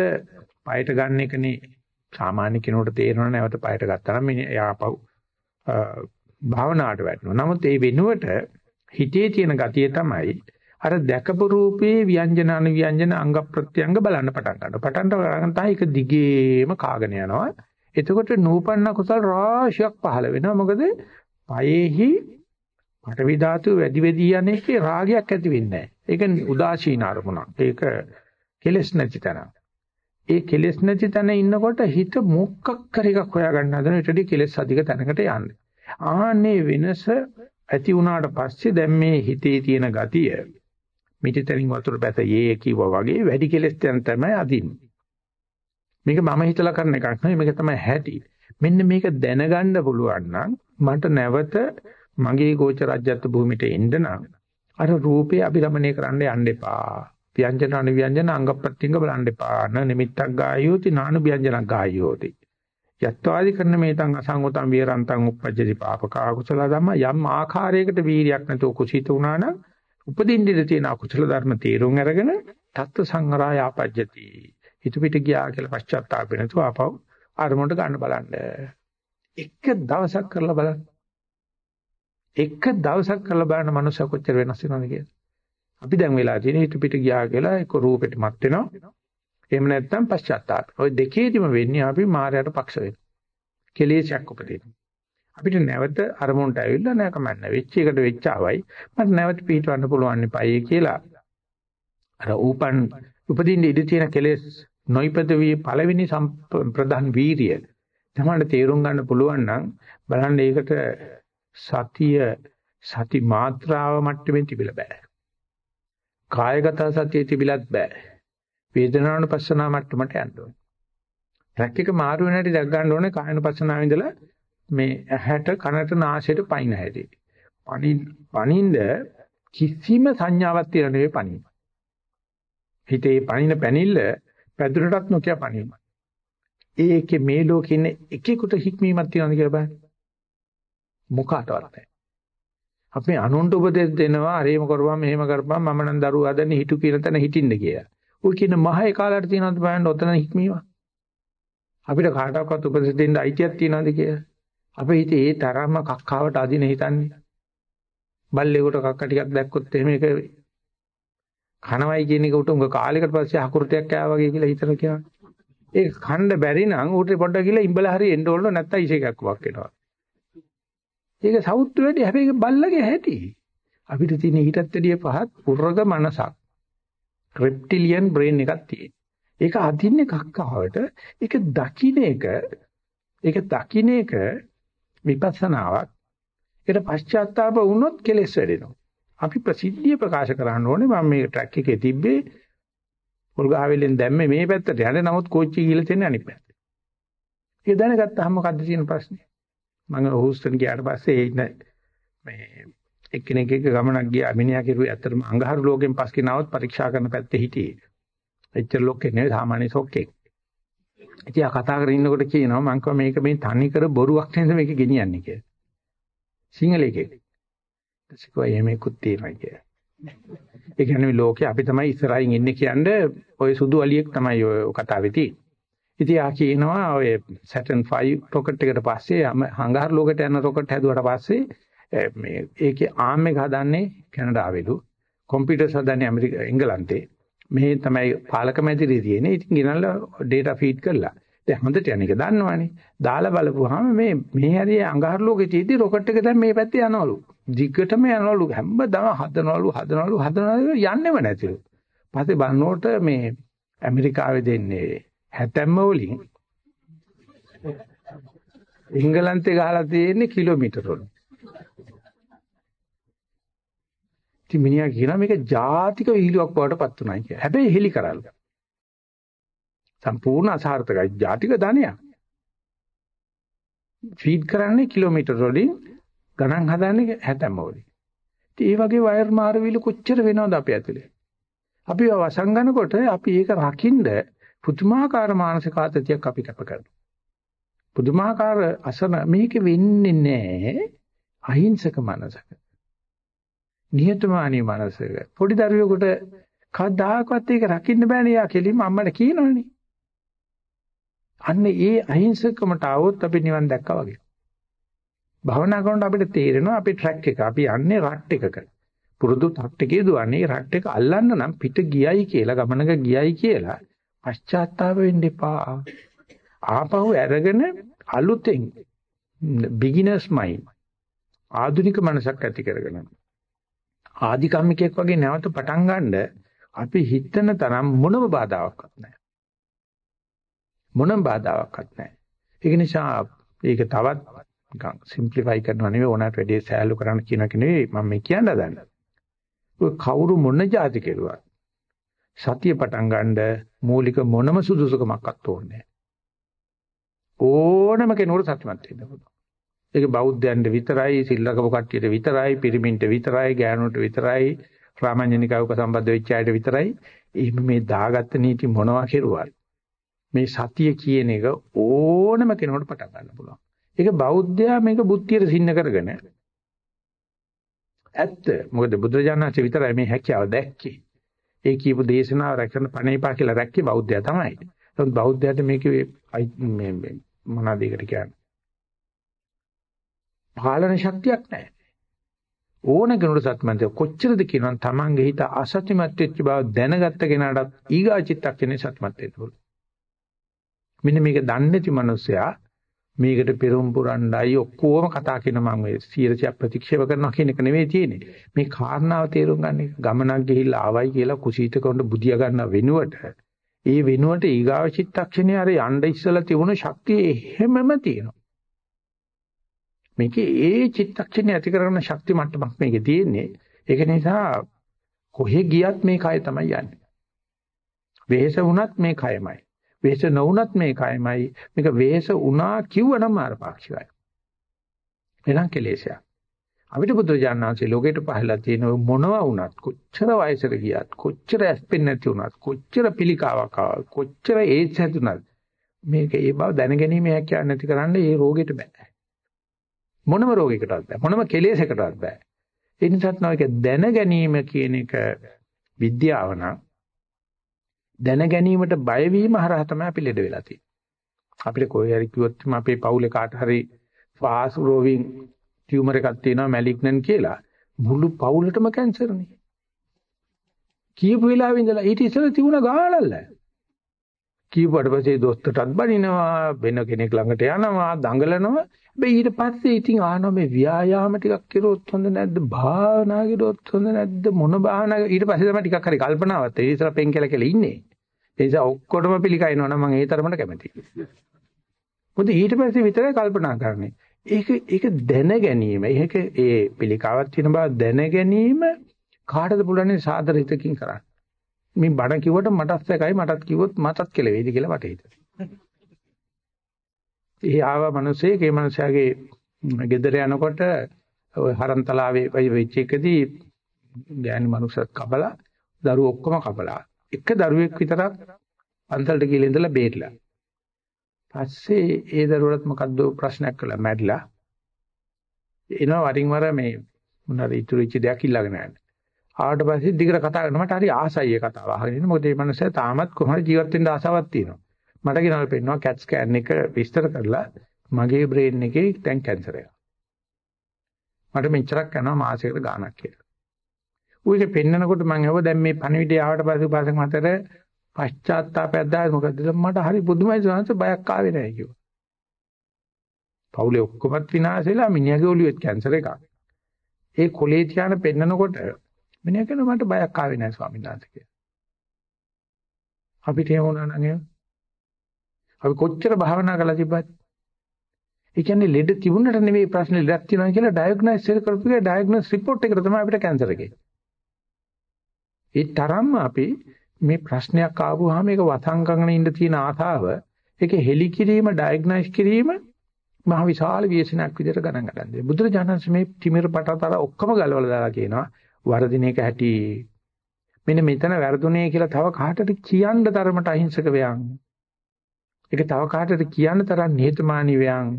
පයට ගන්න එකනේ සාමාන්‍ය කෙනෙකුට තේරෙනවා නැවත පයට ගත්තා නම් මේ යාපව් භාවනාවට වැටෙනවා. නමුත් ඒ වෙනුවට හිතේ තියෙන ගතිය තමයි අර දැකපු රූපේ ව්‍යංජන අනුව්‍යංජන අංග ප්‍රත්‍යංග බලන්න පටන් ගන්නවා. පටන් ගන්න තමයි ඒක දිගේම කාගෙන යනවා. එතකොට නූපන්න කුසල රාශියක් පහළ වෙනවා. මොකද පයේහි පටවි ධාතු වැඩි වැඩි යන එකේ රාගයක් ඇති වෙන්නේ නැහැ. ඒක උදාසීන අරමුණක්. ඒක කෙලස් නැති තැන. ඒ කෙලස් නැති තැන ඉන්නකොට හිත මොකක් කර එකක් හොයාගන්න හදන ඊටදී කෙලස් අධික තැනකට යන්නේ. ආන්නේ වෙනස ඇති වුණාට පස්සේ දැන් මේ හිතේ තියෙන ගතිය මිටිතරින් වතුර බැස යේ කිව්වා වගේ වැඩි කෙලස් දැන් තමයි අදින්නේ. මේක මම හිතලා කරන එකක් නෙවෙයි මේක තමයි හැටි. මෙන්න මේක දැනගන්න පුළුවන් නම් මට නැවත මගේ ගෝච රාජ්‍යත්ව භූමිට එන්න නම් අර රූපේ අභිරමණය කරන්න යන්න එපා. ව්‍යංජන අනුව්‍යංජන අංග ප්‍රත්‍යංග බලන්න එපා. න නිමිත්තක් ගායෝති නානු ව්‍යංජනක් ගායෝති. යත්වාදි කරන මේතං අසංගතං විරන්තං uppajjati පාපක අකුසල ධම්ම යම් ආකාරයකට වීරියක් නැතුව කුසීත වුණා නම් උපදින්දිර තියෙන අකුසල ධර්ම තේරුම් අරගෙන තත්ත්ව සංහරාය ආපජ්ජති. හිත පිට ගියා කියලා පශ්චාත්තාප වෙනතු ආපහු අරමුණට ගන්න බලන්න. එක දවසක් කරලා බලන්න. එක දවසක් කරලා බලන මනුස්සය කොච්චර වෙනස් වෙනවද කියලා. අපි දැන් වෙලා තියෙන හිත පිට ගියා කියලා එක රූපෙට මත් වෙනවා. එහෙම නැත්නම් පශ්චාත්තාප. ওই දෙකේදිම වෙන්නේ අපි මායයට පක්ෂ වෙනවා. කෙලෙසයක් උපදිනවා. අපිට නැවත අරමුණට ඇවිල්ලා නෑ කමන්න. වෙච්ච එකට වෙච්චාවයි. මට නැවත පිටවන්න පුළුවන් ඉපයි කියලා. අර ඌපන් උපදින්න ඉඩ තියෙන කෙලෙස් නොයිපද වී පළවෙනි ප්‍රධාන වීරිය තමයි තේරුම් ගන්න පුළුවන් නම් බලන්න ඒකට සතිය සති මාත්‍රාව මට්ටමින් තිබිලා බෑ. කායගත සතිය තිබිලත් බෑ. වේදනානුපස්සනා මට්ටමට යන්න ඕනේ. රැක් එක මාරු වෙන හැටි දැක් ගන්න ඕනේ කායනුපස්සනාව ඉඳලා මේ ඇහැට කනට නාසයට පයින් හැටි. පණින් පණින්ද කිසිම සංඥාවක් තියලා නෙවෙයි පණින්න. හිතේ පණින පැනිල්ල පැදුරටත් නොකිය පණින්න. ඒකේ මේ ලෝකේ ඉන්න එකෙකුට හික්මීමක් තියනවද කියලා බලන්න. මොකටවත් නැහැ. අපි අනුන්ට උපදෙස් දෙනවා අරේම කරපම් මෙහෙම කරපම් මම නම් දරුවා හදන්නේ හිතු කියන තැන හිටින්න කියලා. ඔය කියන මහ ඒකාලට තියනවද බලන්න ඔතන හික්මීම. අපිට කාටවත් උපදෙස් දෙන්න අයිතියක් තියනවද කියලා. අපේ හිතේ ඒ තරම්ම කක්කාවට අදින හිතන්නේ. බල්ලෙකුට කක්ක ටිකක් දැක්කොත් එහෙම ඒක කනවයි කියන එක උට උඟ කාලයකට පස්සේ හකුරුටයක් කෑවා වගේ කියලා හිතන කියනවා. ඒක කන්න බැරි නම් ඌට පොඩ්ඩක් ගිහලා ඉඹලා හරි එන්න ඕන නැත්තම් ඉෂ එකක් වක් වෙනවා. ඒක සවුත්තු වැඩි හැබැයි බල්ලගේ හැටි. අපිට තියෙන ඊටත් වැඩිය පහත් පුරග මනසක්. ක්‍රිප්ටිලියන් බ්‍රේන් එකක් තියෙන. ඒක අදින්නේ කක්කාවට ඒක දකින්න එක ඒක දකින්න එක විපස්සනාවක්. ඒකට පශ්චාත්තාප වුණොත් කෙලෙස් වැඩෙනවා. අපි ප්‍රසිද්ධිය ප්‍රකාශ කරන්න ඕනේ මම මේ ට්‍රැක් එකේ තිබ්බේ පොල්ගහවෙලෙන් දැම්මේ මේ පැත්තට යන්නේ නමුත් කෝච්චි ගිහලා තියෙන අනිත් පැත්තට. ඒක දැනගත්තාම මොකද්ද තියෙන ප්‍රශ්නේ? මම හූස්ටන් ගියාට පස්සේ ඉන්න මේ එක්කෙනෙක් එක්ක ගමනක් ගියා මිනිහා කිරුවේ ඇත්තටම අඟහරු ලෝකෙන් පස්සේ නාවත් පරීක්ෂා කරන පැත්තේ හිටියේ. එච්චර ලොක්කේ නෙවෙයි සාමාන්‍ය සොක්කෙක්. ඉතින් ආ කතා කරගෙන ඉන්නකොට කියනවා මං කව මේක මේ තනි කර බොරුවක් නේද මේක ගෙනියන්නේ කියලා. සිංහලයේ. ඊටසිකෝ එහෙමකුත් තියෙනවා කියලා. ඒ කියන්නේ ලෝකේ අපි තමයි ඉස්සරහින් ඉන්නේ කියන්නේ ඔය සුදු අලියෙක් තමයි ඔය කතාවේ තියෙන්නේ. ඉතින් ආ කියනවා ඔය Saturn 5 රොකට් එකට පස්සේ හංගහර ලෝකෙට යන රොකට් හැදුවට පස්සේ මේ ඒකේ ආම් එක හදන්නේ කැනඩාවෙලු. කම්පියුටර්ස් හදන්නේ ඇමරිකා එංගලන්තේ. මේ තමයි පාලක මැදිරියේ තියෙන්නේ. ඉතින් ගෙනල්ලා data feed කරලා. දැන් හොඳට යන එක දන්නවනේ. දාලා බලපුවාම මේ මේ හරිය අඟහරු ලෝකෙ තියෙද්දි රොකට් එක දැන් මේ පැත්තේ යනවලු. දිග්ගටම යනවලු. හැමදාම හදනවලු හදනවලු හදනවලු යන්නෙම නැතිලු. පස්සේ බලනකොට මේ ඇමරිකාවේ දෙන්නේ හැතැම්ම වලින් එංගලන්තේ ගහලා තියෙන්නේ කිලෝමීටර වල. ඉතින් මිනිහා කියනවා මේක ජාතික විහිළුවක් බවට පත් උනායි කියලා. හැබැයි හෙලි කරල්ල. සම්පූර්ණ අසාර්ථකයි. ජාතික ධනයක්. ෆීඩ් කරන්නේ කිලෝමීටර වලින් ගණන් හදන්නේ හැතැම්ම වලින්. ඉතින් මේ වගේ වයර් මාරවිලු කොච්චර වෙනවද අපේ ඇතුලේ? අපි වසංගනකොට අපි ඒක රකින්න පුදුමාකාර මානසික ආතතියක් අපි කැප කරනවා. පුදුමාකාර අසන මේක වෙන්නේ නැහැ අහිංසක මනසක. නිහතමානී මනසක. පොඩි දරුවෙකුට කවදාකවත් ඒක රකින්න බෑනේ. යා කෙලින්ම අම්මට කියනවනේ. අන්න ඒ අහිංසකමට આવොත් අපි නිවන් දැක්කා වගේ. භවනා කරනකොට අපිට තේරෙනවා අපි ට්‍රැක් එක අපි යන්නේ රට් එකක. පුරුදු ට්‍රැක් එකේ දුවන්නේ රට් එක අල්ලන්න නම් පිට ගියයි කියලා ගමනක ගියයි කියලා පශ්චාත්තාප වෙන්න එපා. ආපහු අරගෙන අලුතෙන් බිග්ිනර්ස් මයින්ඩ් ආධුනික මනසක් ඇති කරගන්න. ආධිකම්මිකයෙක් වගේ නැවත පටන් ගන්න අපි හිතන තරම් මොනම බාධාවක්වත් නැහැ. මොනම බාධාවක්වත් නැහැ. ඒක නිසා ඒක තවත් නිකන් සිම්ප්ලිෆයි කරනවා නෙවෙයි ඕනට වැඩි සෑහළු කරන්න කියන එක නෙවෙයි මම මේ කියන්න හදන්නේ. ඔය කවුරු මොන જાති කෙරුවත් සතිය පටන් ගන්න මූලික මොනම සුදුසුකමක්වත් ඕනේ ඕනම කෙනෙකුට සත්‍යමත් වෙන්න පුළුවන්. ඒක බෞද්ධයන්ට විතරයි, සිල්ලකපු කට්ටියට විතරයි, පිරිමින්ට විතරයි, ගෑනුන්ට විතරයි, රාමඤ්ඤනිකාවක සම්බන්ධ වෙච්ච අයට විතරයි. එහෙම මේ දාගත්ත නීති මොනවා කෙරුවත් මේ සතිය කියන එක ඕනම කෙනෙකුට පටන් ගන්න පුළුවන්. ඒක බෞද්ධයා මේක බුද්ධියට සින්න කරගෙන ඇත්ත. මොකද බුදුරජාණන්සේ විතරයි මේ හැකියාව දැක්කේ. ඒ කියපු දේශනාව රැකගෙන පණේපා කියලා රැක්කේ බෞද්ධයා තමයි. නමුත් බෞද්ධයාට මේකේ මේ මොනවාද ඒකට කියන්නේ? පාලන ශක්තියක් නැහැ. ඕන කෙනෙකුට සත්‍යමන්ත කොච්චරද කියනවා තමන්ගේ හිත අසත්‍යමත් වෙච්ච බව දැනගත්ත කෙනාටත් ඊගා චිත්තක්ෂණේ සත්‍යමත් වෙන්න පුළුවන්. මෙන්න මේක දන්නේ නැති මිනිස්සයා මේකට පෙරම් පුරණ්ඩයි ඔක්කොම කතා කියන මම මේ 100ක් ප්‍රතික්ෂේප කරනවා කියන එක නෙවෙයි තියෙන්නේ. මේ කාරණාව තේරුම් ගන්න එක ගමනක් ගිහිල්ලා ආවයි කියලා කුසීතකවන්න බුදියා ගන්න වෙනුවට ඒ වෙනුවට ඊගාව චිත්තක්ෂණේ අර යන්න ඉස්සලා තිබුණ ශක්තිය එහෙමම තියෙනවා. මේකේ ඒ චිත්තක්ෂණේ ඇති කරගන්න ශක්ති මට්ටමක් මේකේ තියෙන්නේ. ඒක නිසා කොහෙ ගියත් මේ කය තමයි යන්නේ. වෙහෙස වුණත් මේ කයමයි. වෙහෙස නොවුණත් මේ කයමයි. මේක වෙහෙස වුණා කිව්වනම් මාරපාක්ෂිකයි. එනම් කෙලෙසයක්. අපිට බුදු දානංශේ ලෝකෙට පහළලා තියෙන මොනවා වුණත් කොච්චර වයසට ගියත් කොච්චර ඇස්පෙන් නැති වුණත් කොච්චර පිළිකාවක් ආවත් කොච්චර ඒඩ්ස් හැදුනත් මේක ඒ බව දැනගැනීමේ හැකියාව නැති කරන්න ඒ රෝගෙට බෑ මොනම රෝගයකටවත් බෑ මොනම කෙලෙසකටවත් බෑ ඒ නිසාත් නෝක දැන ගැනීම කියන එක විද්‍යාව නම් දැන ගැනීමට බය වීම හරහා තමයි අපි ලෙඩ වෙලා තියෙන්නේ. අපිට කොහේ හරි කිව්වොත් අපේ පවුලේ කාට හරි ෆාස් රෝවින් ටියුමර් එකක් තියෙනවා මැලිග්නන් කියලා. මුළු පවුලටම කැන්සර්නේ කියපු වෙලාවෙ ඉඳලා ඊට ඉස්සෙල්ලා තිබුණ ගාලල්ල. කියපුවට පස්සේ දොස්තරටත් බනිනවා වෙන කෙනෙක් ළඟට යනවා දඟලනවා. හැබැයි ඊට පස්සේ ඉතින් ආනවා මේ ව්‍යායාම ටිකක් කරුවොත් හොඳ නැද්ද? භාවනා කරුවොත් හොඳ නැද්ද? මොන භාවනා ඊට පස්සේ තමයි ටිකක් හරි කල්පනාවක්. ඒ ඉස්සර පෙන් කියලා කියලා ඉන්නේ. ඒ නිසා ඔක්කොටම පිළිකයිනවා නම් මම ඒ තරමට කැමතියි. මොකද ඊට පස්සේ විතරයි කල්පනා කරන්නේ. ඒක ඒක දැන ගැනීම ඒක ඒ පිළිකාවක් තියෙන බව දැන ගැනීම කාටද පුළුවන් සාදර හිතකින් කරන්න? මේ බණ කිව්වට මටත් එකයි මටත් කිව්වොත් මටත් කියලා වේද කියලා මට හිතෙනවා. ඒ ආව මිනිස්සේ ඒ මිනිස්යාගේ ගෙදර යනකොට ඔය හරන්තලාවේ වෙච්ච එකදී ගෑනු මිනිස්සත් කපලා දරුවෝ ඔක්කොම කපලා එක දරුවෙක් විතරක් පන්සලට ගිහලා ඉඳලා බේරිලා. පස්සේ ඒ දරුවලත් මොකද්ද ප්‍රශ්නයක් කළා මැරිලා. එනවා වරින් වර මේ මොනවාද ඉතුරු වෙච්ච දෙයක් ඉල්ලගෙන යන්න. ආවට පස්සේ දිගට කතා කරනවා මට හරි ආසයි ඒ කතාව අහගෙන ඉන්න. මොකද මේ මිනිස්සයා තාමත් කොහොමද ජීවත් වෙන්න ආසාවක් තියෙනවා. මට කියනවා පෙන්නවා CAT scan එක විස්තර කරලා මගේ බ්‍රේන් එකේ දැන් කැන්සර් එකක්. මට මෙච්චරක් යනවා මාසයකට ගාණක් කියලා. ඌ ඒක පෙන්නකොට මම අහුව දැන් මේ පණිවිඩය ආවට පස්සේ උපාසක මතර පශ්චාත්තාපයක් දාලා මොකද මට හරි පුදුමයි සංස බයක් ආවේ නැහැ කිව්වා. පවුලේ ඔක්කොමත් විනාශ වෙලා මිනිහගේ ඔළුවේ කැන්සර් එකක්. ඒ කොලේ තියාන පෙන්නකොට මිනිහා කියනවා මට බයක් ආවේ නැහැ ස්වාමීන් වහන්සේ කියලා. අපිට එහෙම වුණා නම් අපි කොච්චර භාවනා කරලා තිබ්බත් ඒ කියන්නේ ලෙඩ තිබුණට නෙමෙයි ප්‍රශ්නේ ලෙඩක් තියෙනවා කියලා ඩයග්නොස් කරපු එක ඩයග්නොස් රිපෝට් එකට තමයි අපිට කැන්සර් එකේ. ඒ තරම්ම අපි මේ ප්‍රශ්නයක් ආවොහම මේක වසංගගෙන ඉන්න තියෙන ආසාව ඒක හෙලි කිරීම ඩයග්නොස් කිරීම මහ විශාල ව්‍යසනයක් විදිහට ගණන් ගන්න. බුදුරජාණන් මේ තිමිර පටතර ඔක්කොම ගලවලා දාලා කියනවා වර්ධින එක හැටි මෙන්න මෙතන වැරදුනේ කියලා තව කාටද කියන්න තරමට අහිංසක වෙයන් ඒක තව කාටද කියන්න තරම් නිහතමානී වයන්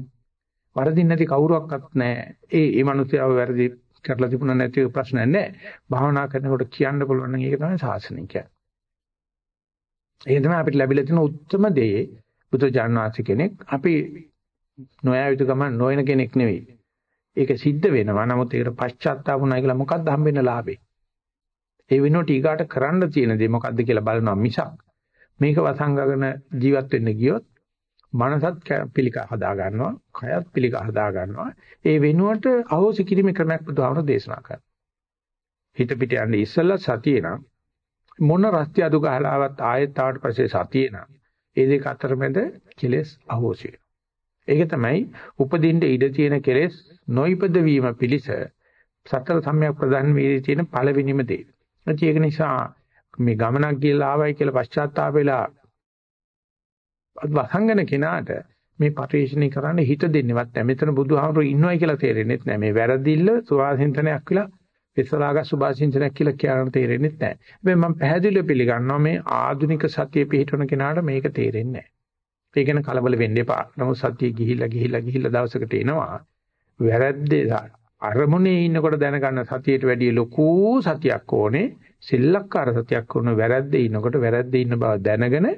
වරදින් නැති කවුරුවක්වත් නැහැ. ඒ ඒ මිනිස්යාව වැරදි කරලා තිබුණා නැති ප්‍රශ්න නැහැ. භාවනා කරනකොට කියන්න පුළුවන් නම් ඒක තමයි සාසනික කියන්නේ. ඒක තමයි අපිට ලැබිලා තියෙන උත්තරම දේ බුදු ජානනාථ කෙනෙක්. අපි නොයා යුතු ගමන් නොයන කෙනෙක් නෙවෙයි. ඒක සිද්ධ වෙනවා. නමුත් ඒකට පශ්චාත්තාප වුණා කියලා මොකක්ද හම්බෙන්න ලාභේ? ඒ වෙනුවට ඊගාට කරන්න තියෙන දේ මොකක්ද කියලා බලනවා මිසක් මේක වසංගගෙන ජීවත් වෙන්න ගියොත් මනසත් පිළිකා හදා ගන්නවා, කයත් පිළිකා හදා ගන්නවා. ඒ වෙනුවට අහෝසි කිරීමේ ක්‍රමයක් බුදුහාමර දේශනා කරනවා. හිත පිට යන්නේ ඉස්සෙල්ලා සතියේ නම් මොන රස්ති අඩු ගහලාවත් ආයෙත් ආවට පස්සේ සතියේ නම් ඒ දෙක අතරමැද කෙලෙස් අහෝසි ඒක තමයි උපදින්න ඉඩ තියෙන කෙලෙස් නොයිපද වීම පිලිස සතර සම්‍යක් ප්‍රධාන වීර්යයේ තියෙන පළවෙනිම දේ. ඒක නිසා මේ ගමනක් ගිහලා ආවයි කියලා පශ්චාත්තාප වෙලා වසංගන කෙනාට මේ පරිශ්‍රණය කරන්න හිත දෙන්නේවත් නැහැ. මෙතන බුදුහාමුදුරු ඉන්නවයි කියලා තේරෙන්නේ නැහැ. මේ වැරදිල්ල සුවාසින්තනයක් කියලා විසලාග සුභාසින්තනයක් කියලා කියන්න තේරෙන්නේ නැහැ. හැබැයි මම පැහැදිලිව පිළිගන්නවා මේ ආධුනික සතිය පිළිටවන කෙනාට මේක තේරෙන්නේ නැහැ. ඒ ගැන කලබල වෙන්න එපා. නමුත් සතිය ගිහිල්ලා ගිහිල්ලා ගිහිල්ලා දවසකට එනවා. වැරද්දේ අරමුණේ ඉන්නකොට දැනගන්න සතියට වැඩිය ලොකු සතියක් ඕනේ. සිල්ලක්කාර සතියක් වුණ වැරද්දේ ඉන්නකොට වැරද්දේ ඉන්න බව දැනගෙන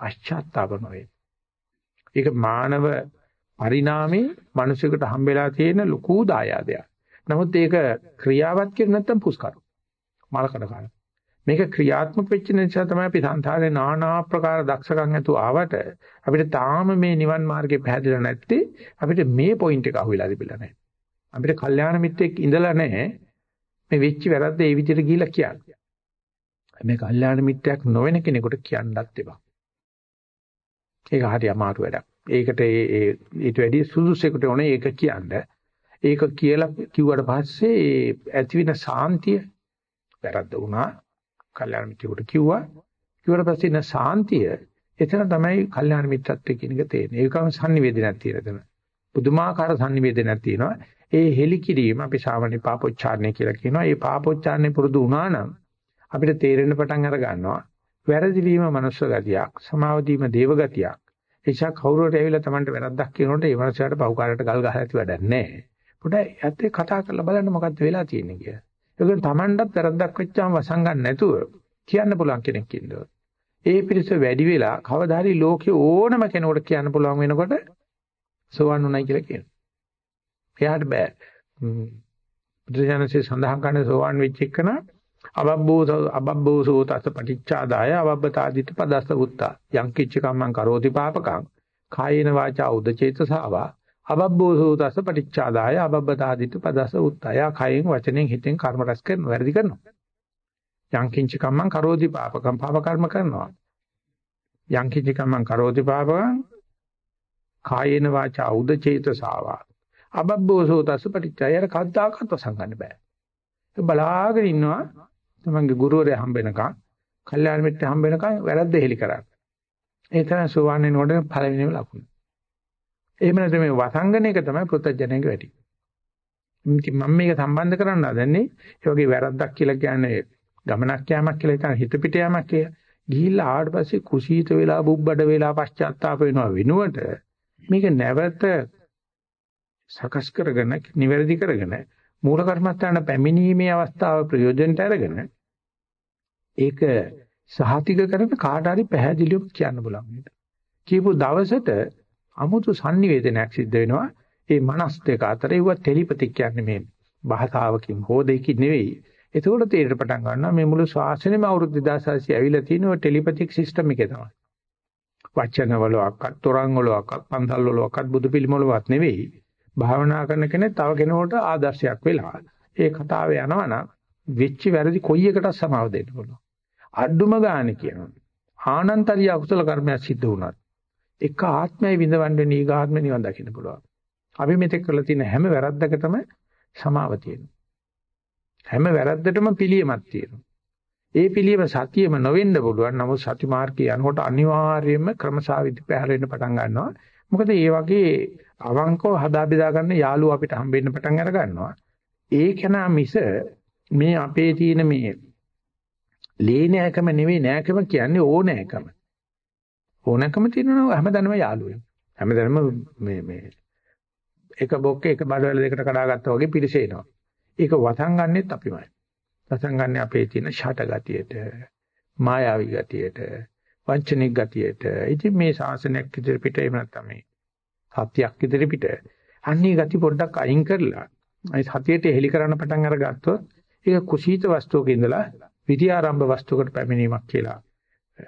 පශ්චාත්තාප නොවේ. ඒක මානව පරිණාමේ මිනිසෙකුට හම්බෙලා තියෙන ලොකු දායාදයක්. නමුත් ඒක ක්‍රියාවත් කෙරෙන්නේ නැත්තම් පුස්කරු. මලකඩ කරන. මේක ක්‍රියාත්මක වෙච්ච නිසා තමයි අපි සංසාරේ নানা ආකාර දක්ෂකම් ඇතුව ආවට අපිට තාම මේ නිවන් මාර්ගේ පැහැදිලා නැත්තේ අපිට මේ පොයින්ට් එක අහුවෙලා තිබිලා නැහැ. අපිට කල්යාණ මිත්‍රෙක් ඉඳලා නැහැ මේ වෙච්ච වැරද්ද ඒ විදිහට ගිහිල්ලා කියන්නේ. මේ කල්යාණ මිත්‍රයක් නොවන කෙනෙකුට කියන්නත් එපා. ඒක හරි අමාරු වැඩක්. ඒකට ඒ ඊට වැඩි සුදුසෙකුට ඕනේ ඒක කියන්න. ඒක කියලා කිව්වට පස්සේ ඇති වෙන සාන්තිය වැරද්ද වුණා. කල්යාණ මිත්‍රයෙකුට කිව්වා. කිව්වට පස්සේ ඉන්න සාන්තිය එතන තමයි කල්යාණ මිත්‍රත්වයේ කියන එක තේරෙන්නේ. ඒකම sannivedanayak තියෙන එතන. පුදුමාකාර sannivedanayak තියෙනවා. ඒ හෙලි කිරීම අපි සාමාන්‍ය පාපොච්චාරණය කියලා කියනවා. ඒ පාපොච්චාරණය පුරුදු වුණා නම් අපිට තේරෙන්න පටන් අර ගන්නවා. වැරදි වීම මනුස්ස ගතියක්, සමාව දීම දේව ගතියක්. එචා කවුරුහට ඇවිල්ලා Tamanට වැරද්දක් කියනකොට ඒ මනුස්සයාට පහුකාරයට ගල් ගහලා ඇති වැඩක් නැහැ. පොඩ්ඩක් ඇත්තේ කතා කරලා බලන්න මොකද්ද වෙලා තියෙන්නේ කියලා. ඒකෙන් Tamanටත් වැරද්දක් වෙච්චාම වසංගන්න නැතුව කියන්න පුළුවන් කෙනෙක් ඉන්නවා. ඒ පිරිස වැඩි වෙලා කවදා හරි ලෝකේ ඕනම කෙනෙකුට කියන්න පුළුවන් වෙනකොට සෝවන් උනායි කියලා කියනවා. එයාට බෑ. බුදුජානසී සඳහන් කරන සෝවන් වෙච්ච එකනා අබබ්බෝ අබබ්බෝ සෝතස පටිච්චාදාය අබබ්බතාදිත පදස්ස උත්තා. යං කිච්ච කම්මං කරෝති පාපකං. කායේන වාචා උදචේතසාවා අබබ්බෝ සෝතස පටිච්චාදාය අබබ්බතාදිත පදස්ස උත්තා. යා කයෙන් වචනෙන් හිතෙන් කර්ම රැස් කරන වැරදි කරනවා. යං කිච්ච කම්මං කරෝති පාපකං පාප කර්ම කරනවා. යං කිච්ච කම්මං කරෝති පාපකං කායේන වාචා උදචේතසාවා අබබ්බෝ සෝතස පටිච්චාය යාර කද්දාකත් වසංගන්න බෑ. බලාගෙන ඉන්නවා තමන්ගේ ගුරුවරයා හම්බ වෙනකන්, කල්යාණ මිත්‍ර හම්බ වෙනකන් වැරද්ද හෙලි කරන්නේ. ඒ තමයි සෝවාන් වෙනකොට පළවෙනිම ලකුණ. එහෙම නැත්නම් මේ වසංගන එක තමයි පෘථජනක වැඩි. ඉතින් මම මේක සම්බන්ධ කරන්න හදන්නේ ඒ වගේ වැරද්දක් කියලා කියන්නේ ගමනක් යාමක් කියලා හිතන හිත පිට යාමක් කියලා. ගිහිල්ලා ආවට පස්සේ කුසීත වෙලා බුබ්බඩ වෙලා පශ්චාත්තාප වෙනවා වෙනුවට මේක නැවත සකස් කරගෙන නිවැරදි කරගෙන මූල කර්මස්ථාන පැමිණීමේ අවස්ථාව ප්‍රයෝජනට අරගෙන ඒක සහතික කරන කාට හරි පැහැදිලිව කියන්න බලන්න. කියපු දවසට අමුතු sannivedanayak සිද්ධ වෙනවා. ඒ මනස් දෙක අතර ඒව ටෙලිපතික් කියන්නේ මේ භාෂාවකින් හෝ දෙකකින් නෙවෙයි. ඒකවල තේරෙන්න පටන් ගන්නවා මේ මුළු ශාසනයම අවුරුදු 2600 ඇවිල්ලා තියෙන ඔය ටෙලිපතික් සිස්ටම් එකේ තමයි. වචන වලවත්, තොරන් වලවත්, පන්සල් වලවත්, බුදු පිළිමවලවත් නෙවෙයි. භාවනා කරන කෙනෙක් තව කෙනෙකුට ආදර්ශයක් වෙලා ඒ කතාව යනවනම් වෙච්ච වැරදි කොයි එකටත් සමාව දෙන්න පුළුවන්. අඩුම ගානේ කියනවා. ආනන්තරිය අකුසල කර්මයක් සිද්ධ වුණත් එක ආත්මය විඳවන්න නීගාත්ම නිවන් දකින්න පුළුවන්. අපි මෙතෙක් කරලා තියෙන හැම වැරද්දකටම සමාව තියෙනවා. හැම වැරද්දටම පිළියමක් තියෙනවා. ඒ පිළියම සතියෙම නොවෙන්න පුළුවන්. නමුත් සති මාර්ගය යනකොට අනිවාර්යයෙන්ම ක්‍රමසාවිදි පැහැර වෙන්න පටන් ගන්නවා. මොකද මේ වගේ අවංකව හදා බෙදා ගන්න යාළුවෝ අපිට හම්බෙන්න පටන් අර ගන්නවා. ඒක නා මිස මේ අපේ තියෙන මේ ලේනෑකම නෙවෙයි නෑකම කියන්නේ ඕනෑකම. ඕනෑකම තියෙනවා හැමදාම යාළුවෙක්. හැමදාම මේ මේ එක බොක්කේ එක බඩවැල දෙකට කඩාගත්තා වගේ පිරිසේනවා. ඒක වසන් ගන්නෙත් අපිමයි. වසන් ගන්න අපේ තියෙන ෂට ගතියට, මායාවී ගතියට, වංචනික ගතියට. ඉතින් මේ ශාසනයක් ඉදිරි පිට එහෙම නැත්නම් මේ සත්‍යයක් ඉදිරි පිට අන්නේ ගති පොඩ්ඩක් අයින් කරලා අයි සතියට හෙලි කරන්න පටන් අරගත්තොත් ඒක කුසීත වස්තුවක ඉඳලා විද්‍යාරම්භ වස්තුවකට පැමිණීමක් කියලා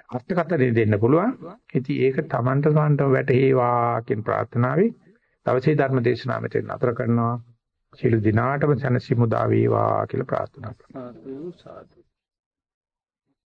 අර්ථකථනය දෙන්න පුළුවන්. ඉතින් ඒක Tamanට සාන්තව වැටේවා කියන ප්‍රාර්ථනාවයි දවසේ ධර්ම දේශනාව මෙතන නතර කරනවා. සියලු දිනාටම සැනසීම උදා වේවා කියලා ප්‍රාර්ථනා කරනවා.